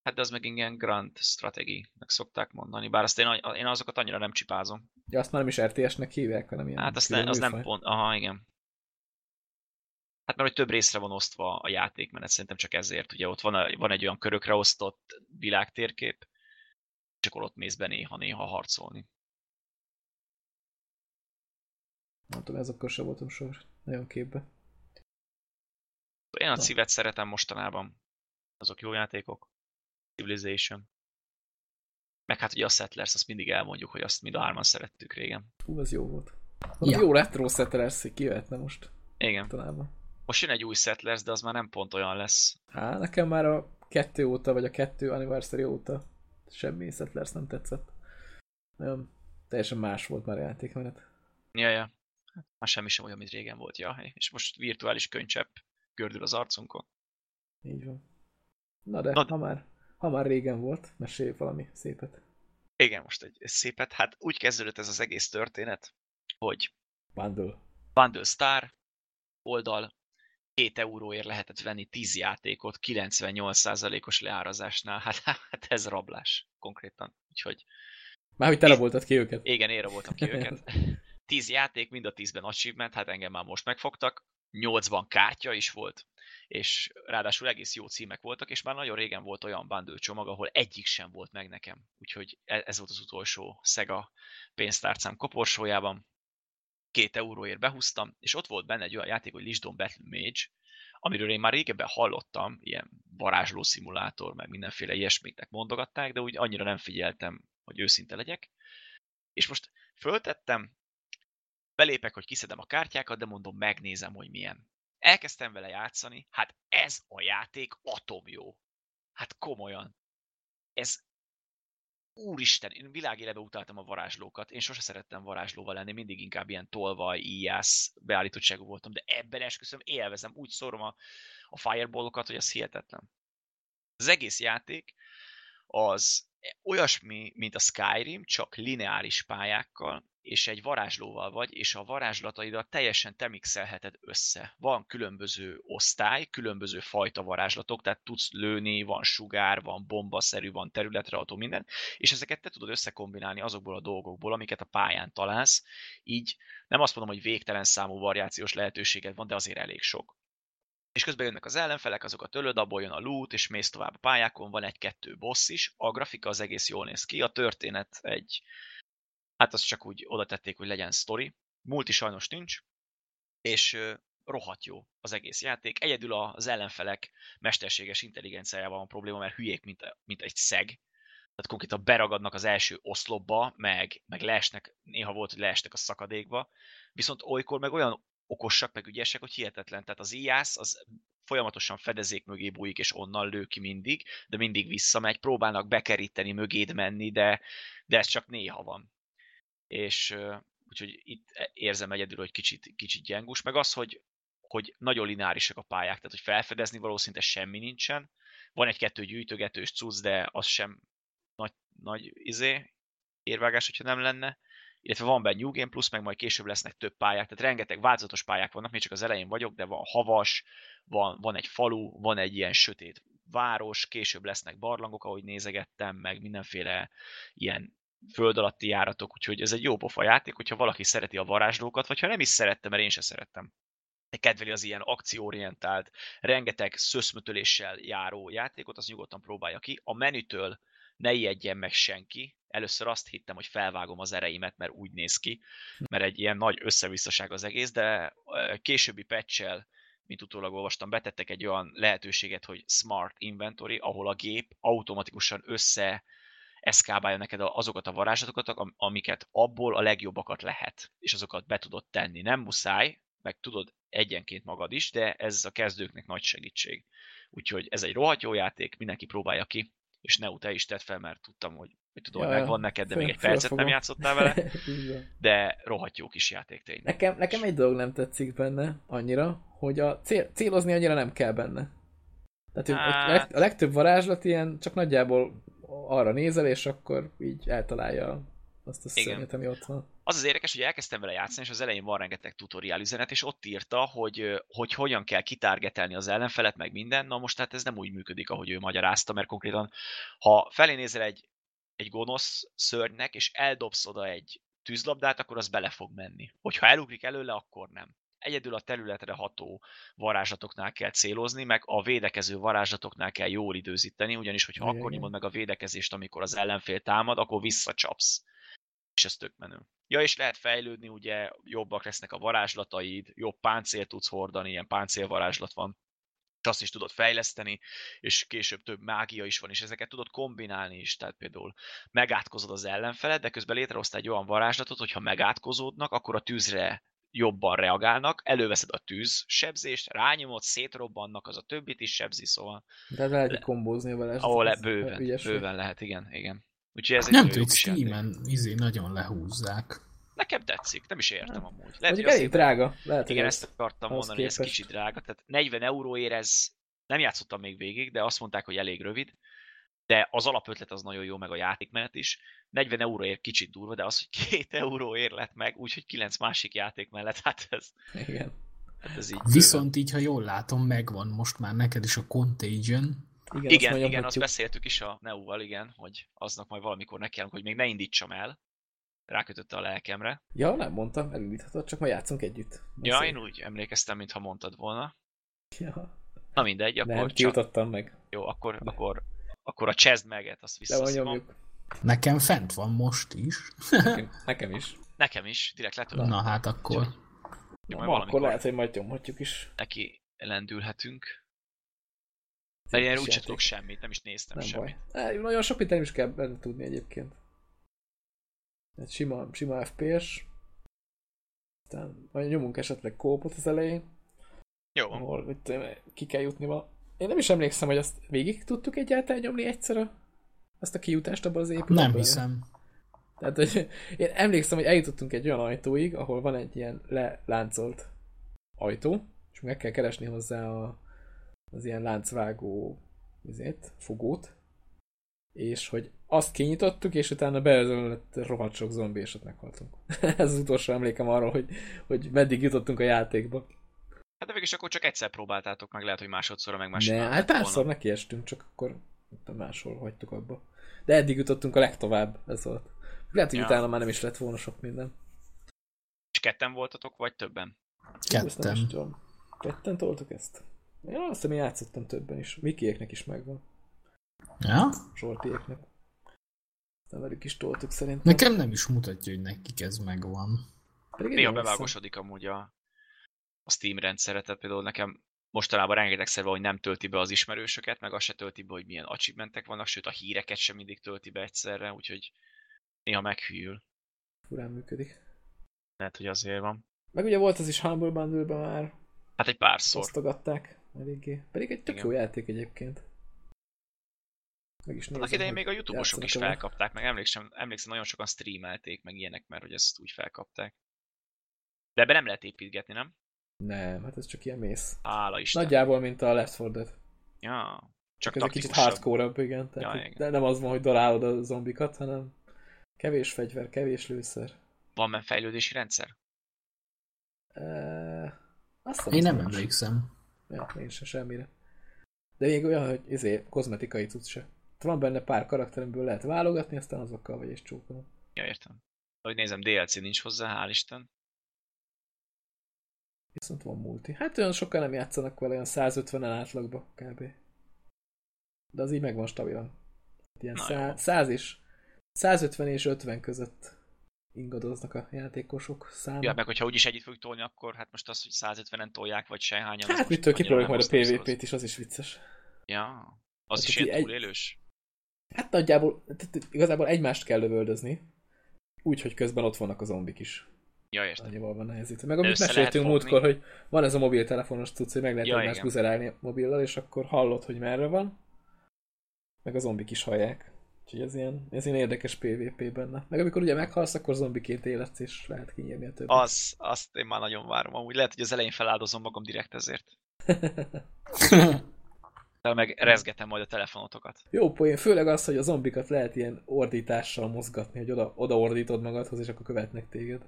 Hát de az meg igen Grand Strategy, meg szokták mondani, bár azt én, én azokat annyira nem csipázom.
Ja, azt már nem is RTS-nek hívják, hanem ilyen
Hát azt ne, az nem pont, aha, igen. Hát mert hogy több részre van osztva a játékmenet, szerintem csak ezért. Ugye ott van, van egy olyan körökre osztott világtérkép, akkor ott mész be néha-néha harcolni.
Nem tudom, ezokkal sem voltam soha nagyon képbe.
Én a szívet szeretem mostanában. Azok jó játékok. Civilization. Meg hát ugye a Settlers, azt mindig elmondjuk, hogy azt mind a hárman szerettük régen.
Hú, az jó volt. Ja. Jó retro Settlers, hogy kijöhetne most.
Igen. Talában. Most jön egy új Settlers, de az már nem pont olyan lesz.
Há, nekem már a kettő óta, vagy a kettő anniversary óta semmi Settlers nem tetszett. Nagyon teljesen más volt már a játékmenet.
Ja, ja. Már semmi sem olyan, mint régen volt, ja. És most virtuális könycsepp gördül az arcunkon.
Így van. Na de, Na, ha, már, ha már régen volt, mesélj valami szépet.
Igen, most egy szépet. Hát úgy kezdődött ez az egész történet, hogy
Bundle.
Bundle Star oldal 2 euróért lehetett venni 10 játékot 98%-os leárazásnál. Hát, hát ez rablás konkrétan. Úgyhogy
már hogy tele voltad ki őket.
Igen, én voltam ki őket. (laughs) 10 játék, mind a 10-ben achievement, hát engem már most megfogtak. 8-ban kártya is volt, és ráadásul egész jó címek voltak, és már nagyon régen volt olyan bundle csomag, ahol egyik sem volt meg nekem. Úgyhogy e- ez volt az utolsó Sega pénztárcám koporsójában. Két euróért behúztam, és ott volt benne egy olyan játék, hogy Lisdon Battle Mage, amiről én már régebben hallottam, ilyen varázsló szimulátor, meg mindenféle ilyesmiknek mondogatták, de úgy annyira nem figyeltem, hogy őszinte legyek. És most föltettem, belépek, hogy kiszedem a kártyákat, de mondom, megnézem, hogy milyen. Elkezdtem vele játszani, hát ez a játék atomjó. Hát komolyan. Ez úristen, én világélebe utáltam a varázslókat. Én sose szerettem varázslóval lenni, mindig inkább ilyen tolvaj, íjász beállítottságú voltam, de ebben esküszöm, élvezem, úgy szorom a, a fireballokat, hogy az hihetetlen. Az egész játék az olyasmi, mint a Skyrim, csak lineáris pályákkal, és egy varázslóval vagy, és a varázslataidat teljesen temixelheted össze. Van különböző osztály, különböző fajta varázslatok, tehát tudsz lőni, van sugár, van bombaszerű, van területre adó minden, és ezeket te tudod összekombinálni azokból a dolgokból, amiket a pályán találsz, így nem azt mondom, hogy végtelen számú variációs lehetőséged van, de azért elég sok és közben jönnek az ellenfelek, azokat ölöd, abból jön a loot, és mész tovább a pályákon, van egy-kettő boss is, a grafika az egész jól néz ki, a történet egy, hát azt csak úgy oda tették, hogy legyen story, multi sajnos nincs, és rohadt jó az egész játék. Egyedül az ellenfelek mesterséges intelligenciájával van probléma, mert hülyék, mint, mint egy szeg. Tehát konkrétan beragadnak az első oszlopba, meg, meg leesnek, néha volt, hogy leestek a szakadékba, viszont olykor meg olyan okosak, meg ügyesek, hogy hihetetlen. Tehát az IAS az folyamatosan fedezék mögé bújik, és onnan lő ki mindig, de mindig visszamegy, próbálnak bekeríteni, mögéd menni, de, de ez csak néha van. És úgyhogy itt érzem egyedül, hogy kicsit, kicsit gyengus, meg az, hogy, hogy nagyon lineárisak a pályák, tehát hogy felfedezni való szinte semmi nincsen. Van egy-kettő gyűjtögetős cucc, de az sem nagy, nagy izé, érvágás, hogyha nem lenne illetve van benne New Game Plus, meg majd később lesznek több pályák, tehát rengeteg változatos pályák vannak, még csak az elején vagyok, de van havas, van, van egy falu, van egy ilyen sötét város, később lesznek barlangok, ahogy nézegettem, meg mindenféle ilyen föld alatti járatok, úgyhogy ez egy jó pofa játék, hogyha valaki szereti a varázslókat, vagy ha nem is szerette, mert én sem szerettem. De kedveli az ilyen akcióorientált, rengeteg szöszmötöléssel járó játékot, az nyugodtan próbálja ki. A menütől ne ijedjen meg senki. Először azt hittem, hogy felvágom az ereimet, mert úgy néz ki, mert egy ilyen nagy összevisszaság az egész, de későbbi patch mint utólag olvastam, betettek egy olyan lehetőséget, hogy Smart Inventory, ahol a gép automatikusan össze eszkábálja neked azokat a varázslatokat, amiket abból a legjobbakat lehet, és azokat be tudod tenni. Nem muszáj, meg tudod egyenként magad is, de ez a kezdőknek nagy segítség. Úgyhogy ez egy rohadt jó játék, mindenki próbálja ki, és ne te is tett fel, mert tudtam, hogy hogy tudom, ja, megvan neked, de még egy percet nem játszottál vele, (laughs) de rohadt jó kis játék tényleg.
Nekem, nekem egy dolog nem tetszik benne annyira, hogy a cél, célozni annyira nem kell benne. Tehát hát... a legtöbb varázslat ilyen csak nagyjából arra nézel, és akkor így eltalálja azt a szörnyet, ami ott van.
Az az érdekes, hogy elkezdtem vele játszani, és az elején van rengeteg tutoriál üzenet, és ott írta, hogy, hogy hogyan kell kitárgetelni az ellenfelet, meg minden. Na most hát ez nem úgy működik, ahogy ő magyarázta, mert konkrétan, ha felé nézel egy, egy gonosz szörnynek, és eldobsz oda egy tűzlabdát, akkor az bele fog menni. Hogyha elugrik előle, akkor nem egyedül a területre ható varázslatoknál kell célozni, meg a védekező varázslatoknál kell jól időzíteni, ugyanis, hogyha Igen. akkor nyomod meg a védekezést, amikor az ellenfél támad, akkor visszacsapsz. És ez tök menő. Ja, és lehet fejlődni, ugye jobbak lesznek a varázslataid, jobb páncél tudsz hordani, ilyen páncélvarázslat van, és azt is tudod fejleszteni, és később több mágia is van, és ezeket tudod kombinálni is, tehát például megátkozod az ellenfelet, de közben létrehoztál egy olyan varázslatot, hogyha megátkozódnak, akkor a tűzre jobban reagálnak, előveszed a tűz sebzést, rányomod, szétrobbannak, az a többit is sebzi, szóval...
De lehet le... kombózni vele.
Ahol le, bőven, bőven lehet, igen, igen.
Úgyhogy ez nem tudom, Steam-en izé nagyon lehúzzák.
Nekem tetszik, nem is értem amúgy.
Lehet, Mondjuk elég drága.
Lehet, igen, ezt akartam mondani, képest. hogy ez kicsit drága. Tehát 40 euróért ez nem játszottam még végig, de azt mondták, hogy elég rövid de az alapötlet az nagyon jó, meg a játékmenet is. 40 euróért kicsit durva, de az, hogy 2 euróért lett meg, úgyhogy 9 másik játék mellett, hát ez...
Igen.
Hát ez így
Viszont így, ha jól látom, megvan most már neked is a Contagion.
Igen, igen, azt, igen, azt beszéltük is a Neu-val, igen, hogy aznak majd valamikor nekiállunk, hogy még ne indítsam el. Rákötötte a lelkemre.
Ja, nem mondtam, elindíthatod, csak ma játszunk együtt.
Ja, én úgy emlékeztem, mintha mondtad volna.
Ja.
Na mindegy, akkor
nem, csak... meg.
Jó, akkor, De. akkor akkor a Chest Meget, azt visszaszívom.
Nekem fent van most is.
nekem, nekem is.
Nekem is, direkt letöltöm.
Na hát akkor.
Jó, Na, akkor lehet, hogy majd nyomhatjuk is.
Neki lendülhetünk. De én úgy tudok semmit, nem is néztem nem semmit.
Baj. nagyon sok nem is kell benne tudni egyébként. Egy sima, sima FPS. Aztán majd nyomunk esetleg kópot az elején.
Jó.
Ahol itt, ki kell jutni vala. Én nem is emlékszem, hogy azt végig tudtuk egyáltalán nyomni egyszer a, azt a kijutást abban az épületben.
Nem hiszem.
Tehát, hogy én emlékszem, hogy eljutottunk egy olyan ajtóig, ahol van egy ilyen leláncolt ajtó, és meg kell keresni hozzá a, az ilyen láncvágó vizét, fogót, és hogy azt kinyitottuk, és utána beözölött rohadt sok zombi, és ott meghaltunk. (laughs) Ez az utolsó emlékem arról, hogy, hogy meddig jutottunk a játékba.
Hát de végülis akkor csak egyszer próbáltátok meg, lehet, hogy másodszorra meg másodszorra.
Ne, hát párszor nekiestünk, csak akkor máshol hagytuk abba. De eddig jutottunk a legtovább, ez volt. Lehet, hogy ja. utána már nem is lett volna sok minden.
És ketten voltatok, vagy többen?
Ketten.
Ketten toltuk ezt? Én azt hiszem, játszottam többen is. Mikieknek is megvan.
Ja?
Zsoltiéknek. Nem velük is toltuk szerintem.
Nekem nem is mutatja, hogy nekik ez megvan.
Néha bevágosodik amúgy a a Steam rendszere, tehát például nekem mostanában rengetegszer van, hogy nem tölti be az ismerősöket, meg azt se tölti be, hogy milyen achievementek vannak, sőt a híreket sem mindig tölti be egyszerre, úgyhogy néha meghűl.
Furán működik.
Lehet, hogy azért van.
Meg ugye volt az is Humble bundle már.
Hát egy párszor.
Osztogatták eléggé. Pedig egy tök Igen. jó játék egyébként.
Meg is nézem, idején még a youtube is felkapták, meg emlékszem, emlékszem, nagyon sokan streamelték, meg ilyenek, mert hogy ezt úgy felkapták. De ebbe nem lehet építgetni, nem?
Nem, hát ez csak ilyen mész.
Hála Isten.
Nagyjából, mint a Left 4 Dead.
Ja.
Csak ez egy kicsit hardcore igen. Tehát ja, igen. De nem az van, hogy darálod a zombikat, hanem kevés fegyver, kevés lőszer.
Van már fejlődési rendszer?
E...
Azt Én nem emlékszem.
Ja, én se semmire. De még olyan, hogy izé, kozmetikai cucc se. Van benne pár karakteremből lehet válogatni, aztán azokkal vagy és csókolom.
Ja, értem. Ahogy nézem, DLC nincs hozzá, hál' Isten.
Viszont van multi. Hát olyan sokan nem játszanak vele, olyan 150-en átlagba kb. De az így megvan stabilan. Ilyen szá- 100 és 150 és 50 között ingadoznak a játékosok száma.
Ja, meg hogyha úgyis együtt fogjuk tolni, akkor hát most az, hogy 150-en tolják, vagy se hányan.
Hát mitől kipróbáljuk majd a PvP-t is, az is vicces.
Ja, az hát, is ilyen túlélős?
Egy... Hát nagyjából, igazából egymást kell lövöldözni, úgy, hogy közben ott vannak a zombik is.
Ja, értem.
Annyival van nehezítve. Meg amit meséltünk múltkor, hogy van ez a mobiltelefonos cucc, hogy meg lehet ja, egymást buzerálni mobillal, és akkor hallod, hogy merre van. Meg a zombik is hallják. Úgyhogy ez ilyen, ez ilyen érdekes PvP benne. Meg amikor ugye meghalsz, akkor zombiként életsz, és lehet kinyírni a többit.
Az, azt én már nagyon várom. Amúgy lehet, hogy az elején feláldozom magam direkt ezért. (laughs) De meg rezgetem majd a telefonotokat.
Jó poén, főleg az, hogy a zombikat lehet ilyen ordítással mozgatni, hogy oda, oda ordítod magadhoz, és akkor követnek téged.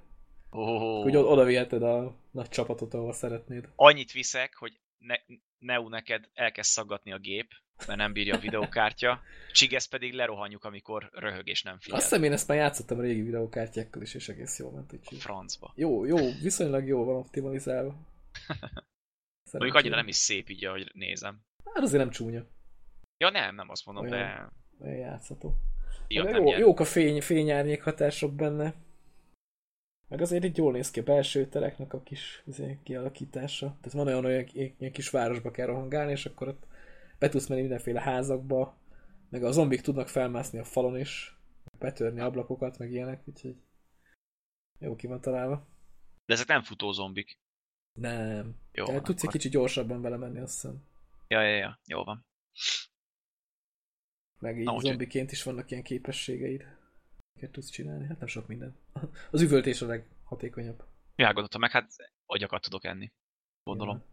Oh.
Hogy oda viheted a nagy csapatot, ahol szeretnéd.
Annyit viszek, hogy ne, Neu neked elkezd szaggatni a gép, mert nem bírja a videokártya. (laughs) Csigesz pedig lerohanjuk, amikor röhög és nem figyel.
Azt hiszem én ezt már játszottam régi videokártyákkal is, és egész jól ment.
A francba.
Jó, jó, viszonylag jó van optimalizálva. (laughs)
Mondjuk annyira nem is szép így, ahogy nézem.
Hát azért nem csúnya.
Ja nem, nem azt mondom, olyan, de...
Olyan játszható. Ja, jó, jók a fény, fényárnyék hatások benne. Meg azért itt jól néz ki a belső tereknek a kis azért, kialakítása. Tehát van olyan, olyan ilyen kis városba kell rohangálni, és akkor ott be tudsz menni mindenféle házakba, meg a zombik tudnak felmászni a falon is, betörni ablakokat, meg ilyenek, úgyhogy jó ki van találva.
De ezek nem futó zombik.
Nem. Jó, Tehát tudsz akkor... egy kicsit gyorsabban vele menni, azt hiszem.
Ja, ja, ja, jó van.
Meg így Na, zombiként is vannak ilyen képességeid miket tudsz csinálni? Hát nem sok minden. (laughs) Az üvöltés a leghatékonyabb.
Gondoltam meg, hát agyakat tudok enni. Gondolom. Ja.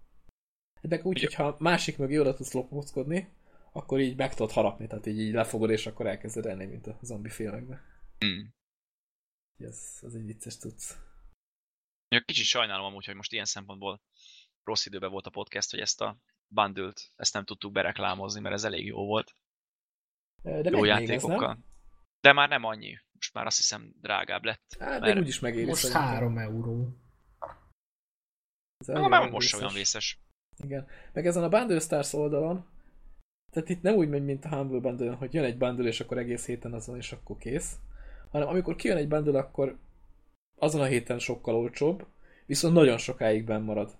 Hát meg úgy, hogyha másik mögé oda tudsz lopóckodni, akkor így meg tudod harapni, tehát így, így lefogod, és akkor elkezded enni, mint a zombi filmekben.
Mm.
Ez, az egy vicces tudsz.
Ja, kicsit sajnálom amúgy, hogy most ilyen szempontból rossz időben volt a podcast, hogy ezt a bundle ezt nem tudtuk bereklámozni, mert ez elég jó volt.
De jó játékokkal. Ez,
De már nem annyi most már azt hiszem drágább lett.
Hát, mert... úgyis megéri.
Most szerintem. 3 euró.
Ez Na, már most olyan vészes.
Igen. Meg ezen a Bundle Stars oldalon, tehát itt nem úgy megy, mint a Humble bundle hogy jön egy bundle, és akkor egész héten azon, és akkor kész. Hanem amikor kijön egy bundle, akkor azon a héten sokkal olcsóbb, viszont nagyon sokáig benn marad.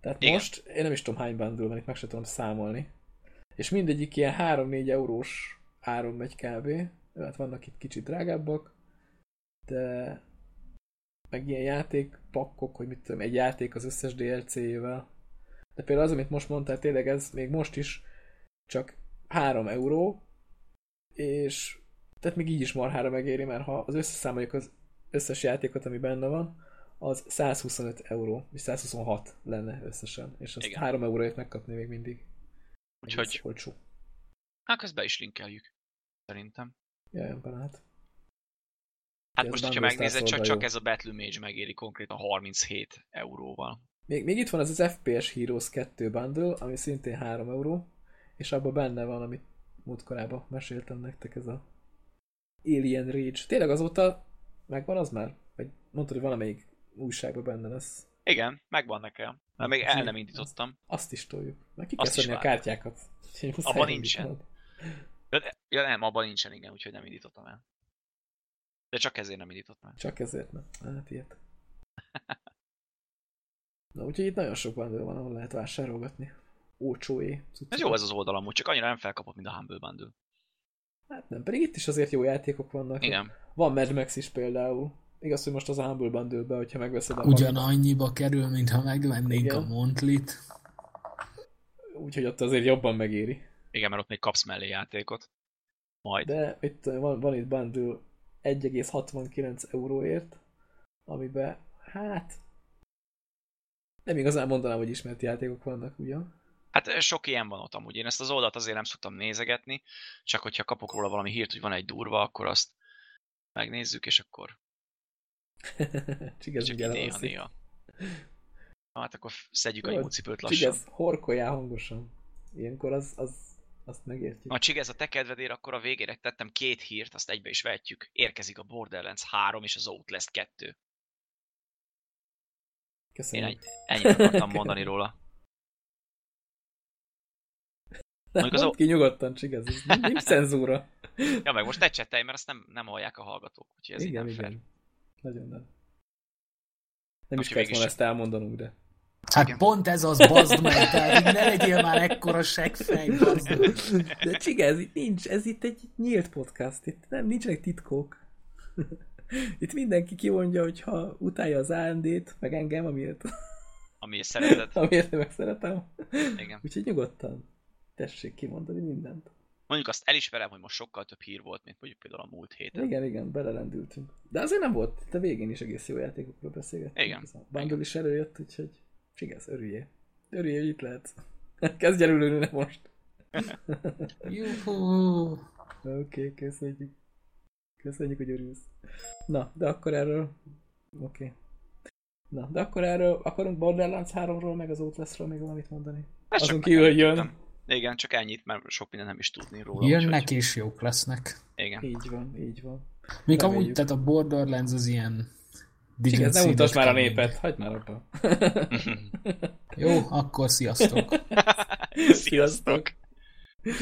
Tehát Igen. most, én nem is tudom hány bundle van, itt meg sem tudom számolni. És mindegyik ilyen 3-4 eurós áron megy kb. Hát vannak itt kicsit drágábbak, de meg ilyen játékpakkok, hogy mit tudom, egy játék az összes DLC-jével. De például az, amit most mondtál, tényleg ez még most is csak 3 euró, és tehát még így is marhára megéri, mert ha az összeszámoljuk az összes játékot, ami benne van, az 125 euró, és 126 lenne összesen, és azt Igen. 3 euróért megkapni még mindig.
Úgyhogy... Olcsó. Hát közben is linkeljük, szerintem.
Jaj, barát.
Hát most, hogyha megnézed, csak, csak ez a Battle Mage megéri konkrétan 37 euróval.
Még, még itt van az az FPS Heroes 2 bundle, ami szintén 3 euró, és abban benne van, amit múltkorában meséltem nektek, ez a Alien Rage. Tényleg azóta megvan az már? Vagy mondtad, hogy valamelyik újságban benne lesz?
Igen, megvan nekem. Mert még el nem indítottam.
Azt is toljuk. Meg ki kell a kártyákat.
Abban nincsen. Ja nem, abban nincsen, igen, úgyhogy nem indítottam el. De csak ezért nem indítottam el.
Csak ezért nem. Hát ilyet. Na, úgyhogy itt nagyon sok bundle van, ahol lehet vásárolgatni. Ócsóé.
Ez jó ez az oldal amúgy, csak annyira nem felkapott, mint a Humble Bundle.
Hát nem, pedig itt is azért jó játékok vannak.
Igen.
Van Mad Max is például. Igaz, hogy most az a Humble bundle hogyha megveszed a
Ugyanannyiba kerül, mintha megvennénk Igen. a Montlit.
Úgyhogy ott azért jobban megéri.
Igen, mert ott még kapsz mellé játékot. Majd.
De itt van, van itt bundle 1,69 euróért, amiben hát nem igazán mondanám, hogy ismert játékok vannak, ugyan?
Hát sok ilyen van ott amúgy. Én ezt az oldalt azért nem szoktam nézegetni, csak hogyha kapok róla valami hírt, hogy van egy durva, akkor azt megnézzük, és akkor... (laughs)
Csigez,
csak néha, néha. Hát akkor szedjük Jó, a jó cipőt
lassan. Csigez, horkoljál hangosan. Ilyenkor az, az, azt megértjük.
Ha Csigez a te kedvedért, akkor a végére tettem két hírt, azt egybe is vetjük. Érkezik a Borderlands 3 és az Outlast 2.
Köszönöm.
Én ennyit akartam (laughs) mondani róla.
Nem, az ki nyugodtan, csigaz, ez nincs cenzúra.
ja, meg most ne csetelj, mert azt nem, nem hallják a hallgatók, úgyhogy ez igen, igen. Fair.
Nagyon nem. Nem is kellett volna ezt elmondanunk, de...
Hát igen. pont ez az, bazd meg, tehát ne legyél már ekkora seggfej, bazd
De csigaz, itt nincs, ez itt egy nyílt podcast, itt nem, nincsenek titkok. (laughs) Itt mindenki kimondja, hogy ha utálja az AMD-t, meg engem, amiért... (laughs)
Amiért szereted.
amiért meg szeretem.
Igen.
Úgyhogy nyugodtan tessék kimondani mindent.
Mondjuk azt elismerem, hogy most sokkal több hír volt, mint mondjuk például a múlt héten.
Igen, igen, belelendültünk. De azért nem volt, itt a végén is egész jó játékokról beszélgettünk.
Igen.
A bundle is előjött, úgyhogy csigesz, örüljél. Örüljél, hogy itt lehet. Kezdj el ülni most. (laughs)
Juhu!
Oké, okay, köszönjük. Köszönjük, hogy örülsz. Na, de akkor erről... Oké. Okay. Na, de akkor erről akarunk Borderlands 3-ról, meg az Outlastról még valamit mondani?
Ez Azon kívül, hogy jön. Igen, csak ennyit, mert sok minden nem is tudni róla.
Jönnek úgyhogy... és jók lesznek.
Igen.
Így van, így van.
Még Reméljük. amúgy, tehát a Borderlands az ilyen
Igen, nem utasd már a népet, hagyd már abba. (laughs)
Jó, akkor sziasztok. (laughs)
sziasztok.